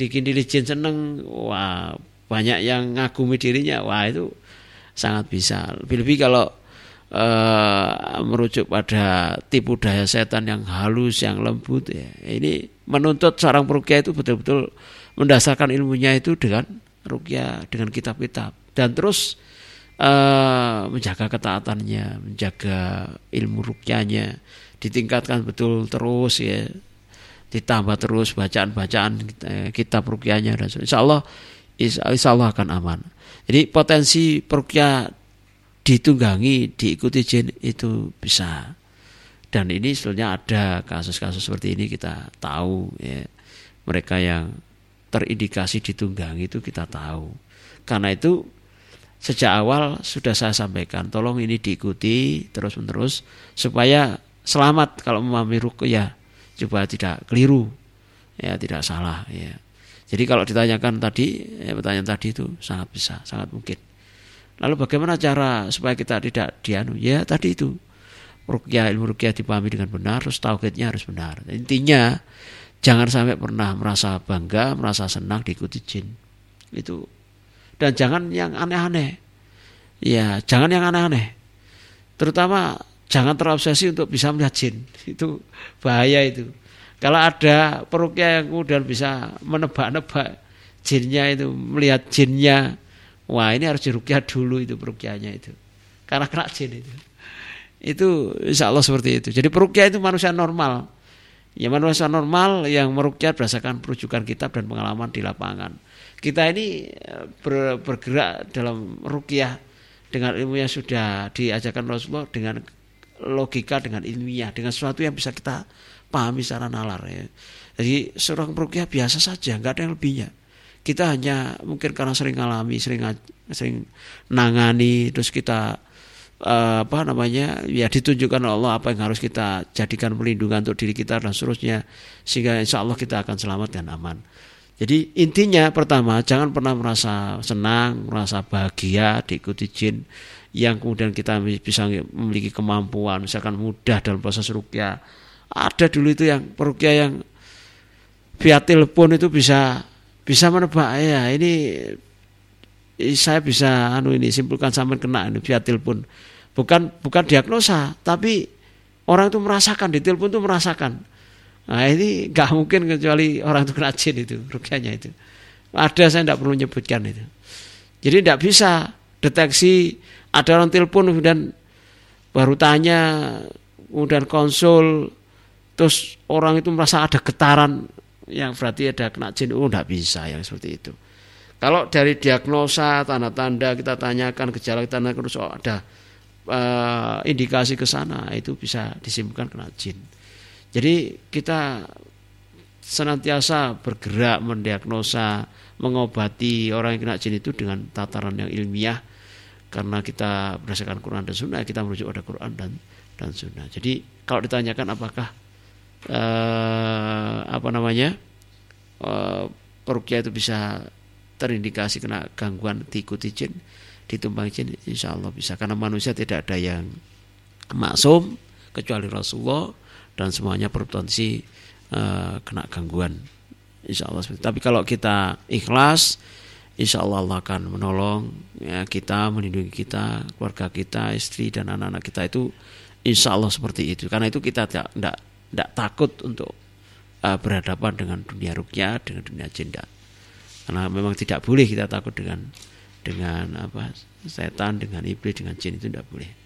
dikindili jin seneng wah banyak yang ngagumi dirinya wah itu sangat bisa. Lebih-lebih kalau uh, merujuk pada tipu daya setan yang halus yang lembut ya. Ini menuntut seorang perukia itu betul-betul mendasarkan ilmunya itu dengan rukia dengan kitab-kitab. Dan terus uh, menjaga ketaatannya menjaga ilmu rukyanya ditingkatkan betul terus ya ditambah terus bacaan-bacaan eh, kitab rukyahnya dan insya Allah insya Allah akan aman. Jadi potensi perukyah ditunggangi, diikuti jin itu bisa. Dan ini sebetulnya ada kasus-kasus seperti ini kita tahu ya. Mereka yang terindikasi ditunggangi itu kita tahu. Karena itu sejak awal sudah saya sampaikan, tolong ini diikuti terus-menerus supaya selamat kalau memahami rukyah supaya tidak keliru ya tidak salah ya. Jadi kalau ditanyakan tadi, ya, pertanyaan tadi itu sangat bisa, sangat mungkin. Lalu bagaimana cara supaya kita tidak dianu? Ya tadi itu rukyah ilmu rukyah dipahami dengan benar, terus tauhidnya harus benar. Intinya jangan sampai pernah merasa bangga, merasa senang diikuti jin. Itu dan jangan yang aneh-aneh. Ya, jangan yang aneh-aneh. Terutama jangan terobsesi untuk bisa melihat jin. Itu bahaya itu. Kalau ada perukia yang kemudian bisa menebak-nebak jinnya itu, melihat jinnya, wah ini harus dirukyah dulu itu perukianya itu. Karena kena jin itu. Itu insya Allah seperti itu. Jadi perukia itu manusia normal. Ya manusia normal yang merukyah berdasarkan perujukan kitab dan pengalaman di lapangan. Kita ini eh, ber, bergerak dalam rukyah dengan ilmu yang sudah diajarkan Rasulullah dengan logika dengan ilmiah dengan sesuatu yang bisa kita pahami secara nalar ya. Jadi seorang perukia biasa saja, nggak ada yang lebihnya. Kita hanya mungkin karena sering alami, sering sering nangani, terus kita uh, apa namanya ya ditunjukkan Allah apa yang harus kita jadikan perlindungan untuk diri kita dan seterusnya sehingga insya Allah kita akan selamat dan aman. Jadi intinya pertama jangan pernah merasa senang, merasa bahagia diikuti jin yang kemudian kita bisa memiliki kemampuan misalkan mudah dalam proses rukyah ada dulu itu yang perukia yang via telepon itu bisa bisa menebak ya ini saya bisa anu ini simpulkan sampai kena ini via telepon. Bukan bukan diagnosa tapi orang itu merasakan di telepon itu merasakan nah ini nggak mungkin kecuali orang itu kena jin itu rukianya itu. Ada saya tidak perlu menyebutkan itu. Jadi tidak bisa deteksi ada orang telepon dan baru tanya kemudian konsul terus orang itu merasa ada getaran yang berarti ada kena jin. Oh tidak bisa yang seperti itu. Kalau dari diagnosa tanda-tanda kita tanyakan gejala kita tanyakan terus oh, ada uh, indikasi ke sana itu bisa disimpulkan kena jin jadi kita senantiasa bergerak mendiagnosa mengobati orang yang kena jin itu dengan tataran yang ilmiah. Karena kita berdasarkan Quran dan Sunnah kita merujuk pada Quran dan dan Sunnah. Jadi kalau ditanyakan apakah eh, apa namanya eh, perukia itu bisa terindikasi kena gangguan diikuti jin ditumbang jin insya Allah bisa. Karena manusia tidak ada yang maksum kecuali Rasulullah dan semuanya berpotensi uh, kena gangguan. Insya Allah tapi kalau kita ikhlas insya Allah Allah akan menolong ya, kita melindungi kita keluarga kita istri dan anak-anak kita itu insya Allah seperti itu. Karena itu kita tidak, tidak tidak takut untuk uh, berhadapan dengan dunia rukyah dengan dunia jenda. Karena memang tidak boleh kita takut dengan dengan apa setan dengan iblis dengan jin itu tidak boleh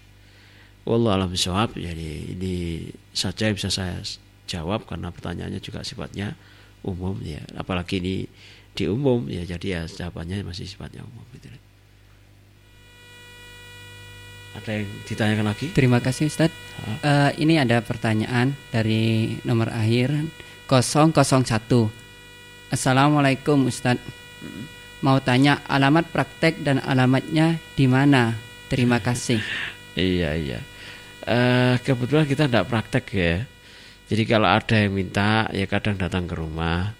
Wallah alam jawab jadi ini saja yang bisa saya jawab karena pertanyaannya juga sifatnya umum ya apalagi ini di umum ya jadi ya jawabannya masih sifatnya umum gitu. Ada yang ditanyakan lagi?
Terima kasih Ustaz. Uh, ini ada pertanyaan dari nomor akhir 001. Assalamualaikum Ustaz. Mau tanya alamat praktek dan alamatnya di mana? Terima kasih.
iya iya. Uh, kebetulan kita tidak praktek ya. Jadi kalau ada yang minta ya kadang datang ke rumah.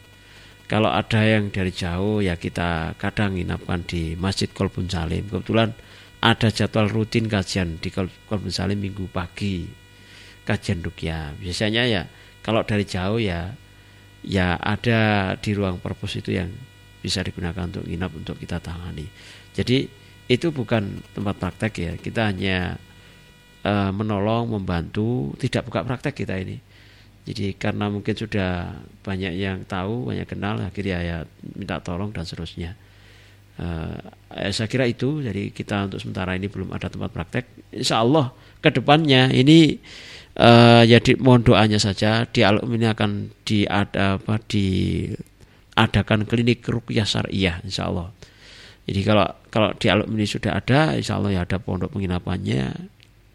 Kalau ada yang dari jauh ya kita kadang nginapkan di Masjid Kolbun Salim. Kebetulan ada jadwal rutin kajian di Kolbun Salim minggu pagi kajian rukyah biasanya ya kalau dari jauh ya ya ada di ruang perpus itu yang bisa digunakan untuk nginap untuk kita tangani jadi itu bukan tempat praktek ya kita hanya uh, menolong membantu tidak buka praktek kita ini jadi karena mungkin sudah banyak yang tahu banyak kenal akhirnya ya minta tolong dan seterusnya Uh, saya kira itu jadi kita untuk sementara ini belum ada tempat praktek. Insya Allah ke depannya ini uh, ya di, mohon doanya saja di ini akan di ada apa diadakan klinik rukyah syariah Insya Allah. Jadi kalau kalau di alum ini sudah ada, Insya Allah ya ada pondok penginapannya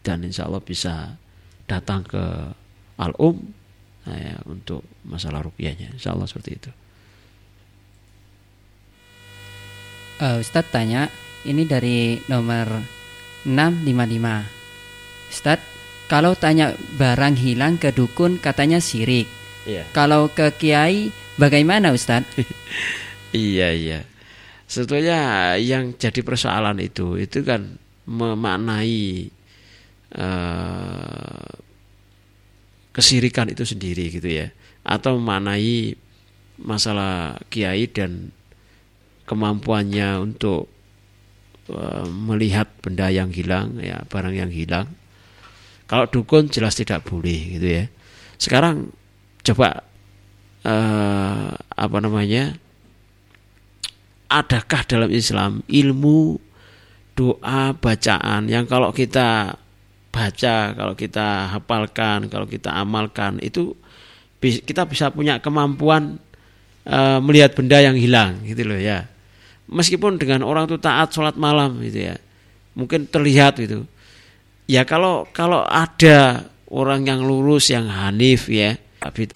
dan Insya Allah bisa datang ke alum nah ya, untuk masalah rukyahnya Insya Allah seperti itu.
uh, Ustadz tanya ini dari nomor 655 Ustadz kalau tanya barang hilang ke dukun katanya sirik yeah. kalau ke kiai Bagaimana Ustadz?
iya iya. Sebetulnya yang jadi persoalan itu itu kan memaknai uh, kesirikan itu sendiri gitu ya, atau memaknai masalah kiai dan kemampuannya untuk uh, melihat benda yang hilang ya barang yang hilang. Kalau dukun jelas tidak boleh gitu ya. Sekarang coba uh, apa namanya? adakah dalam Islam ilmu doa bacaan yang kalau kita baca, kalau kita hafalkan, kalau kita amalkan itu kita bisa punya kemampuan uh, melihat benda yang hilang gitu loh ya. Meskipun dengan orang itu taat sholat malam gitu ya, mungkin terlihat gitu. Ya kalau kalau ada orang yang lurus yang hanif ya,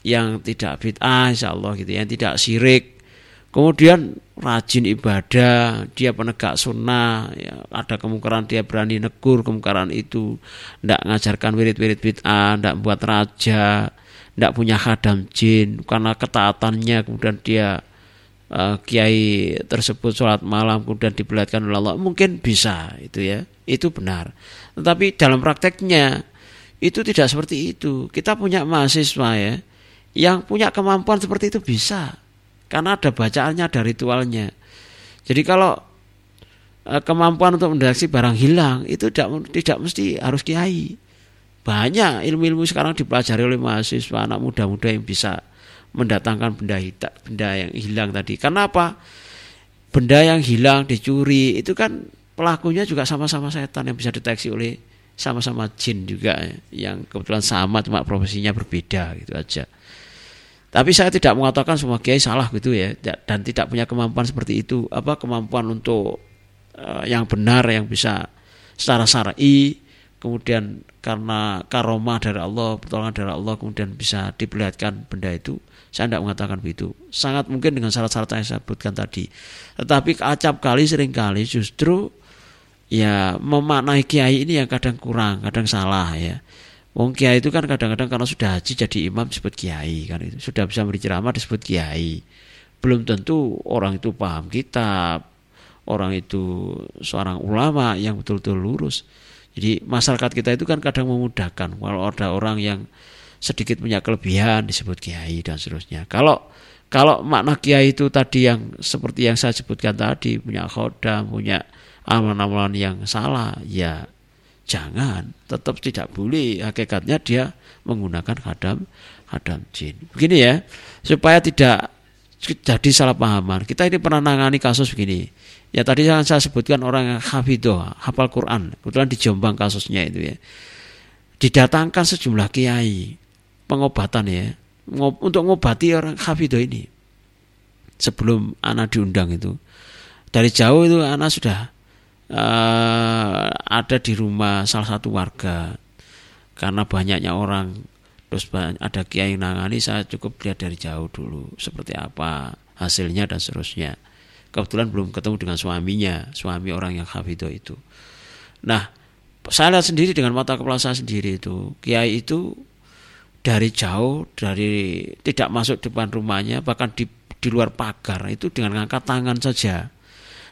yang tidak bid'ah insya Allah gitu ya, yang tidak syirik Kemudian rajin ibadah, dia penegak sunnah, ya, ada kemungkaran dia berani negur kemungkaran itu, tidak ngajarkan wirid-wirid bid'ah, tidak buat raja, tidak punya khadam jin, karena ketaatannya kemudian dia uh, kiai tersebut sholat malam kemudian diperlihatkan oleh Allah, mungkin bisa itu ya, itu benar. Tetapi dalam prakteknya itu tidak seperti itu. Kita punya mahasiswa ya, yang punya kemampuan seperti itu bisa karena ada bacaannya, ada ritualnya. Jadi kalau e, kemampuan untuk mendeteksi barang hilang itu tidak tidak mesti harus kiai. Banyak ilmu-ilmu sekarang dipelajari oleh mahasiswa anak muda-muda yang bisa mendatangkan benda hitam, benda yang hilang tadi. Karena apa? Benda yang hilang dicuri itu kan pelakunya juga sama-sama setan yang bisa deteksi oleh sama-sama jin juga ya, yang kebetulan sama cuma profesinya berbeda gitu aja. Tapi saya tidak mengatakan semua kiai salah gitu ya dan tidak punya kemampuan seperti itu. Apa kemampuan untuk uh, yang benar yang bisa secara syar'i kemudian karena karomah dari Allah, pertolongan dari Allah kemudian bisa diperlihatkan benda itu. Saya tidak mengatakan begitu. Sangat mungkin dengan syarat-syarat yang saya sebutkan tadi. Tetapi acap kali sering kali justru ya memaknai kiai ini yang kadang kurang, kadang salah ya. Wong kiai itu kan kadang-kadang kalau sudah haji jadi imam disebut kiai kan itu. Sudah bisa beri ceramah disebut kiai. Belum tentu orang itu paham kitab, orang itu seorang ulama yang betul-betul lurus. Jadi masyarakat kita itu kan kadang memudahkan kalau ada orang yang sedikit punya kelebihan disebut kiai dan seterusnya. Kalau kalau makna kiai itu tadi yang seperti yang saya sebutkan tadi punya khodam, punya amalan-amalan yang salah, ya jangan tetap tidak boleh. Hakikatnya dia menggunakan khadam khadam jin. Begini ya supaya tidak jadi salah pahaman. Kita ini pernah nangani kasus begini. Ya tadi yang saya sebutkan orang yang hafidoh hafal Quran. Kebetulan di Jombang kasusnya itu ya. Didatangkan sejumlah kiai pengobatan ya untuk mengobati orang hafidoh ini. Sebelum anak diundang itu. Dari jauh itu anak sudah uh, ada di rumah salah satu warga. Karena banyaknya orang. Terus ada kiai yang nangani saya cukup lihat dari jauh dulu seperti apa hasilnya dan seterusnya. Kebetulan belum ketemu dengan suaminya suami orang yang hafidoh itu. Nah saya lihat sendiri dengan mata kepala saya sendiri itu kiai itu dari jauh dari tidak masuk depan rumahnya bahkan di di luar pagar itu dengan ngangkat tangan saja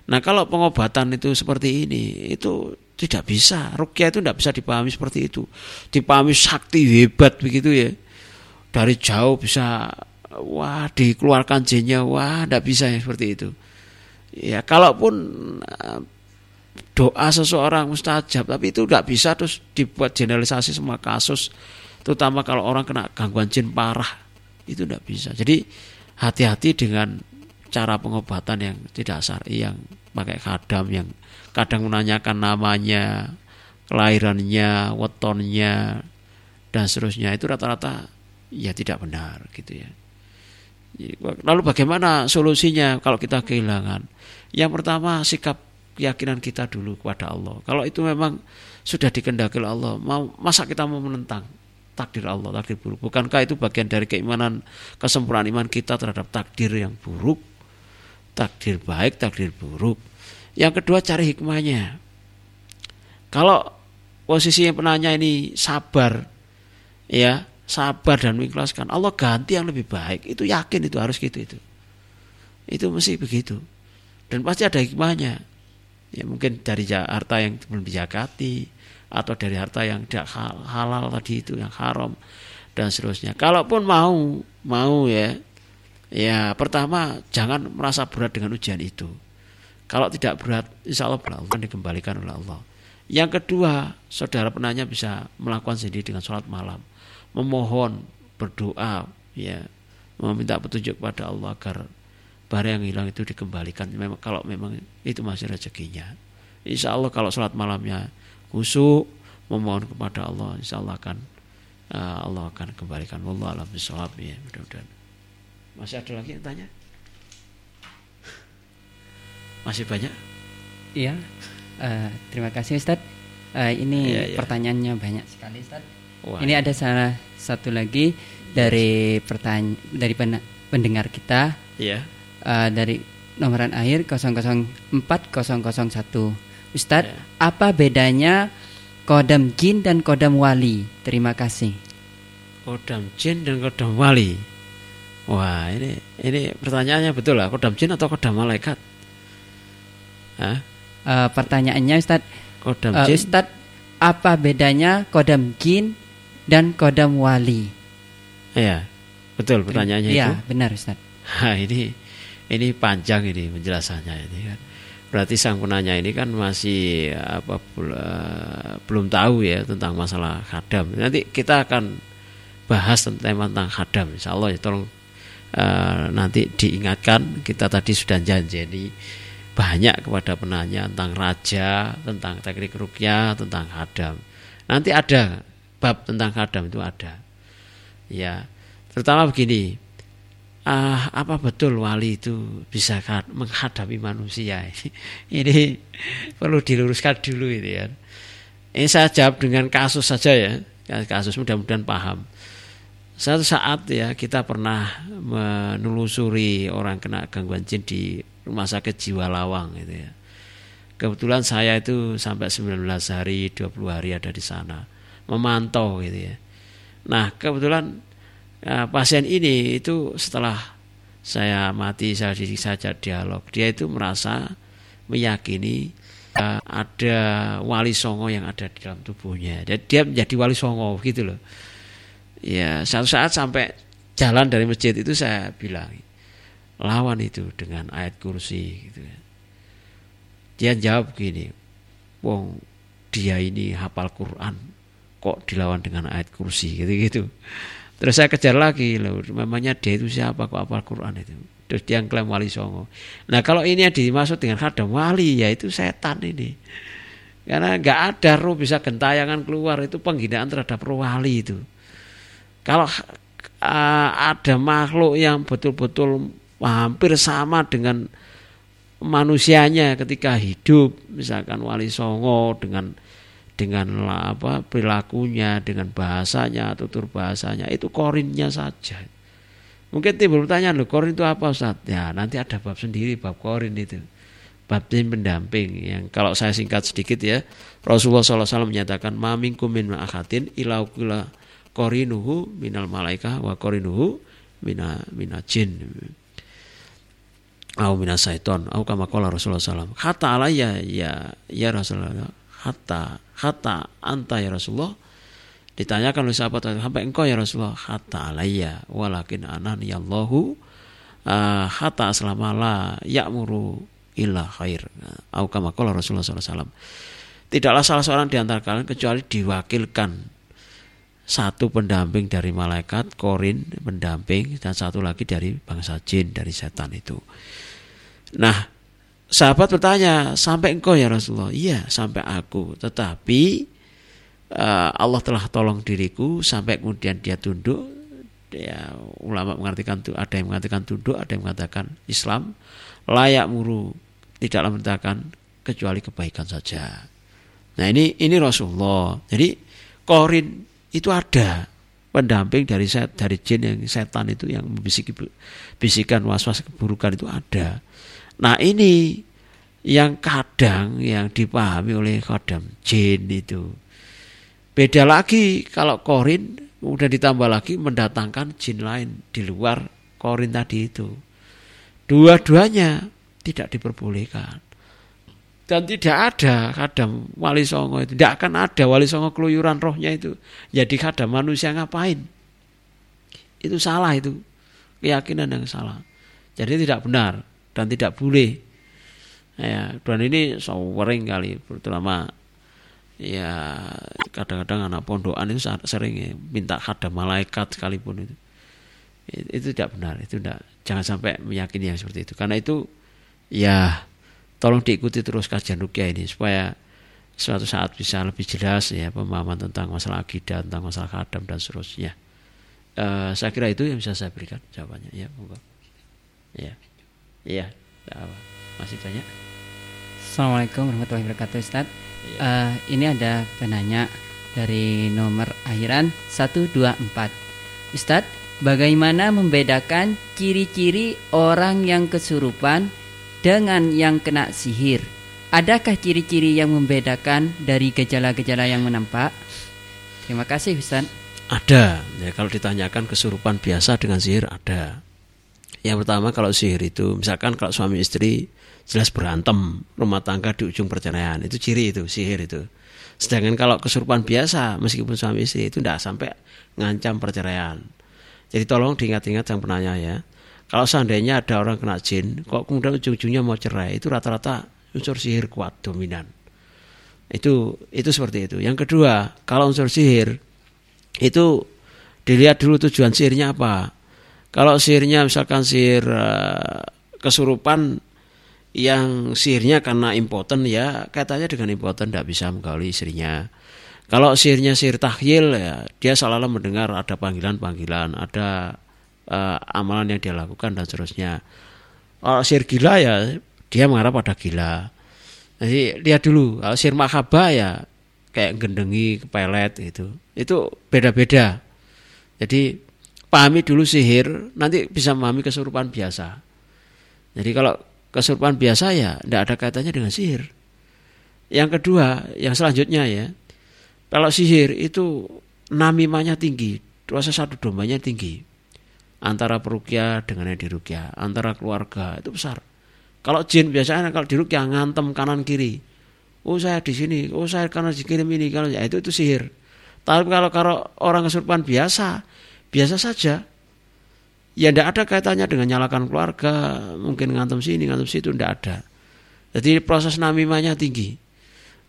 Nah kalau pengobatan itu seperti ini itu tidak bisa. Rukyah itu tidak bisa dipahami seperti itu. Dipahami sakti hebat begitu ya. Dari jauh bisa wah dikeluarkan jinnya wah tidak bisa yang seperti itu. Ya kalaupun eh, doa seseorang mustajab tapi itu tidak bisa terus dibuat generalisasi semua kasus terutama kalau orang kena gangguan jin parah itu tidak bisa. Jadi hati-hati dengan cara pengobatan yang tidak syar'i yang pakai kadam yang kadang menanyakan namanya, kelahirannya, wetonnya dan seterusnya itu rata-rata ya tidak benar gitu ya. Lalu bagaimana solusinya kalau kita kehilangan? Yang pertama sikap keyakinan kita dulu kepada Allah. Kalau itu memang sudah dikendaki oleh Allah, mau masa kita mau menentang takdir Allah, takdir buruk? Bukankah itu bagian dari keimanan kesempurnaan iman kita terhadap takdir yang buruk? Takdir baik, takdir buruk. Yang kedua cari hikmahnya. Kalau posisi yang penanya ini sabar, ya sabar dan mengikhlaskan, Allah ganti yang lebih baik. Itu yakin itu harus gitu itu. Itu mesti begitu. Dan pasti ada hikmahnya. Ya mungkin dari harta yang belum dijakati atau dari harta yang tidak halal tadi itu yang haram dan seterusnya. Kalaupun mau mau ya ya pertama jangan merasa berat dengan ujian itu. Kalau tidak berat, insya Allah akan dikembalikan oleh Allah. Yang kedua, saudara penanya bisa melakukan sendiri dengan sholat malam, memohon, berdoa, ya, meminta petunjuk kepada Allah agar barang yang hilang itu dikembalikan. Memang kalau memang itu masih rezekinya. Insya Allah kalau sholat malamnya khusyuk, memohon kepada Allah, insya Allah akan uh, Allah akan kembalikan. Allah alam ya mudah-mudahan. Masih ada lagi yang tanya? Masih banyak?
Iya. Uh, terima kasih Ustadz. Uh, ini iya, iya. pertanyaannya banyak sekali Ustadz. Wah, ini ada salah satu lagi dari pertanyaan dari pendengar kita.
Iya.
Uh, dari nomoran akhir 004001. Ustadz, iya. apa bedanya kodam jin dan kodam wali? Terima kasih.
Kodam jin dan kodam wali. Wah, ini ini pertanyaannya betul lah, kodam jin atau kodam malaikat?
Uh, pertanyaannya Ustaz, kodam uh, Ustaz, apa bedanya kodam jin dan kodam wali?
Iya, betul pertanyaannya ya, itu.
Iya, benar Ustaz.
Nah, ini ini panjang ini penjelasannya ini kan. Berarti sang penanya ini kan masih apa uh, belum tahu ya tentang masalah khadam. Nanti kita akan bahas tentang tentang khadam. Insya Allah ya tolong uh, nanti diingatkan kita tadi sudah janji banyak kepada penanya tentang raja, tentang teknik rukyah, tentang hadam. Nanti ada bab tentang hadam itu ada. Ya, terutama begini. Ah, apa betul wali itu bisa menghadapi manusia? Ini perlu diluruskan dulu ini ya. Ini saya jawab dengan kasus saja ya. Kasus mudah-mudahan paham. Satu saat ya kita pernah menelusuri orang kena gangguan jin di rumah sakit jiwa lawang gitu ya. Kebetulan saya itu sampai 19 hari, 20 hari ada di sana memantau gitu ya. Nah, kebetulan ya, pasien ini itu setelah saya mati saya diri saja dialog, dia itu merasa meyakini uh, ada wali songo yang ada di dalam tubuhnya. Jadi dia menjadi wali songo gitu loh. Ya, satu saat sampai jalan dari masjid itu saya bilang, lawan itu dengan ayat kursi gitu ya. Dia jawab gini, wong dia ini hafal Quran kok dilawan dengan ayat kursi gitu-gitu. Terus saya kejar lagi loh, memangnya dia itu siapa kok hafal Quran itu. Terus dia klaim wali songo. Nah kalau ini yang dimaksud dengan khadam wali ya itu setan ini. Karena nggak ada roh bisa gentayangan keluar itu penghinaan terhadap roh wali itu. Kalau uh, ada makhluk yang betul-betul hampir sama dengan manusianya ketika hidup misalkan wali songo dengan dengan apa perilakunya dengan bahasanya tutur bahasanya itu korinnya saja. Mungkin timbul pertanyaan loh korin itu apa Ustaz? Ya nanti ada bab sendiri bab korin itu. Bab pendamping. Yang kalau saya singkat sedikit ya Rasulullah SAW menyatakan mamingkum min ma'akatin ilau kula korinuhu minal malaika wa korinuhu mina mina jin. Au minas syaiton au kama qala Rasulullah sallallahu kata alayya ya ya Rasulullah. Hatta hatta anta ya Rasulullah. Ditanyakan oleh sahabat sampai engkau ya Rasulullah? Hatta alayya walakin anani Allahu uh, hatta selama la illa khair. Au kama qala Rasulullah wasallam. Tidaklah salah seorang di antara kalian kecuali diwakilkan satu pendamping dari malaikat, korin pendamping, dan satu lagi dari bangsa jin, dari setan itu. Nah, sahabat bertanya, sampai engkau ya Rasulullah? Iya, sampai aku. Tetapi uh, Allah telah tolong diriku sampai kemudian dia tunduk. Ya, ulama mengartikan ada yang mengatakan tunduk, ada yang mengatakan Islam layak muru tidaklah memerintahkan kecuali kebaikan saja. Nah ini ini Rasulullah. Jadi korin itu ada pendamping dari set, dari jin yang setan itu yang membisiki bisikan was-was keburukan itu ada. Nah ini yang kadang yang dipahami oleh kodam jin itu beda lagi kalau korin Udah ditambah lagi mendatangkan jin lain di luar korin tadi itu. Dua-duanya tidak diperbolehkan. Dan tidak ada kadam wali songo itu. Tidak akan ada wali songo keluyuran rohnya itu. Jadi kadam manusia ngapain? Itu salah itu. Keyakinan yang salah. Jadi tidak benar dan tidak boleh. Ya, dan ini sering kali terutama ya kadang-kadang anak pondokan itu sering ya, minta khadam malaikat sekalipun itu itu tidak benar itu tidak jangan sampai meyakini yang seperti itu karena itu ya tolong diikuti terus kajian rukyah ini supaya suatu saat bisa lebih jelas ya pemahaman tentang masalah akidah tentang masalah khadam dan seterusnya. Uh, saya kira itu yang bisa saya berikan jawabannya. Ya monggo. Ya. Iya masih banyak?
Assalamualaikum warahmatullahi wabarakatuh Ustaz. Ya. uh, ini ada penanya dari nomor akhiran 124 Ustadz bagaimana membedakan ciri-ciri orang yang kesurupan dengan yang kena sihir adakah ciri-ciri yang membedakan dari gejala-gejala yang menampak terima kasih Ustaz
ada ya kalau ditanyakan kesurupan biasa dengan sihir ada yang pertama kalau sihir itu misalkan kalau suami istri jelas berantem rumah tangga di ujung perceraian itu ciri itu sihir itu. Sedangkan kalau kesurupan biasa meskipun suami istri itu tidak sampai ngancam perceraian. Jadi tolong diingat-ingat yang penanya ya. Kalau seandainya ada orang kena jin, kok kemudian ujung-ujungnya mau cerai, itu rata-rata unsur sihir kuat dominan. Itu itu seperti itu. Yang kedua, kalau unsur sihir itu dilihat dulu tujuan sihirnya apa. Kalau sihirnya misalkan sihir uh, kesurupan yang sihirnya karena impoten ya katanya dengan impoten tidak bisa menggauli istrinya. Kalau sihirnya sihir tahyil ya dia seolah mendengar ada panggilan-panggilan, ada uh, amalan yang dia lakukan dan seterusnya. Kalau sihir gila ya dia mengarah pada gila. Jadi lihat dulu kalau sihir makaba ya kayak gendengi kepelet itu. Itu beda-beda. Jadi pahami dulu sihir, nanti bisa memahami kesurupan biasa. Jadi kalau kesurupan biasa ya tidak ada kaitannya dengan sihir. Yang kedua, yang selanjutnya ya, kalau sihir itu namimanya tinggi, rasa satu dombanya tinggi. Antara perukia dengan yang dirukia, antara keluarga itu besar. Kalau jin biasanya kalau dirukia ngantem kanan kiri. Oh saya di sini, oh saya karena dikirim ini, kalau ya itu itu sihir. Tapi kalau kalau orang kesurupan biasa, biasa saja. Ya tidak ada kaitannya dengan nyalakan keluarga, mungkin ngantem sini, ngantem situ, tidak ada. Jadi proses namimanya tinggi.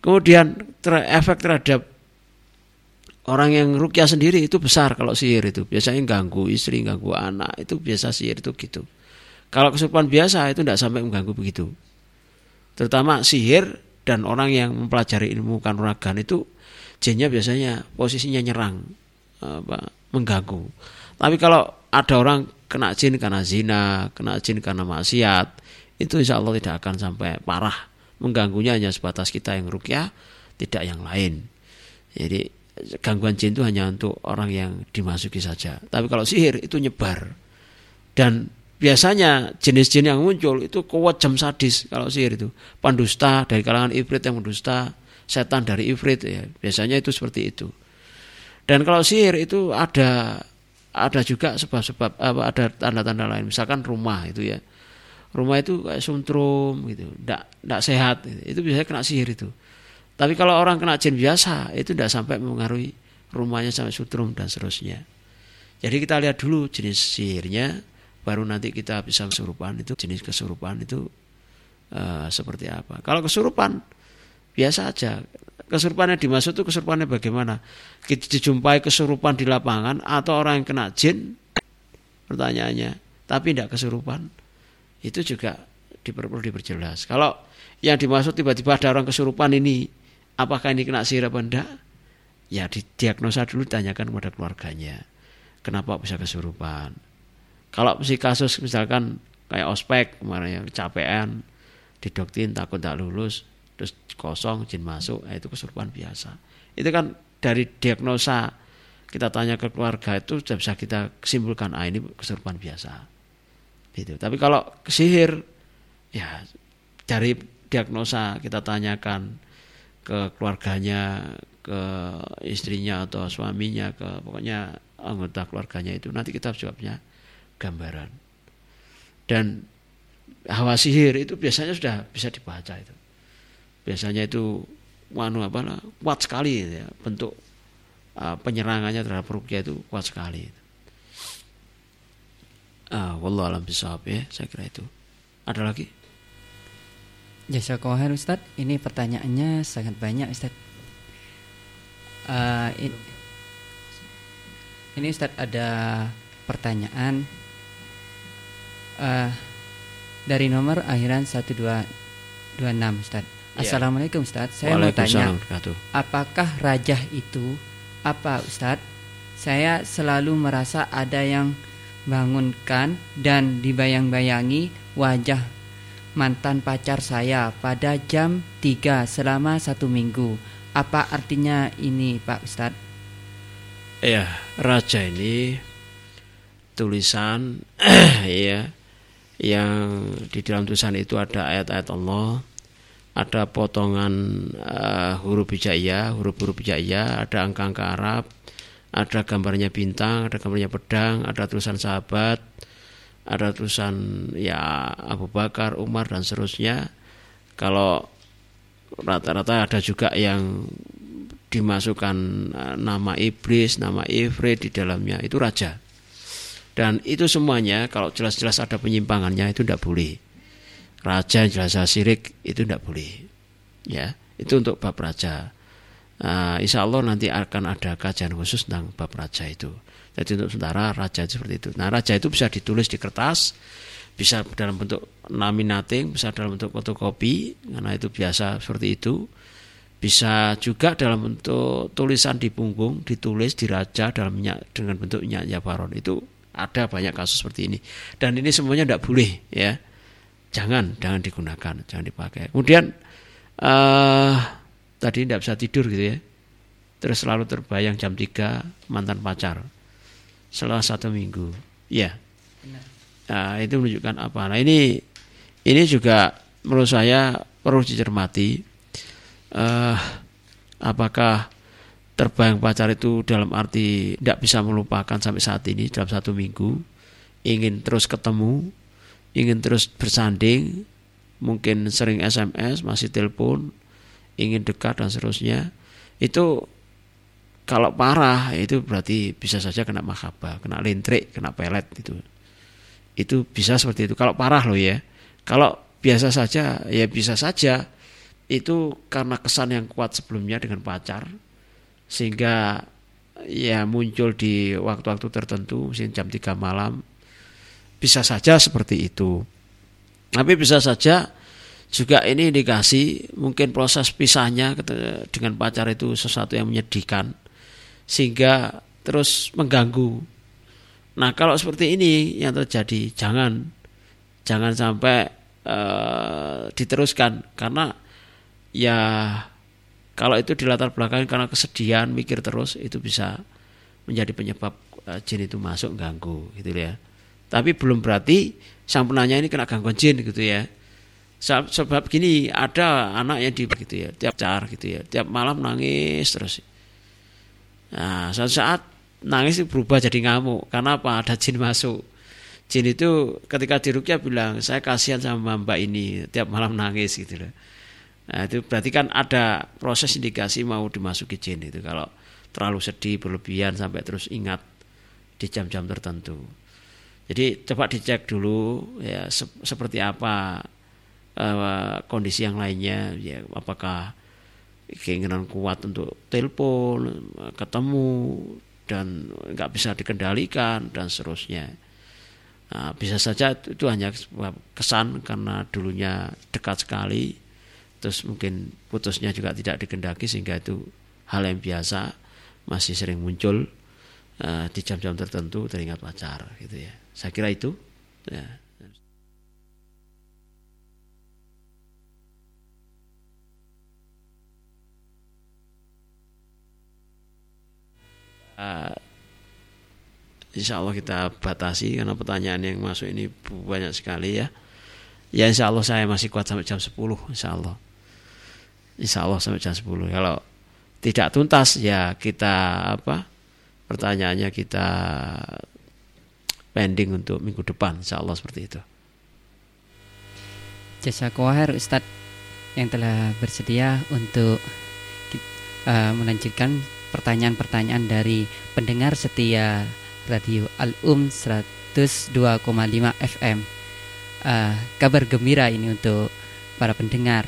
Kemudian ter efek terhadap orang yang rukyah sendiri itu besar kalau sihir itu. Biasanya ganggu istri, ganggu anak, itu biasa sihir itu gitu. Kalau kesurupan biasa itu tidak sampai mengganggu begitu. Terutama sihir dan orang yang mempelajari ilmu kanuragan itu jinnya biasanya posisinya nyerang apa, mengganggu. Tapi kalau ada orang kena jin karena zina, kena jin karena maksiat, itu insya Allah tidak akan sampai parah. Mengganggunya hanya sebatas kita yang rukyah, tidak yang lain. Jadi gangguan jin itu hanya untuk orang yang dimasuki saja. Tapi kalau sihir itu nyebar. Dan biasanya jenis jin yang muncul itu kuat jam sadis kalau sihir itu. Pandusta dari kalangan ibrit yang mendusta, setan dari ifrit ya. Biasanya itu seperti itu. Dan kalau sihir itu ada ada juga sebab-sebab apa ada tanda-tanda lain. Misalkan rumah itu ya. Rumah itu kayak suntrum gitu, tidak sehat. Itu biasanya kena sihir itu. Tapi kalau orang kena jin biasa itu tidak sampai mengaruhi rumahnya sampai suntrum dan seterusnya. Jadi kita lihat dulu jenis sihirnya, baru nanti kita bisa kesurupan itu jenis kesurupan itu uh, seperti apa. Kalau kesurupan biasa aja kesurupan yang dimaksud itu kesurupannya bagaimana? Kita dijumpai kesurupan di lapangan atau orang yang kena jin? Pertanyaannya. Tapi tidak kesurupan. Itu juga perlu diperjelas. Kalau yang dimaksud tiba-tiba ada orang kesurupan ini, apakah ini kena sihir apa enggak? Ya didiagnosa dulu tanyakan kepada keluarganya. Kenapa bisa kesurupan? Kalau si kasus misalkan kayak ospek kemarin yang kecapean, didoktin takut tak lulus, terus kosong jin masuk nah itu kesurupan biasa itu kan dari diagnosa kita tanya ke keluarga itu sudah bisa kita simpulkan ah ini kesurupan biasa gitu tapi kalau sihir ya dari diagnosa kita tanyakan ke keluarganya ke istrinya atau suaminya ke pokoknya anggota keluarganya itu. Nanti kita juga punya gambaran. Dan hawa sihir itu biasanya sudah bisa dibaca itu. Biasanya itu wanu apa kuat sekali ya. Bentuk uh, penyerangannya terhadap rukyah itu kuat sekali ah wallah alam bisawab ya saya kira itu. Ada lagi
Jasa Kohar Ustadz ini pertanyaannya sangat banyak Ustadz uh, in, ini Ustadz ada pertanyaan uh, dari nomor akhiran 1226 Ustadz. Ya. Assalamualaikum Ustadz. Saya mau tanya, apakah rajah itu apa Ustadz? Saya selalu merasa ada yang bangunkan dan dibayang-bayangi wajah mantan pacar saya pada jam 3 selama satu minggu. Apa artinya ini Pak Ustadz?
Ya, raja ini tulisan ya yang di dalam tulisan itu ada ayat-ayat Allah, ada potongan uh, huruf hijaiyah, huruf-huruf hijaiyah, ada angka-angka Arab, ada gambarnya bintang, ada gambarnya pedang, ada tulisan sahabat, ada tulisan ya Abu Bakar, Umar dan seterusnya. Kalau rata-rata ada juga yang dimasukkan eh, nama iblis, nama ifrit di dalamnya itu raja. Dan itu semuanya kalau jelas-jelas ada penyimpangannya itu tidak boleh. Raja jelas sirik itu tidak boleh. Ya, itu untuk bab raja. Nah, insya Allah nanti akan ada kajian khusus tentang bab raja itu. Jadi untuk sementara raja seperti itu. Nah, raja itu bisa ditulis di kertas, bisa dalam bentuk nominating, bisa dalam bentuk fotokopi, karena itu biasa seperti itu. Bisa juga dalam bentuk tulisan di punggung, ditulis di raja dalam minyak dengan bentuk minyak jabaron itu ada banyak kasus seperti ini. Dan ini semuanya tidak boleh ya. Jangan, jangan digunakan, jangan dipakai. Kemudian uh, tadi tidak bisa tidur gitu ya. Terus selalu terbayang jam 3 mantan pacar. Setelah satu minggu. Ya. Nah, itu menunjukkan apa? Nah, ini ini juga menurut saya perlu dicermati uh, apakah terbayang pacar itu dalam arti tidak bisa melupakan sampai saat ini dalam satu minggu ingin terus ketemu ingin terus bersanding mungkin sering SMS masih telepon ingin dekat dan seterusnya itu kalau parah itu berarti bisa saja kena makaba kena lintrik kena pelet itu. Itu bisa seperti itu. Kalau parah loh ya. Kalau biasa saja ya bisa saja. Itu karena kesan yang kuat sebelumnya dengan pacar sehingga ya muncul di waktu-waktu tertentu mungkin jam 3 malam bisa saja seperti itu. Tapi bisa saja juga ini indikasi mungkin proses pisahnya dengan pacar itu sesuatu yang menyedihkan sehingga terus mengganggu nah kalau seperti ini yang terjadi jangan jangan sampai uh, diteruskan karena ya kalau itu dilatar belakang karena kesedihan, mikir terus, itu bisa menjadi penyebab uh, jin itu masuk ganggu gitu ya. Tapi belum berarti sang penanya ini kena gangguan jin gitu ya. Sebab gini ada anak yang di gitu ya, tiap car gitu ya, tiap malam nangis terus. Nah, suatu saat nangis itu berubah jadi ngamuk. Karena apa? Ada jin masuk. Jin itu ketika dirukyah bilang, saya kasihan sama mbak ini, tiap malam nangis gitu loh. Nah, itu berarti kan ada proses indikasi mau dimasuki jin itu kalau terlalu sedih berlebihan sampai terus ingat di jam-jam tertentu. Jadi coba dicek dulu ya se seperti apa uh, kondisi yang lainnya ya apakah keinginan kuat untuk telepon, ketemu dan nggak bisa dikendalikan dan seterusnya. Nah, bisa saja itu hanya kesan karena dulunya dekat sekali terus mungkin putusnya juga tidak dikendaki sehingga itu hal yang biasa masih sering muncul uh, di jam-jam tertentu teringat pacar gitu ya saya kira itu ya. Uh, Insya Allah kita batasi karena pertanyaan yang masuk ini banyak sekali ya. Ya insya Allah saya masih kuat sampai jam 10 insya Allah. Insya Allah sampai jam 10. Kalau tidak tuntas ya kita apa pertanyaannya kita pending untuk minggu depan insya Allah seperti itu
jasa khair Ustadz yang telah bersedia untuk uh, melanjutkan pertanyaan-pertanyaan dari pendengar setia radio Al-Um 102,5 FM. Uh, kabar gembira ini untuk para pendengar.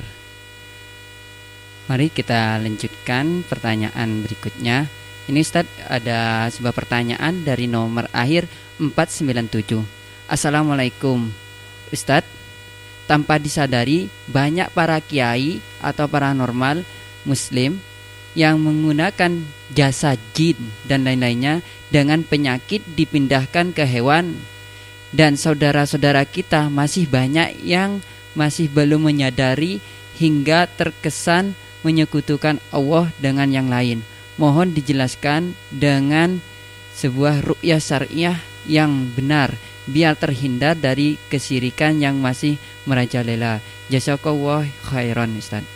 Mari kita lanjutkan pertanyaan berikutnya. Ini Ustadz ada sebuah pertanyaan dari nomor akhir 497. Assalamualaikum Ustadz, tanpa disadari banyak para kiai atau paranormal muslim yang menggunakan jasa jin dan lain-lainnya dengan penyakit dipindahkan ke hewan dan saudara-saudara kita masih banyak yang masih belum menyadari hingga terkesan menyekutukan Allah dengan yang lain mohon dijelaskan dengan sebuah ru'yah syariah yang benar biar terhindar dari kesirikan yang masih merajalela. Jazakallah khairan Ustaz.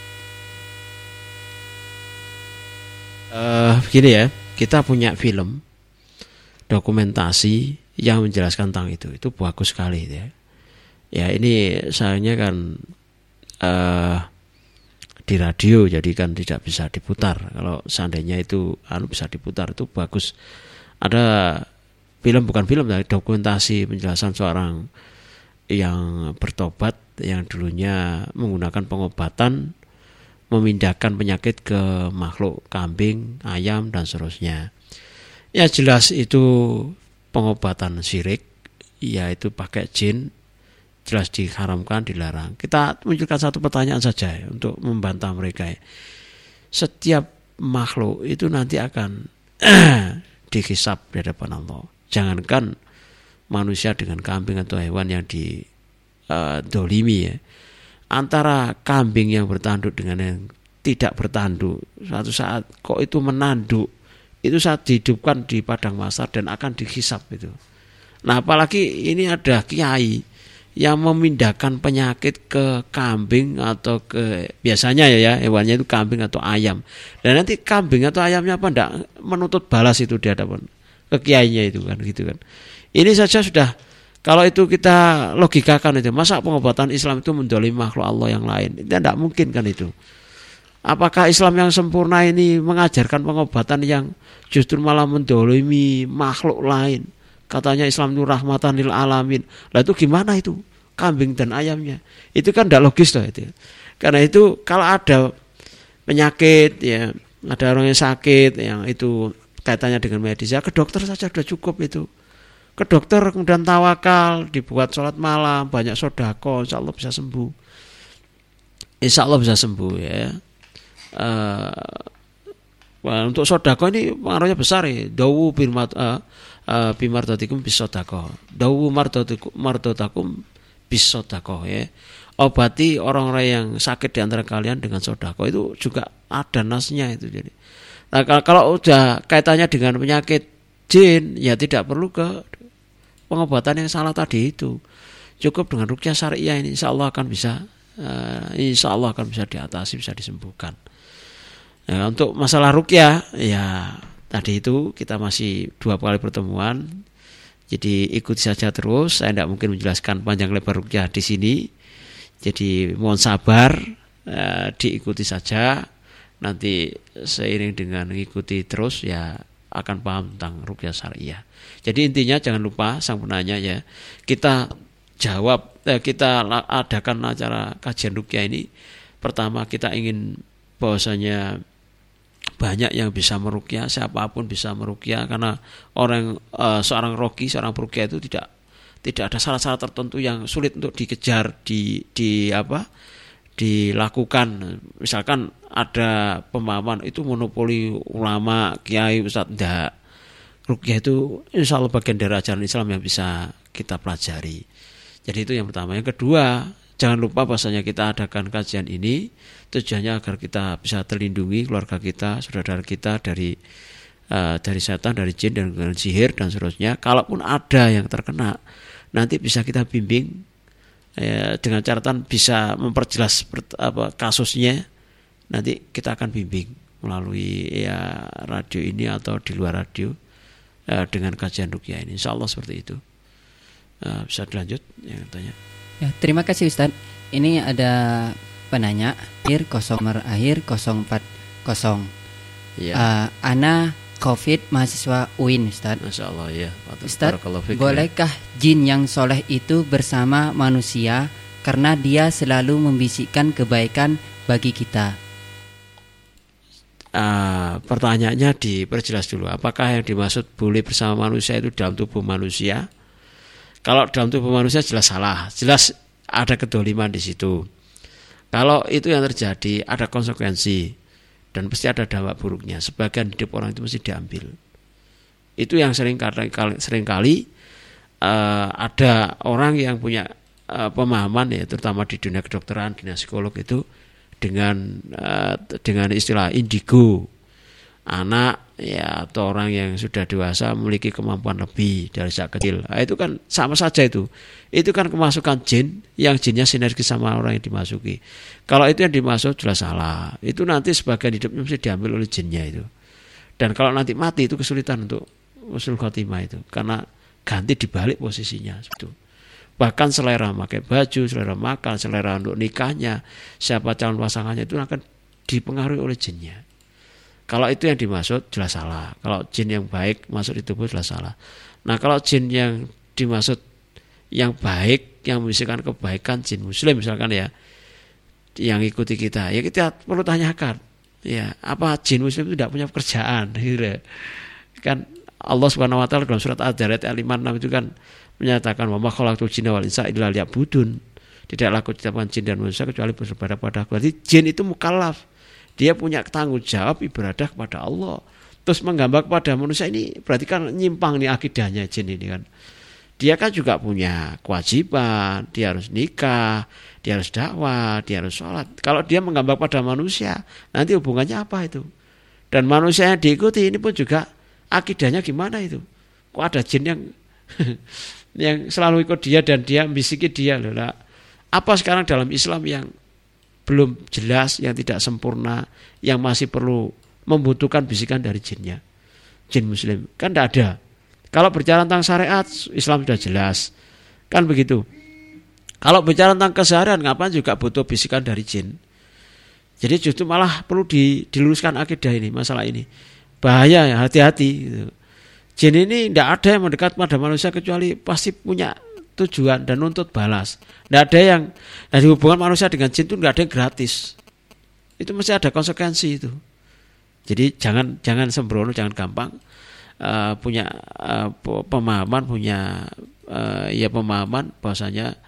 Uh, begini ya, kita punya film dokumentasi yang menjelaskan tentang itu. Itu bagus sekali ya. Ya ini sayangnya kan uh, di radio jadi kan tidak bisa diputar kalau seandainya itu anu bisa diputar itu bagus ada film bukan film tapi dokumentasi penjelasan seorang yang bertobat yang dulunya menggunakan pengobatan memindahkan penyakit ke makhluk kambing, ayam dan seterusnya. Ya jelas itu pengobatan sirik yaitu pakai jin jelas diharamkan, dilarang. Kita munculkan satu pertanyaan saja ya, untuk membantah mereka. Ya. Setiap makhluk itu nanti akan dihisap di hadapan Allah. Jangankan manusia dengan kambing atau hewan yang di uh, dolimi ya. Antara kambing yang bertanduk dengan yang tidak bertanduk, suatu saat kok itu menanduk, itu saat dihidupkan di padang masar dan akan dihisap itu. Nah apalagi ini ada kiai yang memindahkan penyakit ke kambing atau ke biasanya ya ya hewannya itu kambing atau ayam. Dan nanti kambing atau ayamnya apa ndak menuntut balas itu di hadapan ke kiainya itu kan gitu kan. Ini saja sudah kalau itu kita logikakan itu masa pengobatan Islam itu mendolimi makhluk Allah yang lain itu tidak mungkin kan itu apakah Islam yang sempurna ini mengajarkan pengobatan yang justru malah mendolimi makhluk lain katanya Islam itu rahmatan lil alamin lah itu gimana itu kambing dan ayamnya. Itu kan tidak logis loh itu. Karena itu kalau ada penyakit ya, ada orang yang sakit yang itu kaitannya dengan medis ya ke dokter saja sudah cukup itu. Ke dokter kemudian tawakal, dibuat sholat malam, banyak sodako, insya Allah bisa sembuh. Insya Allah bisa sembuh ya. Uh, untuk sodako ini pengaruhnya besar ya. Dawu birmat uh, uh, bimartotikum bisodako. Dawu martotakum bis sodako ya obati orang-orang yang sakit di antara kalian dengan sodako itu juga ada nasnya itu jadi nah kalau udah kaitannya dengan penyakit jin ya tidak perlu ke pengobatan yang salah tadi itu cukup dengan rukyah syariah ini insya Allah akan bisa uh, insya Allah akan bisa diatasi bisa disembuhkan nah, untuk masalah rukyah ya tadi itu kita masih dua kali pertemuan jadi ikuti saja terus. Saya tidak mungkin menjelaskan panjang lebar rukyah di sini. Jadi mohon sabar, eh, diikuti saja. Nanti seiring dengan mengikuti terus ya akan paham tentang rukyah syariah. Jadi intinya jangan lupa sang penanya ya. Kita jawab eh, kita adakan acara kajian rukyah ini. Pertama kita ingin bahwasanya banyak yang bisa merukyah siapa pun bisa merukyah. Karena orang uh, seorang roki seorang perukyah itu tidak tidak ada syarat-syarat tertentu yang sulit untuk dikejar di di apa dilakukan. Misalkan ada pemahaman itu monopoli ulama kiai ustadz. Tidak rukyah itu insya Allah bagian dari ajaran Islam yang bisa kita pelajari jadi itu yang pertama yang kedua jangan lupa bahasanya kita adakan kajian ini tujuannya agar kita bisa terlindungi keluarga kita, saudara kita dari uh, dari setan, dari jin dan sihir dan seterusnya. Kalaupun ada yang terkena, nanti bisa kita bimbing ya, dengan catatan bisa memperjelas apa kasusnya. Nanti kita akan bimbing melalui ya radio ini atau di luar radio uh, dengan kajian rukyah ini. Insya Allah seperti itu. Uh, bisa dilanjut yang tanya.
Ya, terima kasih Ustaz. Ini ada penanya akhir kosong nomor akhir 040. Ya. Uh, Ana Covid mahasiswa UIN Ustaz.
Masya Allah ya.
Ustaz, ya. bolehkah jin yang soleh itu bersama manusia karena dia selalu membisikkan kebaikan bagi kita?
Uh, pertanyaannya diperjelas dulu. Apakah yang dimaksud boleh bersama manusia itu dalam tubuh manusia? Kalau dalam tubuh manusia jelas salah, jelas ada kedoliman di situ. Kalau itu yang terjadi, ada konsekuensi dan pasti ada dampak buruknya. Sebagian hidup orang itu mesti diambil. Itu yang sering kali, sering kali uh, ada orang yang punya uh, pemahaman ya, terutama di dunia kedokteran, dunia psikolog itu dengan uh, dengan istilah indigo anak ya atau orang yang sudah dewasa memiliki kemampuan lebih dari sejak kecil. Nah, itu kan sama saja itu. Itu kan kemasukan jin yang jinnya sinergi sama orang yang dimasuki. Kalau itu yang dimasuk jelas salah. Itu nanti sebagian hidupnya mesti diambil oleh jinnya itu. Dan kalau nanti mati itu kesulitan untuk usul khotimah itu karena ganti dibalik posisinya itu. Bahkan selera pakai baju, selera makan, selera untuk nikahnya, siapa calon pasangannya itu akan dipengaruhi oleh jinnya. Kalau itu yang dimaksud jelas salah. Kalau jin yang baik masuk di tubuh jelas salah. Nah kalau jin yang dimaksud yang baik, yang membisikkan kebaikan jin muslim misalkan ya, yang ikuti kita, ya kita perlu tanyakan, ya apa jin muslim itu tidak punya pekerjaan, gitu. kan Allah subhanahu wa taala dalam surat ayat 56 itu kan menyatakan bahwa khalaqtu jinna wal insa illa liya'budun. Tidaklah aku ciptakan jin dan manusia kecuali beribadah pada aku. Berarti jin itu mukallaf dia punya tanggung jawab ibadah kepada Allah. Terus menggambar kepada manusia ini berarti kan nyimpang nih akidahnya jin ini kan. Dia kan juga punya kewajiban, dia harus nikah, dia harus dakwah, dia harus sholat. Kalau dia menggambar pada manusia, nanti hubungannya apa itu? Dan manusia yang diikuti ini pun juga akidahnya gimana itu? Kok ada jin yang yang selalu ikut dia dan dia bisiki dia loh Apa sekarang dalam Islam yang belum jelas, yang tidak sempurna, yang masih perlu membutuhkan bisikan dari jinnya. Jin muslim. Kan tidak ada. Kalau berbicara tentang syariat, Islam sudah jelas. Kan begitu. Kalau bicara tentang keseharian, ngapain juga butuh bisikan dari jin. Jadi justru malah perlu diluruskan akidah ini, masalah ini. Bahaya ya, hati-hati. Gitu. Jin ini tidak ada yang mendekat pada manusia kecuali pasti punya tujuan dan nuntut balas. Tidak ada yang dari hubungan manusia dengan jin itu tidak ada yang gratis. Itu mesti ada konsekuensi itu. Jadi jangan jangan sembrono, jangan gampang uh, punya uh, pemahaman, punya uh, ya pemahaman bahwasanya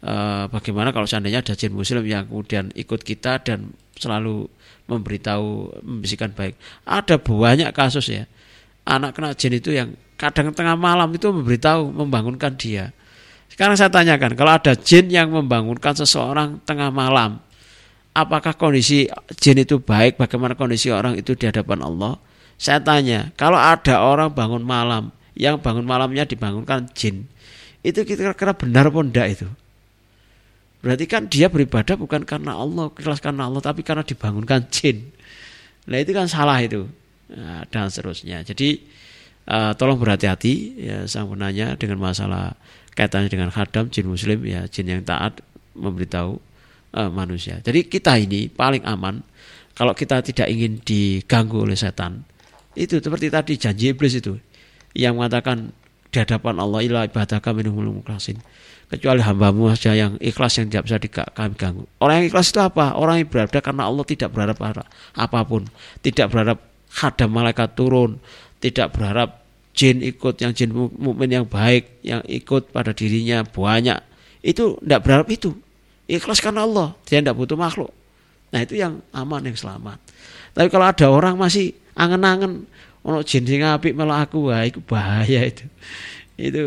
uh, bagaimana kalau seandainya ada jin muslim yang kemudian ikut kita dan selalu memberitahu membisikkan baik. Ada banyak kasus ya. Anak kena jin itu yang kadang tengah malam itu memberitahu membangunkan dia sekarang saya tanyakan, kalau ada jin yang membangunkan seseorang tengah malam, apakah kondisi jin itu baik? Bagaimana kondisi orang itu di hadapan Allah? Saya tanya, kalau ada orang bangun malam, yang bangun malamnya dibangunkan jin, itu kira-kira benar pun enggak itu? Berarti kan dia beribadah bukan karena Allah, ikhlas karena Allah, tapi karena dibangunkan jin. Nah itu kan salah itu. Nah, dan seterusnya. Jadi uh, tolong berhati-hati ya sang penanya dengan masalah kaitannya dengan khadam jin muslim ya jin yang taat memberitahu uh, manusia. Jadi kita ini paling aman kalau kita tidak ingin diganggu oleh setan. Itu seperti tadi janji iblis itu yang mengatakan di hadapan Allah ila ibadaka minhumul mukhlasin kecuali hambamu saja yang ikhlas yang tidak bisa kami ganggu. Orang yang ikhlas itu apa? Orang yang berada karena Allah tidak berharap apa pun, tidak berharap khadam malaikat turun, tidak berharap jin ikut yang jin mukmin yang baik yang ikut pada dirinya banyak. Itu tidak berharap itu. Ikhlas karena Allah. Dia tidak butuh makhluk. Nah itu yang aman yang selamat. Tapi kalau ada orang masih angen-angen ono jin sing apik malah aku wah itu bahaya itu. Itu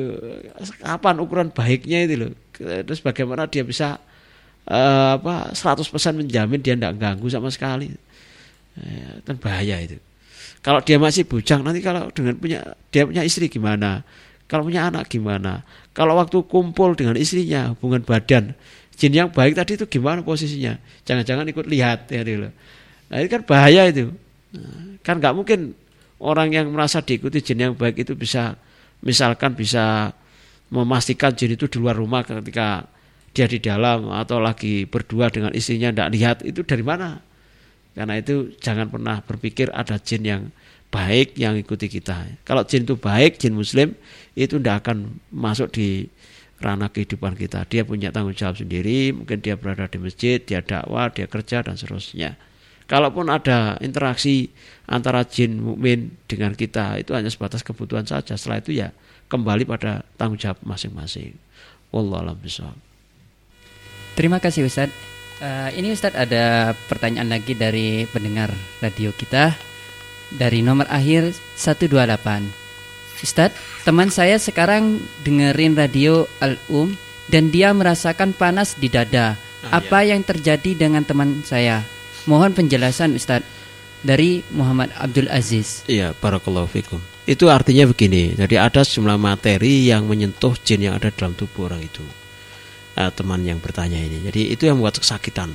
kapan ukuran baiknya itu loh? Terus bagaimana dia bisa uh, apa 100% menjamin dia tidak ganggu sama sekali? Kan bahaya itu kalau dia masih bujang nanti kalau dengan punya dia punya istri gimana? Kalau punya anak gimana? Kalau waktu kumpul dengan istrinya hubungan badan jin yang baik tadi itu gimana posisinya? Jangan-jangan ikut lihat ya dulu. Nah, ini kan bahaya itu. Nah, kan nggak mungkin orang yang merasa diikuti jin yang baik itu bisa misalkan bisa memastikan jin itu di luar rumah ketika dia di dalam atau lagi berdua dengan istrinya tidak lihat itu dari mana karena itu jangan pernah berpikir ada jin yang baik yang ikuti kita. Kalau jin itu baik jin muslim itu tidak akan masuk di ranah kehidupan kita. Dia punya tanggung jawab sendiri mungkin dia berada di masjid dia dakwah dia kerja dan seterusnya. Kalaupun ada interaksi antara jin mukmin dengan kita itu hanya sebatas kebutuhan saja. Setelah itu ya kembali pada tanggung jawab masing-masing. Wallahu a'lam
Terima kasih Ustadz. Uh, ini Ustadz ada pertanyaan lagi dari pendengar radio kita dari nomor akhir 128. Ustadz, teman saya sekarang dengerin radio Al-Um dan dia merasakan panas di dada. Ah, Apa iya. yang terjadi dengan teman saya? Mohon penjelasan Ustadz dari Muhammad Abdul Aziz.
Iya, barakallahu fikum. Itu artinya begini. Jadi ada sejumlah materi yang menyentuh jin yang ada dalam tubuh orang itu uh, teman yang bertanya ini. Jadi itu yang membuat kesakitan.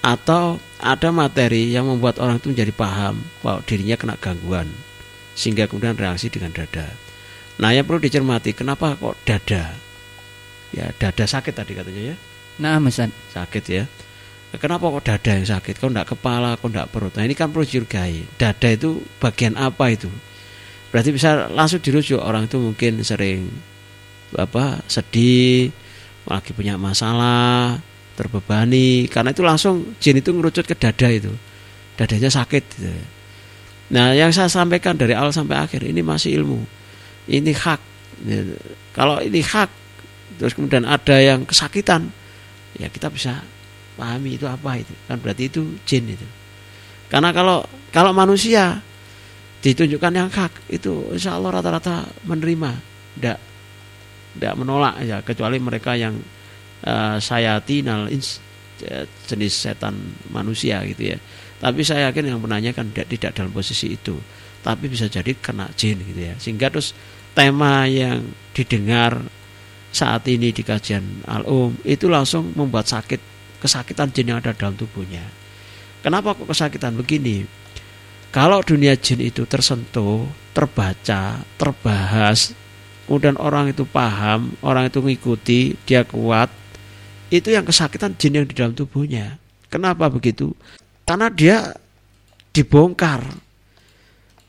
Atau ada materi yang membuat orang itu menjadi paham bahwa dirinya kena gangguan sehingga kemudian reaksi dengan dada. Nah, yang perlu dicermati kenapa kok dada? Ya, dada sakit tadi katanya ya.
Nah, Mas
Sakit ya. Kenapa kok dada yang sakit? Kok enggak kepala, kok enggak perut? Nah, ini kan perlu dicurigai. Dada itu bagian apa itu? Berarti bisa langsung dirujuk orang itu mungkin sering apa sedih, lagi punya masalah terbebani. Karena itu langsung jin itu ngerucut ke dada itu. Dadanya sakit gitu. nah yang saya sampaikan dari awal sampai akhir ini masih ilmu. Ini hak kalau ini hak terus kemudian ada yang kesakitan ya kita bisa pahami itu apa itu. Kan berarti itu jin itu. Karena kalau kalau manusia ditunjukkan yang hak itu insya Allah rata-rata menerima. Tidak tidak menolak ya kecuali mereka yang uh, sayatinal jenis setan manusia gitu ya. Tapi saya yakin yang menanyakan tidak, tidak dalam posisi itu tapi bisa jadi kena jin gitu ya. Sehingga terus tema yang didengar saat ini di kajian al-um itu langsung membuat sakit kesakitan jin yang ada dalam tubuhnya. Kenapa kok kesakitan? Begini kalau dunia jin itu tersentuh terbaca terbahas kemudian orang itu paham, orang itu mengikuti, dia kuat, itu yang kesakitan jin yang di dalam tubuhnya. Kenapa begitu? Karena dia dibongkar,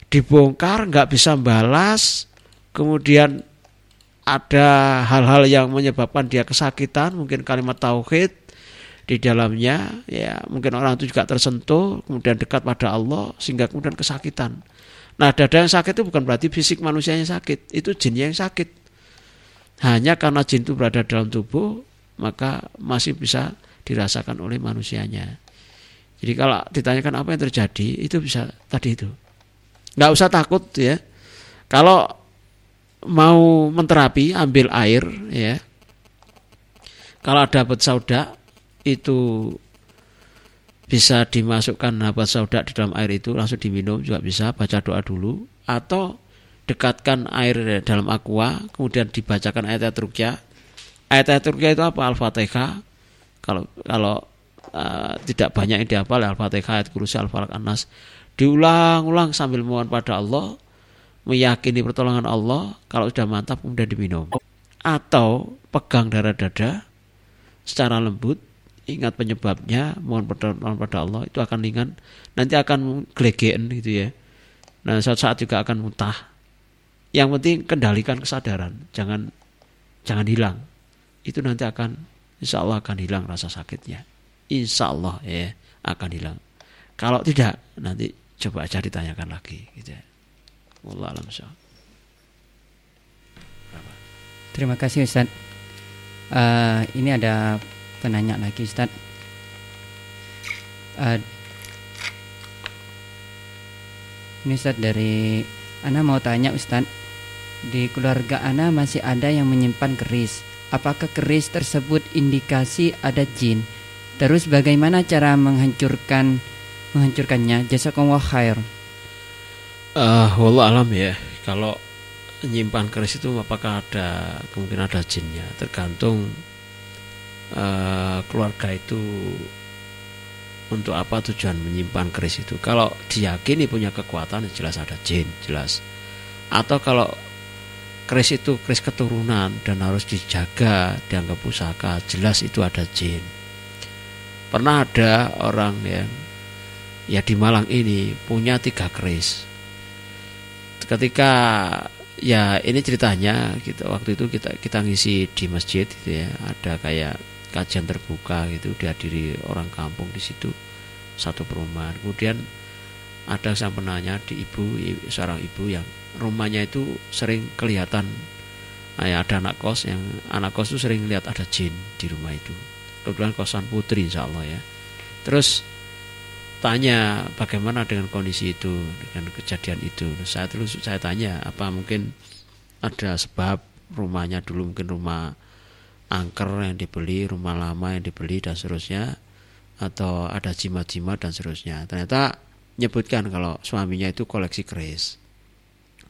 dibongkar nggak bisa balas, kemudian ada hal-hal yang menyebabkan dia kesakitan, mungkin kalimat tauhid di dalamnya, ya mungkin orang itu juga tersentuh, kemudian dekat pada Allah sehingga kemudian kesakitan. Nah dada yang sakit itu bukan berarti fisik manusianya sakit, itu jinnya yang sakit. Hanya karena jin itu berada dalam tubuh, maka masih bisa dirasakan oleh manusianya. Jadi kalau ditanyakan apa yang terjadi, itu bisa tadi itu. Nggak usah takut ya. Kalau mau menterapi, ambil air ya. Kalau ada dapat sauda, itu bisa dimasukkan nabat sauda di dalam air itu langsung diminum juga bisa. Baca doa dulu. Atau dekatkan air dalam aqua kemudian dibacakan ayat-ayat rukyah. Ayat-ayat rukyah itu apa? Al-fatihah. Kalau kalau uh, tidak banyak yang dihafal al-fatihah ayat kursi al-falak anas diulang-ulang sambil mohon pada Allah meyakini pertolongan Allah kalau sudah mantap kemudian diminum. Atau pegang darah dada secara lembut ingat penyebabnya mohon pertolongan pada Allah itu akan ringan. Nanti akan glegeen gitu ya. Nah saat saat juga akan muntah. Yang penting kendalikan kesadaran. Jangan jangan hilang. Itu nanti akan insya Allah akan hilang rasa sakitnya. Insya Allah ya akan hilang. Kalau tidak nanti coba aja ditanyakan lagi gitu ya. Allah alam
Terima kasih Ustaz. Uh, ini ada penanya lagi Ustaz. Uh, ini Ustaz dari Ana mau tanya Ustaz. Di keluarga Ana masih ada yang menyimpan keris. Apakah keris tersebut indikasi ada jin? Terus bagaimana cara menghancurkan menghancurkannya? Jazakallahu khair.
Uh, wallah alam ya. Kalau menyimpan keris itu apakah ada kemungkinan ada jinnya. Tergantung uh, keluarga itu untuk apa tujuan menyimpan keris itu? Kalau diyakini punya kekuatan jelas ada jin jelas. Atau kalau keris itu keris keturunan dan harus dijaga dianggap pusaka jelas itu ada jin. Pernah ada orang yang ya di Malang ini punya tiga keris. Ketika ya ini ceritanya gitu waktu itu kita kita ngisi di masjid gitu ya ada kayak kajian terbuka gitu dihadiri orang kampung di situ satu perumahan. Kemudian ada sang penanya di ibu seorang ibu yang rumahnya itu sering kelihatan ya ada anak kos yang anak kos itu sering lihat ada jin di rumah itu. Kebetulan kosan putri insya Allah ya. Terus tanya bagaimana dengan kondisi itu dengan kejadian itu. Saya terus saya tanya apa mungkin ada sebab rumahnya dulu mungkin rumah angker yang dibeli, rumah lama yang dibeli dan seterusnya atau ada jimat-jimat dan seterusnya. Ternyata menyebutkan kalau suaminya itu koleksi keris.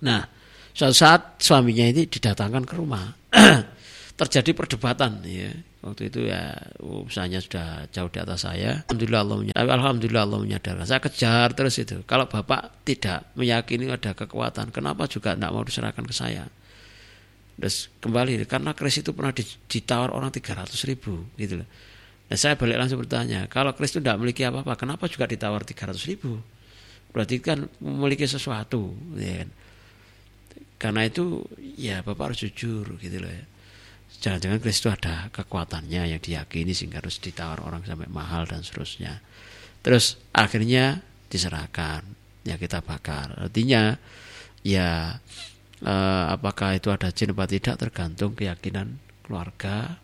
Nah, suatu saat suaminya ini didatangkan ke rumah. Terjadi perdebatan ya. Waktu itu ya usahanya sudah jauh di atas saya. Alhamdulillah Allah. Alhamdulillah Allah menyadarkan. Saya kejar terus itu. Kalau Bapak tidak meyakini ada kekuatan, kenapa juga tidak mau diserahkan ke saya? Terus kembali karena kris itu pernah ditawar orang 300 ribu gitu loh. Nah saya balik langsung bertanya, kalau kris itu tidak memiliki apa-apa, kenapa juga ditawar 300 ribu? Berarti kan memiliki sesuatu, ya kan? Karena itu ya bapak harus jujur gitu loh ya. Jangan-jangan kris itu ada kekuatannya yang diyakini sehingga harus ditawar orang sampai mahal dan seterusnya. Terus akhirnya diserahkan, ya kita bakar. Artinya ya eh, apakah itu ada jin atau tidak tergantung keyakinan keluarga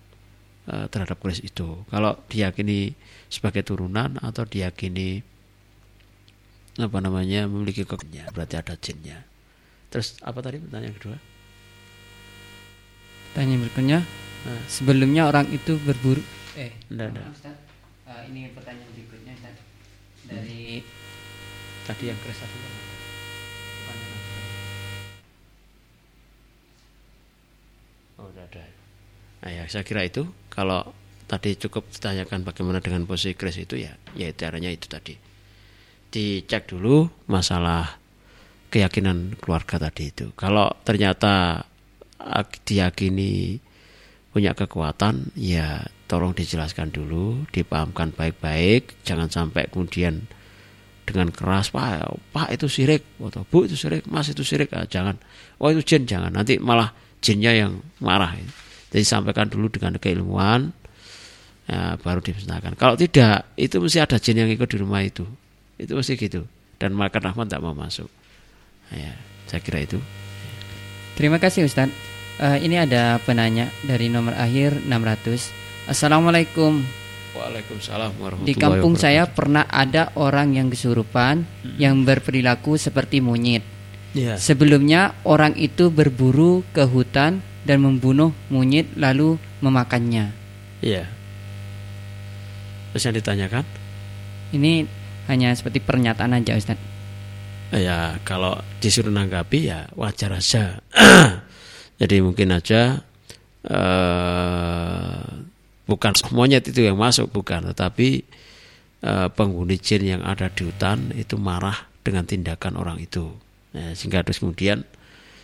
eh, terhadap keris itu. Kalau diyakini sebagai turunan atau diyakini apa namanya memiliki kekuatan berarti ada jinnya. Terus apa tadi pertanyaan kedua?
Tanya berikutnya, nah. sebelumnya orang itu berburu eh
enggak, enggak.
uh, ini pertanyaan berikutnya Ustaz. dari
tadi yang keris tadi Oh. Nah, ya, saya kira itu. Kalau tadi cukup ditanyakan bagaimana dengan posisi kris itu ya, ya caranya itu tadi. Dicek dulu masalah keyakinan keluarga tadi itu. Kalau ternyata diyakini punya kekuatan, ya tolong dijelaskan dulu, dipahamkan baik-baik, jangan sampai kemudian dengan keras pak pak itu sirik atau bu itu sirik mas itu sirik ah, jangan. Oh itu jin. Jangan. Nanti malah jinnya yang marah. Jadi sampaikan dulu dengan keilmuan, ya, baru dimusnahkan. Kalau tidak, itu mesti ada jin yang ikut di rumah itu. Itu mesti gitu. Dan malaikat rahmat tidak mau masuk. Ya, saya kira itu.
Terima kasih Ustadz. Uh, ini ada penanya dari nomor akhir 600. Assalamualaikum.
Waalaikumsalam warahmatullahi
Di kampung saya pernah ada orang yang kesurupan hmm. yang berperilaku seperti monyet. Yeah. Sebelumnya orang itu berburu ke hutan dan membunuh monyet lalu memakannya.
Iya. Terus yang ditanyakan?
Ini hanya seperti pernyataan aja Ustaz.
Ya kalau disuruh nanggapi ya wajar aja. Jadi mungkin aja uh, bukan monyet itu yang masuk bukan, tetapi uh, penghuni jin yang ada di hutan itu marah dengan tindakan orang itu. Nah, sehingga terus kemudian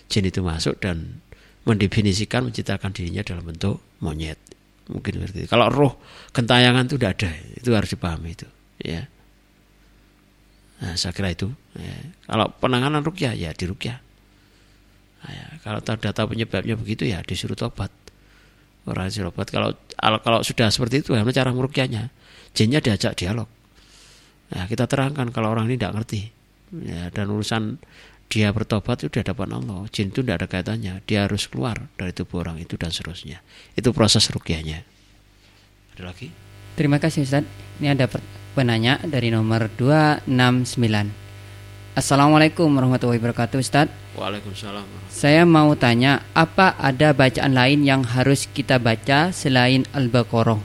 jin itu masuk dan mendefinisikan menciptakan dirinya dalam bentuk monyet. Mungkin seperti itu. Kalau roh gentayangan itu tidak ada, itu harus dipahami itu. Ya. Nah, saya kira itu. Ya. Kalau penanganan rukyah ya di rukyah. Nah, ya. Kalau tahu penyebabnya begitu ya disuruh tobat. Orang disuruh tobat. Kalau kalau sudah seperti itu, bagaimana cara merukyahnya? Jinnya diajak dialog. Nah, kita terangkan kalau orang ini tidak ngerti. Ya, dan urusan dia bertobat itu di hadapan Allah. Jin itu tidak ada kaitannya. Dia harus keluar dari tubuh orang itu dan seterusnya. Itu proses rukyahnya. Ada lagi?
Terima kasih Ustaz. Ini ada penanya dari nomor 269. Assalamualaikum warahmatullahi wabarakatuh Ustaz.
Waalaikumsalam.
Saya mau tanya, apa ada bacaan lain yang harus kita baca selain Al-Baqarah?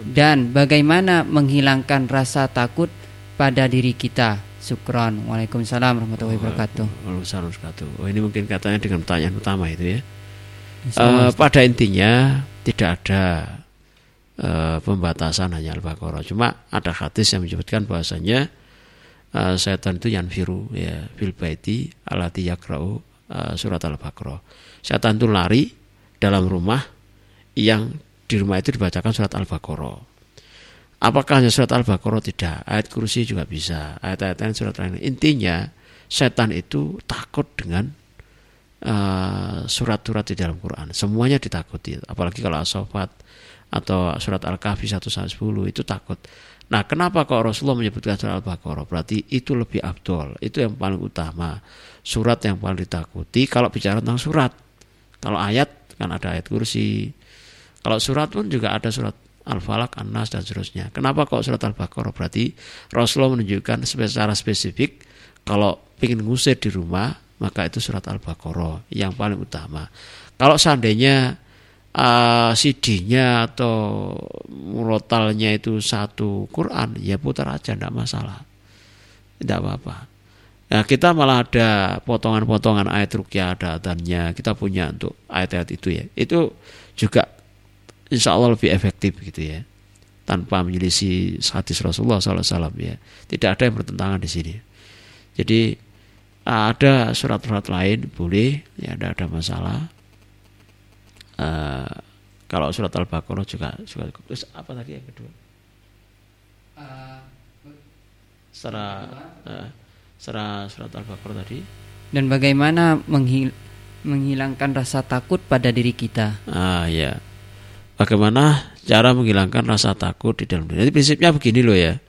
Dan bagaimana menghilangkan rasa takut pada diri kita? Syukran. Waalaikumsalam warahmatullahi wabarakatuh.
Waalaikumsalam warahmatullahi Oh, ini mungkin katanya dengan pertanyaan utama itu ya. Uh, pada intinya tidak ada uh, pembatasan hanya Al-Baqarah. Cuma ada hadis yang menyebutkan bahwasanya uh, setan itu yang biru ya fil baiti alati yakra'u uh, surat Al-Baqarah. Setan itu lari dalam rumah yang di rumah itu dibacakan surat Al-Baqarah. Apakah hanya surat Al-Baqarah? Tidak. Ayat kursi juga bisa. Ayat-ayat lain surat lain. Intinya setan itu takut dengan uh, surat-surat di dalam Quran. Semuanya ditakuti. Apalagi kalau As-Sofat atau surat Al-Kahfi 1 sampai 10 itu takut. Nah, kenapa kok Rasulullah menyebutkan surat Al-Baqarah? Berarti itu lebih abdul. Itu yang paling utama. Surat yang paling ditakuti kalau bicara tentang surat. Kalau ayat kan ada ayat kursi. Kalau surat pun juga ada surat Al-Falaq, An-Nas dan seterusnya. Kenapa kok surat Al-Baqarah? Berarti Rasulullah menunjukkan secara spesifik kalau ingin ngusir di rumah maka itu surat Al-Baqarah yang paling utama. Kalau seandainya uh, CD-nya atau murotalnya itu satu Quran, ya putar aja, tidak masalah. Tidak apa-apa. Nah, kita malah ada potongan-potongan ayat rukyah ada adanya. Kita punya untuk ayat-ayat itu ya. Itu juga insya Allah lebih efektif gitu ya. Tanpa menyelisih hadis Rasulullah SAW ya. Tidak ada yang bertentangan di sini. Jadi ada surat-surat lain boleh ya ada ada masalah. Uh, kalau surat al-baqarah juga juga terus apa tadi yang kedua? Secara uh, secara surat al-baqarah tadi.
Dan bagaimana menghil menghilangkan rasa takut pada diri kita?
Ah ya Bagaimana cara menghilangkan rasa takut di dalam diri. Jadi prinsipnya begini loh ya.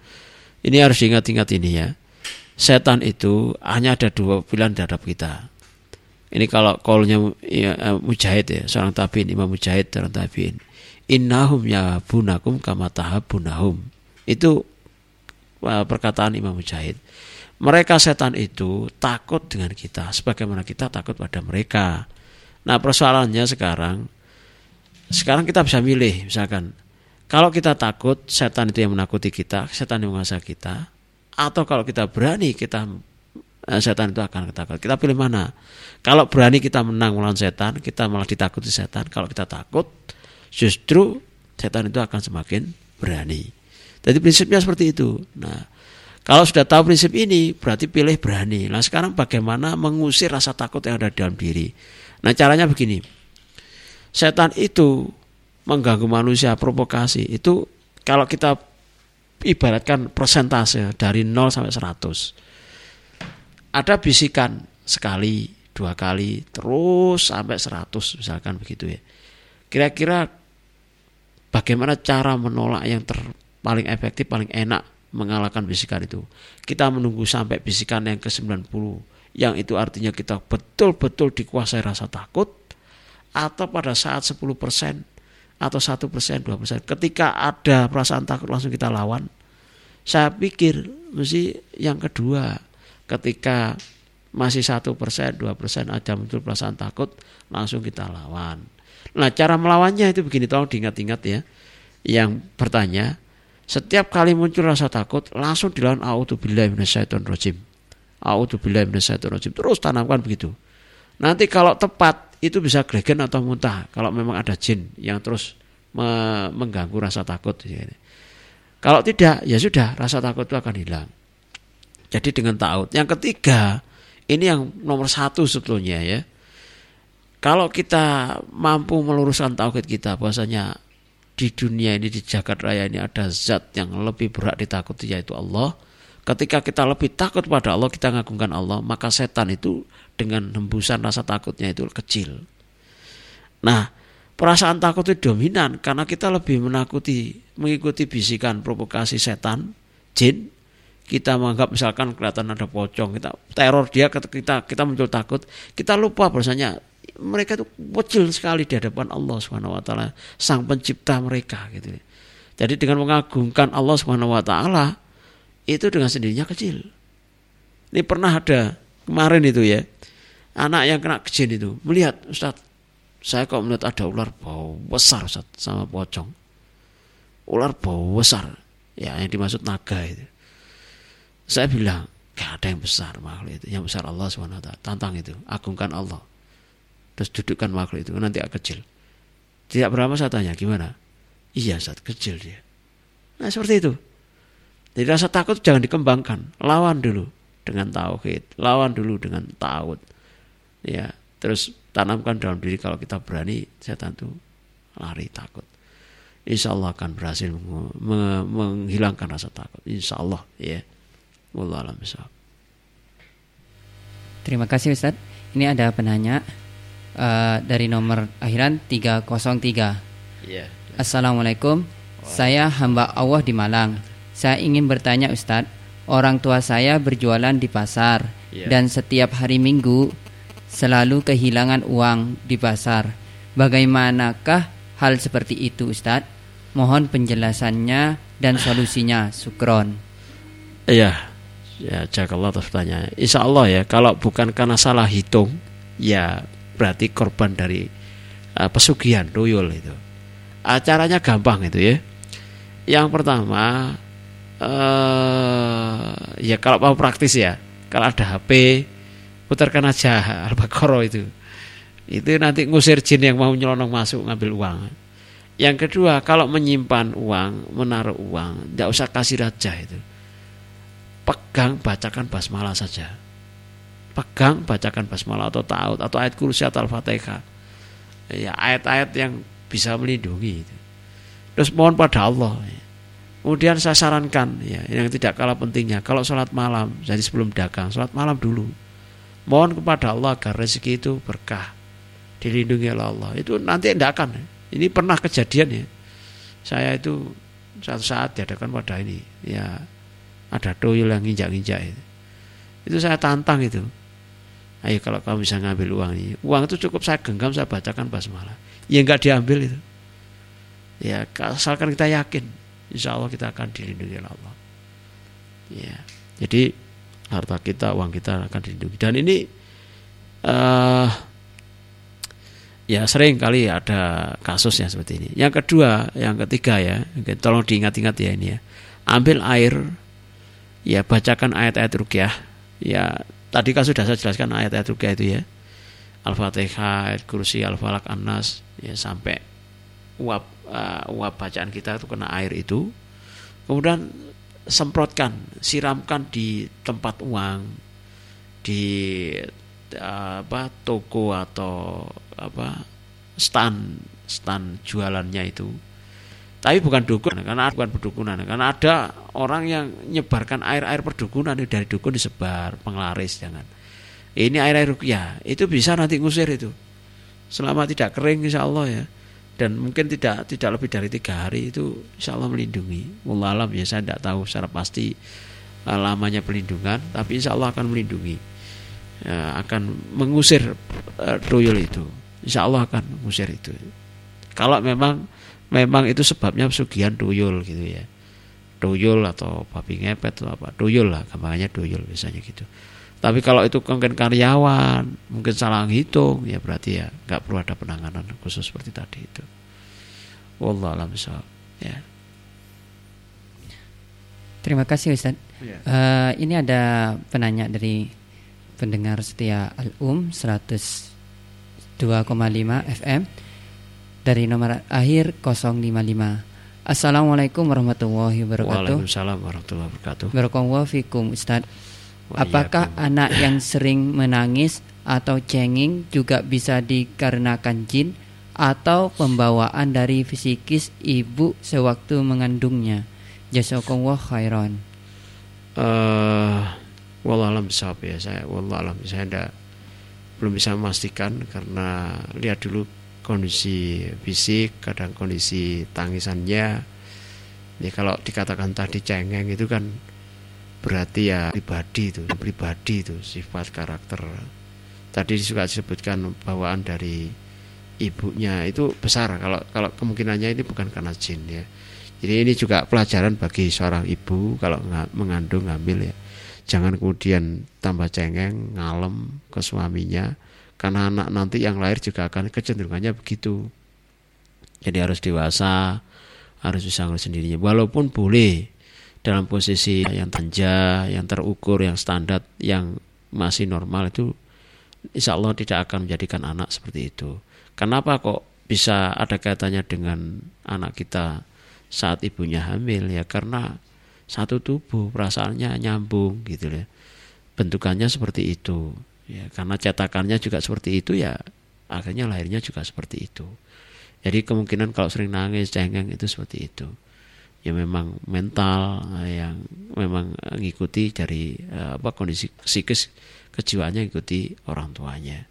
Ini harus diingat-ingat ini ya. Setan itu hanya ada dua pilihan terhadap kita. Ini kalau kolnya ya, uh, mujahid ya, seorang tabiin, imam mujahid seorang tabiin. Innahum ya bunakum kama bunahum. Itu uh, perkataan imam mujahid. Mereka setan itu takut dengan kita, sebagaimana kita takut pada mereka. Nah persoalannya sekarang sekarang kita bisa milih, misalkan kalau kita takut, setan itu yang menakuti kita, setan yang menguasai kita, atau kalau kita berani, kita eh, setan itu akan ketakut. Kita pilih mana? Kalau berani kita menang melawan setan, kita malah ditakuti setan. Kalau kita takut, justru setan itu akan semakin berani. Jadi prinsipnya seperti itu. Nah, kalau sudah tahu prinsip ini, berarti pilih berani. Nah, sekarang bagaimana mengusir rasa takut yang ada di dalam diri? Nah, caranya begini setan itu mengganggu manusia provokasi. Itu kalau kita ibaratkan persentase dari 0 sampai 100 ada bisikan sekali dua kali terus sampai 100 misalkan begitu ya. Kira-kira bagaimana cara menolak yang ter, paling efektif paling enak mengalahkan bisikan itu? Kita menunggu sampai bisikan yang ke 90 yang itu artinya kita betul-betul dikuasai rasa takut atau pada saat 10% atau satu persen, dua persen. Ketika ada perasaan takut langsung kita lawan. Saya pikir mesti yang kedua, ketika masih satu persen, dua persen ada muncul perasaan takut, langsung kita lawan. Nah cara melawannya itu begini, tolong diingat-ingat ya. Yang bertanya, setiap kali muncul rasa takut, langsung dilawan a'udzubillahi minasyaitonirrajim. A'udzubillahi minasyaitonirrajim. Terus tanamkan begitu. Nanti kalau tepat itu bisa gregen atau muntah kalau memang ada jin yang terus mengganggu rasa takut. Kalau tidak, ya sudah rasa takut itu akan hilang. Jadi dengan taut. Yang ketiga, ini yang nomor satu sebetulnya ya. Kalau kita mampu meluruskan tauhid kita, bahwasanya di dunia ini di jagat raya ini ada zat yang lebih berat ditakuti yaitu Allah. Ketika kita lebih takut pada Allah, kita ngagungkan Allah, maka setan itu dengan hembusan rasa takutnya itu kecil. Nah, perasaan takut itu dominan karena kita lebih menakuti, mengikuti bisikan provokasi setan, jin. Kita menganggap misalkan kelihatan ada pocong, kita teror dia, kita kita muncul takut, kita lupa bahwasanya mereka itu kecil sekali di hadapan Allah Subhanahu wa taala, sang pencipta mereka gitu. Jadi dengan mengagungkan Allah Subhanahu wa taala itu dengan sendirinya kecil. Ini pernah ada kemarin itu ya anak yang kena kejin itu melihat Ustaz saya kok melihat ada ular bau besar Ustaz sama pocong. Ular bau besar ya yang dimaksud naga itu. Saya bilang gak ada yang besar makhluk itu yang besar Allah swt tantang itu agungkan Allah. Terus dudukkan makhluk itu nanti kecil. Tidak berapa saya tanya gimana? Iya saat kecil dia. Nah seperti itu. Jadi rasa takut jangan dikembangkan, lawan dulu dengan tauhid, lawan dulu dengan taut. Ya, terus tanamkan dalam diri kalau kita berani, saya tentu lari takut. Insya Allah akan berhasil menghilangkan rasa takut. Insya Allah, ya. Wallah alam
Terima kasih Ustaz. Ini ada penanya uh, dari nomor akhiran 303. Yeah. Assalamualaikum. Saya hamba Allah di Malang. Saya ingin bertanya Ustadz, orang tua saya berjualan di pasar yeah. dan setiap hari Minggu selalu kehilangan uang di pasar. Bagaimanakah hal seperti itu Ustadz? Mohon penjelasannya dan solusinya. Sukron.
Iya. Ya, jaga Allah atas pertanyaan. Insya Allah ya, kalau bukan karena salah hitung, ya berarti korban dari uh, pesugihan tuyul itu. Acaranya gampang itu ya. Yang pertama uh, ya kalau mau praktis ya kalau ada HP putarkan aja Al-Baqarah itu. Itu nanti ngusir jin yang mau nyelonong masuk ngambil uang. Yang kedua kalau menyimpan uang menaruh uang tidak usah kasih raja itu. Pegang bacakan basmalah saja. Pegang bacakan basmalah atau taut atau ayat kursi atau al-fatihah. Ya ayat-ayat yang bisa melindungi itu. terus mohon pada Allah. Kemudian saya sarankan ya yang tidak kalah pentingnya kalau sholat malam jadi sebelum dagang sholat malam dulu. Mohon kepada Allah agar rezeki itu berkah dilindungi oleh Allah. Itu nanti tidak akan. Ini pernah kejadian ya. Saya itu satu saat diadakan pada ini ya ada tuyul yang nginjak-nginjak itu. Itu saya tantang itu. Ayo kalau kamu bisa ngambil uang ini, uang itu cukup saya genggam saya bacakan basmalah. Ya enggak diambil itu. Ya asalkan kita yakin insya Allah kita akan dilindungi oleh Allah. Ya, jadi harta kita, uang kita akan dilindungi. Dan ini uh, ya sering kali ada kasus yang seperti ini. Yang kedua, yang ketiga ya, tolong diingat-ingat ya ini ya. Ambil air, ya bacakan ayat-ayat rukyah. Ya tadi kan sudah saya jelaskan ayat-ayat rukyah itu ya. Al-Fatihah, ayat kursi, Al-Falak, An-Nas, ya sampai uap uh, uap bacaan kita itu kena air itu kemudian semprotkan siramkan di tempat uang di uh, apa toko atau apa stand stand jualannya itu. Tapi bukan dukun karena bukan perdukunan. Karena ada orang yang nyebarkan air air perdukunan dari dukun disebar penglaris jangan. Ini air air rukyah itu bisa nanti ngusir itu. Selama tidak kering insya Allah ya dan mungkin tidak tidak lebih dari tiga hari itu insya Allah melindungi. Wallahualam ya saya tidak tahu secara pasti uh, lamanya pelindungan, tapi insya Allah akan melindungi, ya, akan mengusir uh, tuyul itu. Insya Allah akan mengusir itu. Kalau memang memang itu sebabnya pesugihan tuyul gitu ya, tuyul atau babi ngepet atau apa, tuyul lah, gampangnya tuyul biasanya gitu. Tapi kalau itu mungkin karyawan, mungkin salah hitung, ya berarti ya nggak perlu ada penanganan khusus seperti tadi itu. Wallah alam ya.
Terima kasih Ustaz. Ya. Uh, ini ada penanya dari pendengar setia Al-Um 102,5 FM dari nomor akhir 055. Assalamualaikum warahmatullahi wabarakatuh.
Waalaikumsalam warahmatullahi wabarakatuh.
Barakallahu fikum Ustaz. Apakah anak yang sering menangis atau cengeng juga bisa dikarenakan jin atau pembawaan dari fisikis ibu sewaktu mengandungnya? Jazakallah khairan.
Uh, wallahualam ya saya wallahualam saya tidak belum bisa memastikan karena lihat dulu kondisi fisik kadang kondisi tangisannya ya kalau dikatakan tadi cengeng itu kan berarti ya pribadi itu pribadi itu sifat karakter. Tadi juga disebutkan bawaan dari ibunya. Itu besar. Kalau kalau kemungkinannya ini bukan karena jin ya. Jadi ini juga pelajaran bagi seorang ibu kalau mengandung hamil ya. Jangan kemudian tambah cengeng ngalem ke suaminya. Karena anak nanti yang lahir juga akan kecenderungannya begitu. Jadi harus dewasa harus bisa ngurus sendirinya. Walaupun boleh dalam posisi yang tanja, yang terukur, yang standar, yang masih normal itu insya Allah tidak akan menjadikan anak seperti itu. Kenapa kok bisa ada kaitannya dengan anak kita saat ibunya hamil? Ya karena satu tubuh perasaannya nyambung gitu ya. Bentukannya seperti itu. Ya karena cetakannya juga seperti itu ya akhirnya lahirnya juga seperti itu. Jadi kemungkinan kalau sering nangis cengeng itu seperti itu ya memang mental yang memang mengikuti dari eh, apa kondisi psikis kejiwaannya ikuti orang tuanya.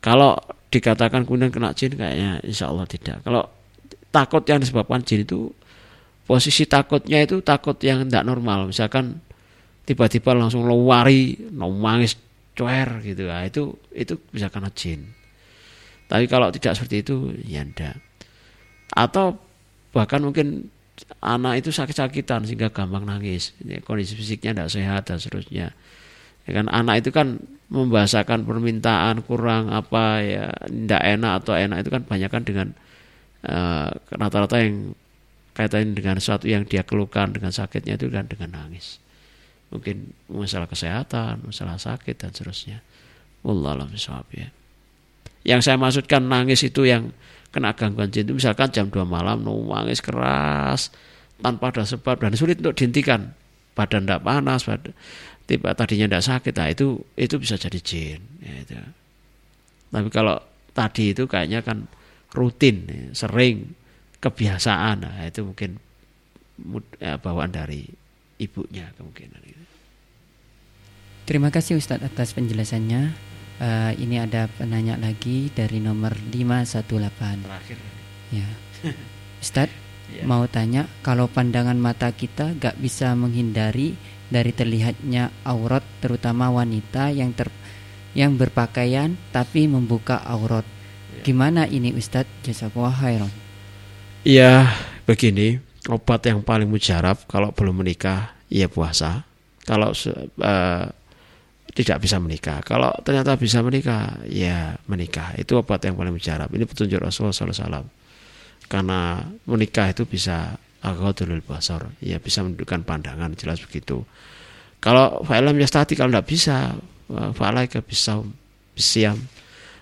Kalau dikatakan kemudian kena jin kayaknya insya Allah tidak. Kalau takut yang disebabkan jin itu posisi takutnya itu takut yang tidak normal. Misalkan tiba-tiba langsung lari nangis cuer gitu. Lah itu itu bisa kena jin. Tapi kalau tidak seperti itu ya enggak atau bahkan mungkin anak itu sakit-sakitan sehingga gampang nangis. Kondisi fisiknya tidak sehat dan seterusnya. Ya kan anak itu kan membahasakan permintaan kurang apa ya tidak enak atau enak itu kan banyak kan dengan eh, rata-rata yang kaitan dengan sesuatu yang dia keluhkan dengan sakitnya itu kan dengan nangis. Mungkin masalah kesehatan masalah sakit dan seterusnya. Wallah ya. Yang saya maksudkan nangis itu yang kena gangguan itu misalkan jam 2 malam nangis keras tanpa ada sebab dan sulit untuk dihentikan badan tidak panas badan, tiba tadinya tidak sakit nah itu itu bisa jadi jin ya, itu. tapi kalau tadi itu kayaknya kan rutin ya, sering kebiasaan nah, itu mungkin ya, bawaan dari ibunya kemungkinan.
Terima kasih Ustadz atas penjelasannya. Uh, ini ada penanya lagi dari nomor 518. Terakhir. Ya. Ustadz ya. mau tanya kalau pandangan mata kita gak bisa menghindari dari terlihatnya aurat terutama wanita yang ter yang berpakaian tapi membuka aurat. Ya. Gimana ini Ustadz? Jazakallah khairan.
Ya, begini, obat yang paling mujarab kalau belum menikah ya puasa. Kalau uh, tidak bisa menikah, kalau ternyata bisa menikah, ya menikah. Itu obat yang paling mujarab. Ini petunjuk Rasulullah SAW. Karena menikah itu bisa agadulul basar, ya bisa menunjukkan pandangan jelas begitu. Kalau film ya stati kalau tidak bisa, ke bisa bisiam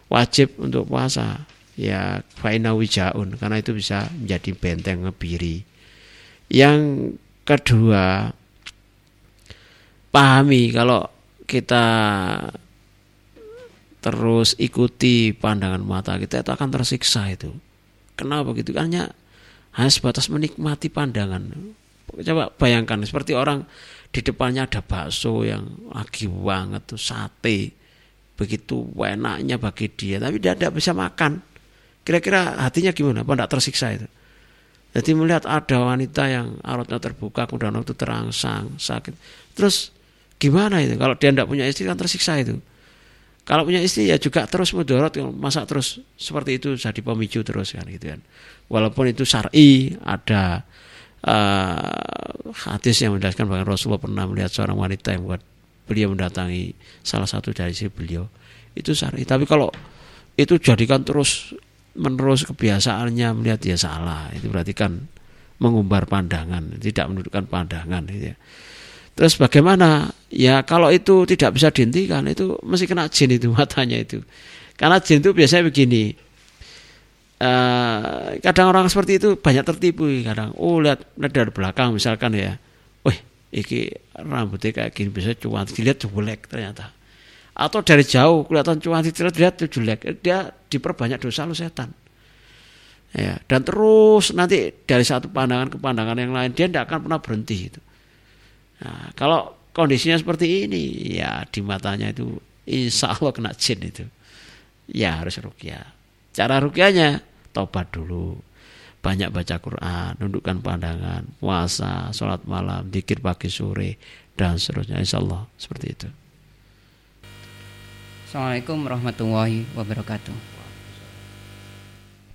wajib untuk puasa ya faina wijaun karena itu bisa menjadi benteng ngebiri. Yang kedua pahami kalau kita terus ikuti pandangan mata kita itu akan tersiksa itu. Kenapa begitu? Karena hanya sebatas menikmati pandangan. Coba bayangkan seperti orang di depannya ada bakso yang lagi banget tuh sate begitu enaknya bagi dia tapi dia tidak bisa makan Kira-kira hatinya gimana? Apa tidak tersiksa itu? Jadi melihat ada wanita yang auratnya terbuka, kemudian waktu terangsang, sakit. Terus gimana itu? Kalau dia tidak punya istri kan tersiksa itu. Kalau punya istri ya juga terus mudorot, masa terus seperti itu jadi pemicu terus kan gitu kan. Walaupun itu syar'i ada uh, hadis yang menjelaskan bahwa Rasulullah pernah melihat seorang wanita yang buat beliau mendatangi salah satu dari istri beliau itu syar'i. Tapi kalau itu jadikan terus menerus kebiasaannya melihat dia salah itu berarti kan mengumbar pandangan tidak menundukkan pandangan gitu ya. Terus bagaimana? Ya kalau itu tidak bisa dihentikan itu mesti kena jin itu matanya itu. Karena jin itu biasanya begini. Uh, kadang orang seperti itu banyak tertipu kadang oh lihat, lihat dari belakang misalkan ya. Wih iki rambutnya kayak gini bisa cuan dilihat jelek ternyata. Atau dari jauh kelihatan cuma tidak lihat itu jelek. Dia diperbanyak dosa lu setan. Ya dan terus nanti dari satu pandangan ke pandangan yang lain dia tidak akan pernah berhenti itu nah, kalau kondisinya seperti ini ya di matanya itu insya Allah kena jin itu ya harus rukyah cara rukyahnya tobat dulu banyak baca Quran, nundukkan pandangan, puasa, sholat malam, dikir pagi sore, dan seterusnya. Insya Allah seperti itu.
Assalamualaikum warahmatullahi wabarakatuh.